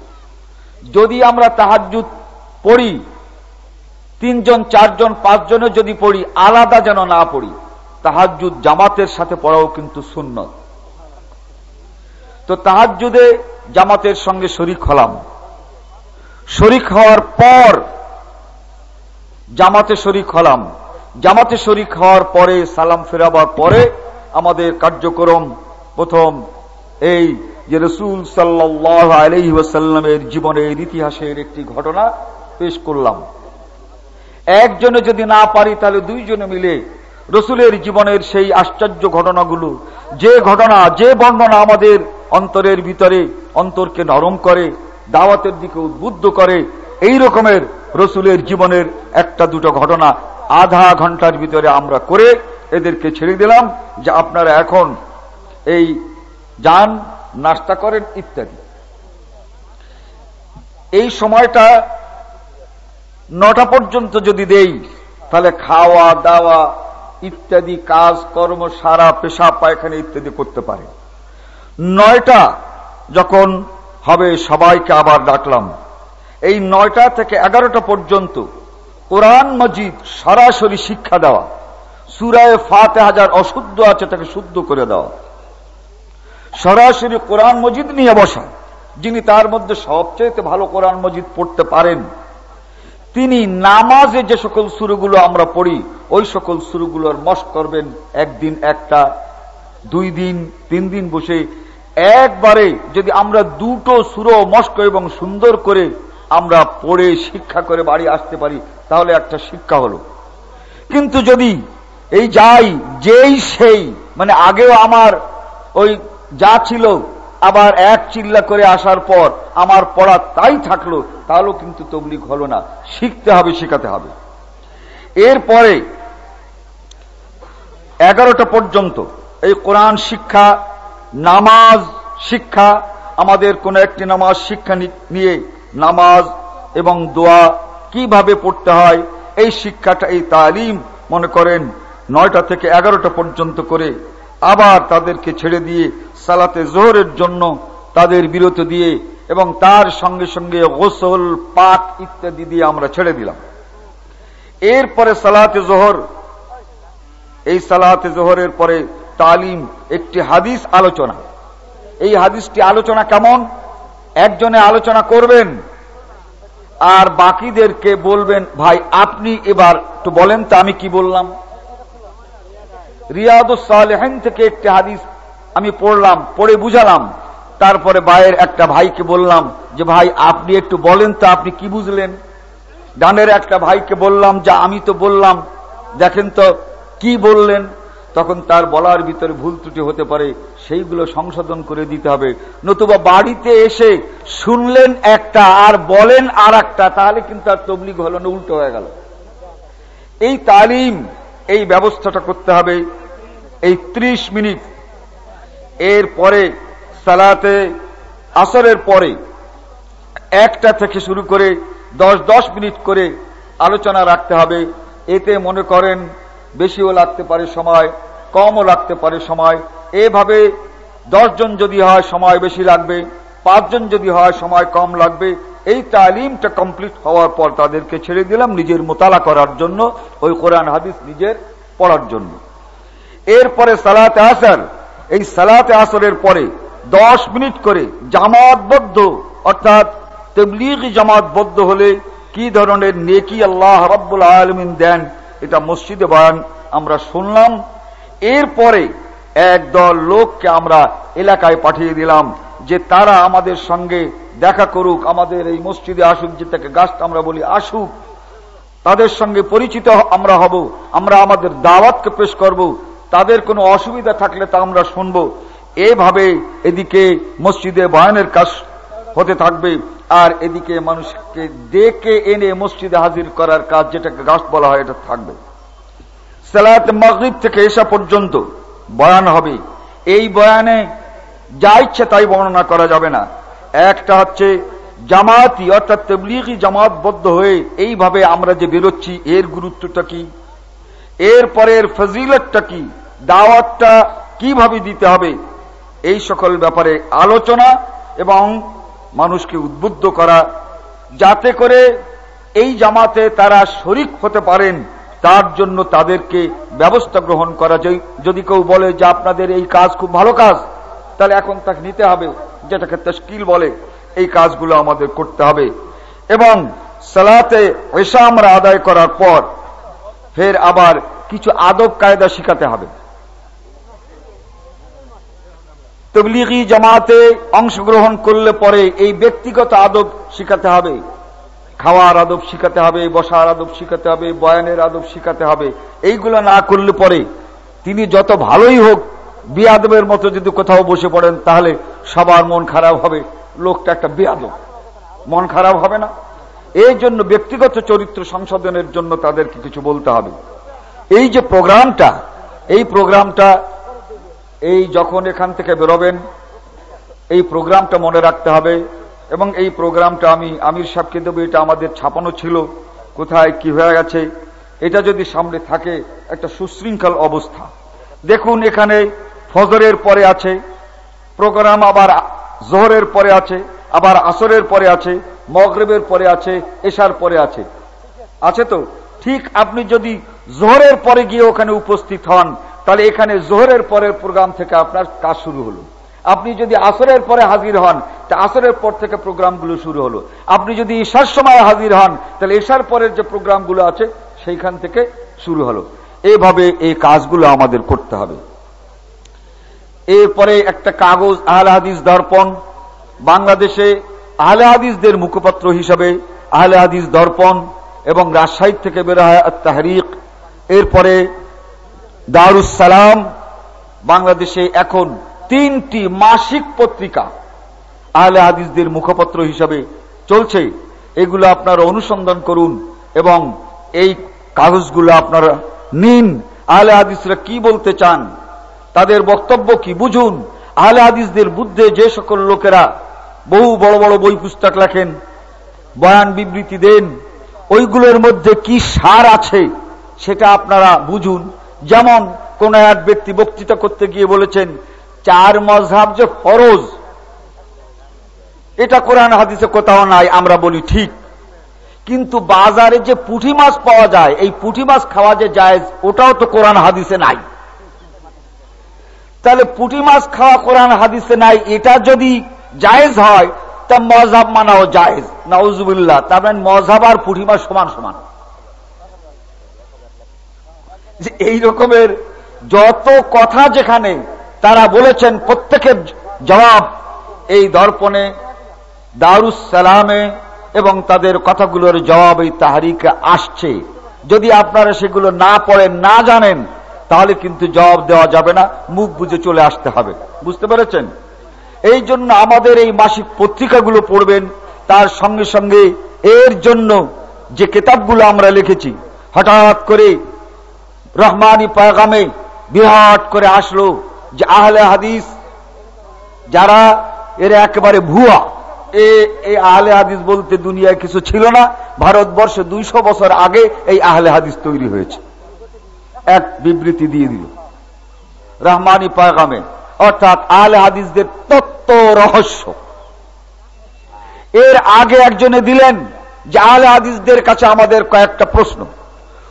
যদি আমরা তাহাজুদ পড়ি, তিনজন, চারজন পাঁচজনে যদি পড়ি, আলাদা যেন না পড়ি। তাহাজুদ জামাতের সাথে পড়াও কিন্তু শূন্য তো তাহাজুদে জামাতের সঙ্গে শরিক হলাম। শরিক হওয়ার পর জামাতে শরিক হলাম। জামাতে শরিক হওয়ার পরে সালাম ফেরাবার পরে আমাদের কার্যক্রম প্রথম এই যে রসুল সাল্লাহ আলহিসাল্লামের জীবনের ইতিহাসের একটি ঘটনা পেশ করলাম। একজনে যদি না পারি তাহলে দুইজনে মিলে রসুলের জীবনের সেই আশ্চর্য ঘটনাগুলো, যে ঘটনা, যে বর্ণনা আমাদের অন্তরের ভিতরে অন্তরকে নরম করে, দাওয়াতের দিকে উদ্বুদ্ধ করে, এই রকমের রসুলের জীবনের একটা দুটো ঘটনা আধা ঘণ্টার ভিতরে আমরা করে এদেরকে ছেড়ে দিলাম যে আপনারা এখন এই যান, নাস্তা করেন ইত্যাদি। এই সময়টা নটা পর্যন্ত যদি দেই, তাহলে খাওয়া দাওয়া ইত্যাদি কাজ, কর্ম, সারা পেশা, পায়খানা ইত্যাদি করতে পারে। নয়টা যখন হবে, সবাইকে আবার ডাকলাম। এই নয়টা থেকে এগারোটা পর্যন্ত কোরআন মজিদ সরাসরি শিক্ষা দেওয়া, সুরায় ফাতে হাজার অশুদ্ধ আছে তাকে শুদ্ধ করে দেওয়া। সরাসরি কোরআন মজিদ নিয়ে বসা, যিনি তার মধ্যে সবচেয়ে ভালো কোরআন মজিদ পড়তে পারেন। তিনি নামাজে যে সকল সুরগুলো আমরা পড়ি, ওই সকল সুরগুলোর মশ করবেন একদিন একটা, দুই দিন, তিন দিন বসে। একবারে যদি আমরা দুটো সুর মস্ক এবং সুন্দর করে আমরা পড়ে শিক্ষা করে বাড়ি আসতে পারি, তাহলে একটা শিক্ষা হলো। কিন্তু যদি এই যাই, যেই সেই মানে আগেও আমার ওই যা ছিল আবার এক চিল্লা করে আসার পর আমার পড়া তাই থাকল তাহলেও কিন্তু তবলিক হলো না। শিখতে হবে, শেখাতে হবে। এরপরে এগারোটা পর্যন্ত এই কোরআন শিক্ষা, নামাজ শিক্ষা, আমাদের কোন একটি নামাজ শিক্ষা নিয়ে নামাজ এবং দোয়া কীভাবে পড়তে হয়, এই শিক্ষাটা, এই তালিম, মনে করেন, নয়টা থেকে এগারোটা পর্যন্ত করে আবার তাদেরকে ছেড়ে দিয়ে সালাতে জোহরের জন্য তাদের বিরত দিয়ে এবং তার সঙ্গে সঙ্গে গোসল পাক ইত্যাদি দিয়ে আমরা ছেড়ে দিলাম। এরপরে সালাতে জোহর, এই সালাতে জোহরের পরে তালিম, একটি হাদিস আলোচনা। এই হাদিসটি আলোচনা কেমন? একজনে আলোচনা করবেন, আর বাকিদেরকে বলবেন, ভাই, আপনি এবার একটু বলেন তো আমি কি বললাম? রিয়াদুসালেহান থেকে একটি হাদিস আমি পড়লাম, পড়ে বুঝালাম। তারপরে ভাইয়ের একটা ভাইকে বললাম যে, ভাই, আপনি একটু বলেন তো, আপনি কি বুঝলেন? ডানের একটা ভাইকে বললাম যে, আমি তো বললাম, দেখেন তো, কি বললেন? তখন তার বলার ভিতরে ভুল ত্রুটি হতে পারে, সেইগুলো সংশোধন করে দিতে হবে। নতুবা বাড়িতে এসে শুনলেন একটা আর বলেন আর একটা তাহলে কিন্তু আর তবলিগ হলো না, উল্টো হয়ে গেল। এই তালিম, এই ব্যবস্থাটা করতে হবে। এই ত্রিশ মিনিট এর পরে, সালাতে আসরের পরে, একটা থেকে শুরু করে দশ দশ মিনিট করে আলোচনা রাখতে হবে। এতে মনে করেন বেশিও লাগতে পারে সময়, কমও লাগতে পারে সময়। এভাবে দশজন যদি হয়, সময় বেশি লাগবে। পাঁচজন যদি হয়, সময় কম লাগবে। এই তালিমটা কমপ্লিট হওয়ার পর তাদেরকে ছেড়ে দিলাম নিজের মোতালা করার জন্য, ওই কোরআন, হাদিস নিজের পড়ার জন্য। এরপরে সালাতে আসর। এই সালাতে আসরের পরে দশ মিনিট করে জামাতবদ্ধ অর্থাৎ তবলিগি জামাতবদ্ধ হলে কি ধরনের নেকি আল্লাহ রব্বুল আলমিন দেন, এটা মসজিদে বয়ান আমরা শুনলাম। এরপরে একদল লোককে আমরা এলাকায় পাঠিয়ে দিলাম যে তারা আমাদের সঙ্গে দেখা করুক, আমাদের এই মসজিদে আসুক যেটাকে গাছটা আমরা বলি আসুক। তাদের সঙ্গে পরিচিত আমরা হব, আমরা আমাদের দাওয়াতকে পেশ করব। তাদের কোনো অসুবিধা থাকলে তা আমরা শুনব। এভাবে এদিকে মসজিদে বয়ানের কাজ হতে থাকবে, আর এদিকে মানুষকে ডেকে এনে মসজিদে হাজির করার কাজ যেটাকে গাছ বলা হয়, এটা থাকবে। সালাত মগরিব থেকে এসা পর্যন্ত বয়ান হবে। এই বয়ানে যা ইচ্ছে তাই বর্ণনা করা যাবে না। একটা হচ্ছে জামাতি অর্থাৎ তবলিগি জামাতবদ্ধ হয়ে এইভাবে আমরা যে বেরোচ্ছি, এর গুরুত্বটা কি? এর পরের ফজিলতটা কি? দাওয়াতটা কীভাবে দিতে হবে, এই সকল ব্যাপারে আলোচনা এবং মানুষকে উদ্বুদ্ধ করা, যাতে করে এই জামাতে তারা শরিক হতে পারেন, তার জন্য তাদেরকে ব্যবস্থা গ্রহণ করা যদি কেউ বলে যে আপনাদের এই কাজ খুব ভালো কাজ, তাহলে এখন তাকে নিতে হবে, যেটাকে তস্কিল বলে। এই কাজগুলো আমাদের করতে হবে। এবং সালাতে এসা আমরা আদায় করার পর ফের আবার কিছু আদব কায়দা শিখাতে হবে। তবলিগি জামাতে অংশগ্রহণ করলে পরে এই ব্যক্তিগত আদব শিখাতে হবে। খাওয়ার আদব শিখাতে হবে, বসার আদব শিখাতে হবে, বয়ানের আদব শিখাতে হবে। এইগুলো না করলে পরে তিনি যত ভালোই হোক, বিয়াদবের মতো যদি কোথাও বসে পড়েন, তাহলে সবার মন খারাপ হবে। লোকটা একটা বিয়াদব। মন খারাপ হবে না। এই জন্য ব্যক্তিগত চরিত্র সংশোধনের জন্য তাদেরকে কিছু বলতে হবে। এই যে প্রোগ্রামটা, এই প্রোগ্রামটা এই যখন এখান থেকে বেরোবেন, এই প্রোগ্রামটা মনে রাখতে হবে এবং এই প্রোগ্রামটা আমি আমির সাহেবকে দেবো, এটা আমাদের ছাপানো ছিল, কোথায়, কি হয়ে গেছে, এটা যদি সামনে থাকে, একটা সুশৃঙ্খল অবস্থা। দেখুন এখানে ফজরের পরে আছে, প্রোগ্রাম আবার জোহরের পরে আছে, আবার আসরের পরে আছে, মগরেবের পরে আছে, এশার পরে আছে। আছে তো? ঠিক আপনি যদি জোহরের পরে গিয়ে ওখানে উপস্থিত হন তাহলে এখানে জোহরের পরের প্রোগ্রাম থেকে আপনার কাজ শুরু হলো। আপনি যদি আসরের পরে হাজির হন, তা আসরের পর থেকে প্রোগ্রামগুলো শুরু হলো। আপনি যদি ঈশার সময় হাজির হন, তাহলে ঈশার পরের যে প্রোগ্রামগুলো আছে, সেইখান থেকে শুরু হলো। এইভাবে এই কাজগুলো আমাদের করতে হবে। এরপরে একটা কাগজ আহলে হাদিস দর্পণ। বাংলাদেশে আহলে হাদিসদের মুখপাত্র হিসাবে আহলে হাদিস দর্পণ এবং রাজশাহী থেকে বের হয় তাহরিক এরপরে দারুসালাম বাংলাদেশে এখন তিনটি মাসিক পত্রিকা আহলে হাদিসদের মুখপত্র হিসাবে চলছে। এগুলো আপনারা অনুসন্ধান করুন এবং এই কাগজগুলো আপনারা নিন। আহলে হাদিসরা কি বলতে চান? তাদের বক্তব্য কি বুঝুন? আহলে হাদিসদের বুদ্ধে যে সকল লোকেরা বহু বড় বড় বই পুস্তক লেখেন, বয়ান বিবৃতি দেন, ওইগুলোর মধ্যে কি সার আছে সেটা আপনারা বুঝুন। যেমন কোন এক ব্যক্তি বক্তৃতা করতে গিয়ে বলেছেন, চার মজহাব যে ফরজ, এটা কোরআন হাদিসে কোথাও নাই, আমরা বলি ঠিক। কিন্তু বাজারে যে পুঁটি মাছ পাওয়া যায়, এই পুঁটি মাছ খাওয়া যে যায় ওটাও তো কোরআন হাদিসে নাই। তাহলে পুঁটি মাছ খাওয়া কোরআন হাদিসে নাই, এটা যদি জায়েজ হয়, তা মজাব মানাও জায়েজ। নাউজুবিল্লাহ, তার মানে মজাব আর পুঁটি মাছ সমান সমান। যে এই রকমের যত কথা যেখানে, তারা বলেছেন প্রত্যেকের জবাব এই দর্পণে দারুস সালামে এবং তাদের কথাগুলোর জবাব এই তাহারিকে আসছে। যদি আপনারা সেগুলো না পড়েন, না জানেন, তাহলে কিন্তু জবাব দেওয়া যাবে না, মুখ বুঝে চলে আসতে হবে। বুঝতে পেরেছেন? এই জন্য আমাদের এই মাসিক পত্রিকাগুলো পড়বেন, তার সঙ্গে সঙ্গে এর জন্য যে কেতাবগুলো আমরা লিখেছি, হঠাৎ করে রহমানি পায়গামে বিরাট করে আসলো যে আহলে হাদিস, যারা এরা একেবারে ভুয়া এই আহলে হাদিস বলতে দুনিয়ায় কিছু ছিল না, ভারতবর্ষে দুইশো বছর আগে এই আহলে হাদিস তৈরি হয়েছে। এক বিবৃতি দিয়ে দিল, রহমানি পায়গামে, অর্থাৎ আহলে হাদিসদের তত্ত্ব রহস্য। এর আগে একজনে দিলেন যে আহলে হাদিসদের কাছে আমাদের কয়েকটা প্রশ্ন।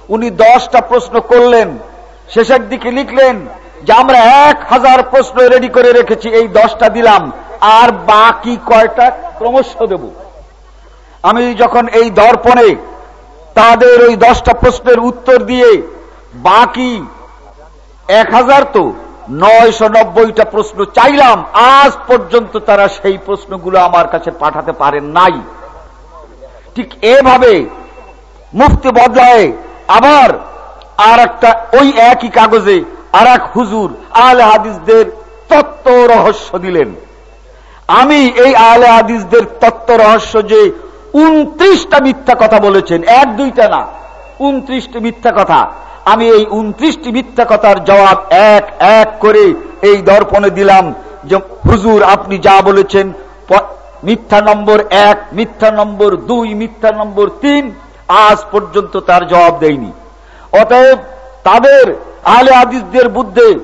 উনি দশটা প্রশ্ন করলেন, শেষের দিকে লিখলেন, যে আমরা এক হাজার প্রশ্ন রেডি করে রেখেছি, এই দশটা দিলাম, আর বাকি কয়টা ক্রমশ দেব। আমি যখন এই দর্পণে তাদের ওই দশটা প্রশ্নের উত্তর দিয়ে, বাকি এক হাজার তো নয়শো নব্বইটা প্রশ্ন চাইলাম, আজ পর্যন্ত তারা সেই প্রশ্নগুলো আমার কাছে পাঠাতে পারেন নাই। ঠিক এভাবে মুফতি বদলায় আবার আর একটা ওই একই কাগজে আর এক হুজুর আহলে হাদিসদের তত্ত্ব রহস্য দিলেন। আমি এই আহলে হাদিসদের তত্ত্ব রহস্য যে উনত্রিশটা মিথ্যা কথা বলেছেন, এক দুইটা না, উনত্রিশটি মিথ্যা কথা। আমি এই উনত্রিশটি মিথ্যা কথার জবাব এক এক করে এই দর্পণে দিলাম যে, হুজুর, আপনি যা বলেছেন মিথ্যা নম্বর এক, মিথ্যা নম্বর দুই, মিথ্যা নম্বর তিন আজ পর্যন্ত তার জবাব দেয়নি। অতএব তাদের আহলে আদিসদের বুদ্ধে,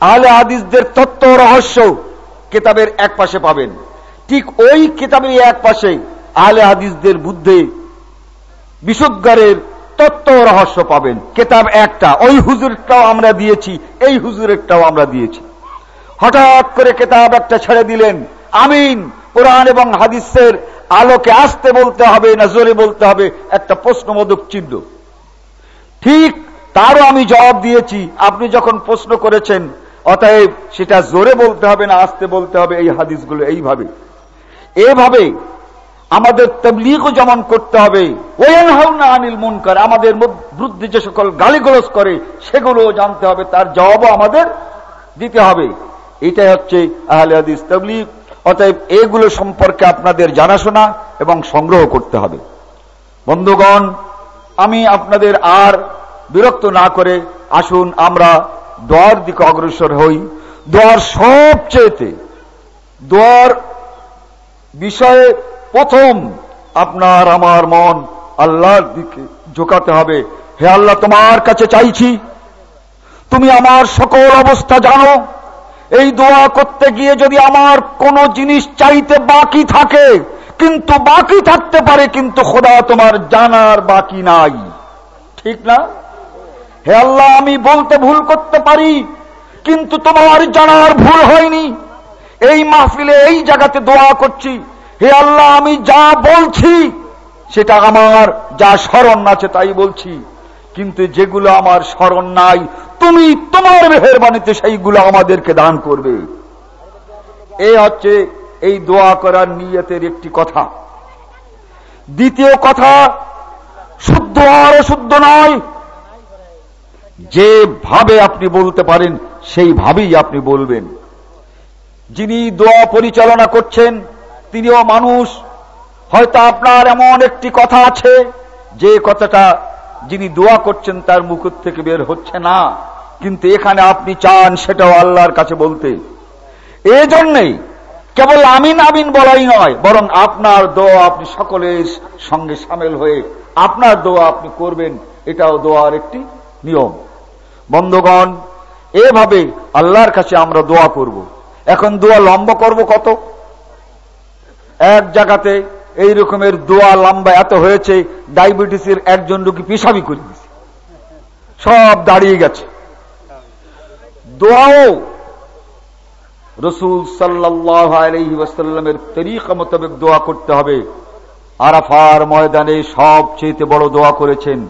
আহলে আদিসদের তত্ত্ব রহস্য কেতাবের এক পাশে পাবেন। ঠিক ওই কেতাবের এক পাশে আহলে হাদিসদের বুদ্ধে বিশুদ্ধারের তত্ত্ব রহস্য পাবেন। কেতাব একটা, ওই হুজুরটাও আমরা দিয়েছি, এই হুজুরেরটাও আমরা দিয়েছি। হঠাৎ করে কেতাব একটা ছেড়ে দিলেন, আমিন কোরআন এবং হাদিসের আলোকে আসতে বলতে হবে না জোরে বলতে হবে, একটা প্রশ্নবোধক চিহ্ন। ঠিক তারও আমি জবাব দিয়েছি, আপনি যখন প্রশ্ন করেছেন, অতএব সেটা জোরে বলতে হবে না, আসতে বলতে হবে, এই হাদিসগুলো এইভাবে। এভাবে আমাদের তবলিগও যেমন করতে হবে ওয়েন হাউনা আনিল মুনকার, আমাদের বিরুদ্ধে যে সকল গালিগলজ করে সেগুলো জানতে হবে, তার জবাবও আমাদের দিতে হবে। এটাই হচ্ছে আহলে হাদিস তবলিগ। অতএব এগুলো সম্পর্কে আপনাদের জানাশোনা এবং সংগ্রহ করতে হবে। বন্ধুগণ, আমি আপনাদের আর বিরক্ত না করে আসুন, আমরা দোয়ার দিকে অগ্রসর হই। দোয়ার সবচেয়েতে, দোয়ার বিষয়ে প্রথম আপনার আমার মন আল্লাহর দিকে ঝোকাতে হবে। হে আল্লাহ, তোমার কাছে চাইছি, তুমি আমার সকল অবস্থা জানো। এই দোয়া করতে গিয়ে যদি আমার কোন জিনিস চাইতে বাকি থাকে, কিন্তু বাকি থাকতে পারে, কিন্তু খোদা তোমার জানার বাকি নাই। ঠিক না? হে আল্লাহ, আমি বলতে ভুল করতে পারি, কিন্তু তোমার জানার ভুল হয়নি। এই মাহফিলে, এই জায়গাতে দোয়া করছি, হে আল্লাহ, আমি যা বলছি, সেটা আমার, যা স্মরণ আছে তাই বলছি। কিন্তু যেগুলো আমার স্মরণ নাই, তুমি তোমার মেহরবানিতে সেইগুলো আমাদেরকে দান করবে। এ হচ্ছে এই দোয়া করার নিয়তের একটি কথা। দ্বিতীয় কথা, শুদ্ধ আর শুদ্ধ নয়। যেভাবে আপনি বলতে পারেন সেইভাবেই আপনি বলবেন। যিনি দোয়া পরিচালনা করছেন, তিনিও মানুষ। হয়তো আপনার এমন একটি কথা আছে, যে কথাটা যিনি দোয়া করছেন তার মুখ থেকে বের হচ্ছে না। কিন্তু এখানে আপনি চান সেটাও আল্লাহর কাছে বলতে। এই জন্যেই কেবল আমিন আমিন বলাই নয়, বরং আপনার দোয়া আপনি সকলের সঙ্গে সামিল হয়ে আপনার দোয়া আপনি করবেন, এটাও দোয়ার একটি নিয়ম। বন্ধগণ, এভাবে আল্লাহর কাছে আমরা দোয়া করব। এখন দোয়া লম্বা করব কত? এক জায়গাতে এই রকমের দোয়া লম্বা এত হয়েছে, ডায়াবেটিসের একজন রোগী পেশাবি করে দিয়েছে। সব দাঁড়িয়ে গেছে। দোয়াও রসুল সাল্লামের তরিকা মোতাবেক দোয়া করতে হবে। আরাফার ময়দানে সবচেয়ে বড় দোয়া করেছেন।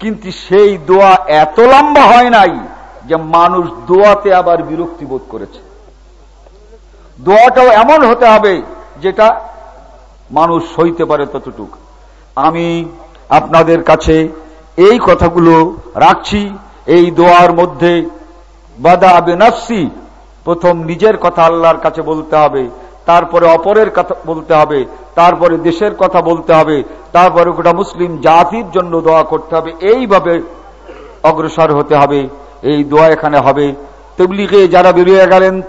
কিন্তু সেই দোয়া এত লম্বা হয় নাই যে মানুষ দোয়াতে আবার বিরক্তি বোধ করেছে। দোয়াটাও এমন হতে হবে যেটা মানুষ সইতে পারে ততটুক। আমি আপনাদের কাছে এই কথাগুলো রাখছি, এই দোয়ার মধ্যে, বাদা বেনাফসি প্রথম নিজের কথা আল্লাহর কাছে বলতে হবে, তারপরে অপরের কথা বলতে হবে, তারপরে দেশের কথা বলতে হবে, তারপরে গোটা মুসলিম জাতির জন্য দোয়া করতে হবে, এইভাবে অগ্রসর হতে হবে, এই দোয়া এখানে হবে। তবলিগে যারা বেরিয়ে গেলেন,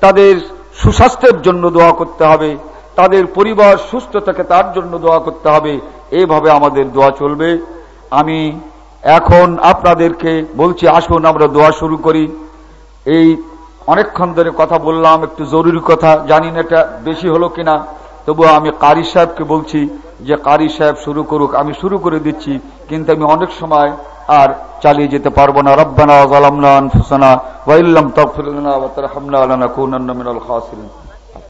তাদের সুস্বাস্থ্যের জন্য দোয়া করতে হবে তাদের পরিবার সুস্থ থাকে, তার জন্য দোয়া করতে হবে। এইভাবে আমাদের দোয়া চলবে। আমি এখন আপনাদেরকে বলছি, আসুন আমরা দোয়া শুরু করি। এই অনেকক্ষণ ধরে কথা বললাম, একটু জরুরি কথা, জানি না এটা বেশি হলো কিনা। তবুও আমি কারি সাহেবকে বলছি যে, কারি সাহেব শুরু করুক। আমি শুরু করে দিচ্ছি, কিন্তু আমি অনেক সময় আর চালিয়ে যেতে পারব না। রব্বানা জালামনা আনফুসানা ওয়াইল্লাম তাগফির লানা ওয়া তারহামনা মিনাল খাসিরিন।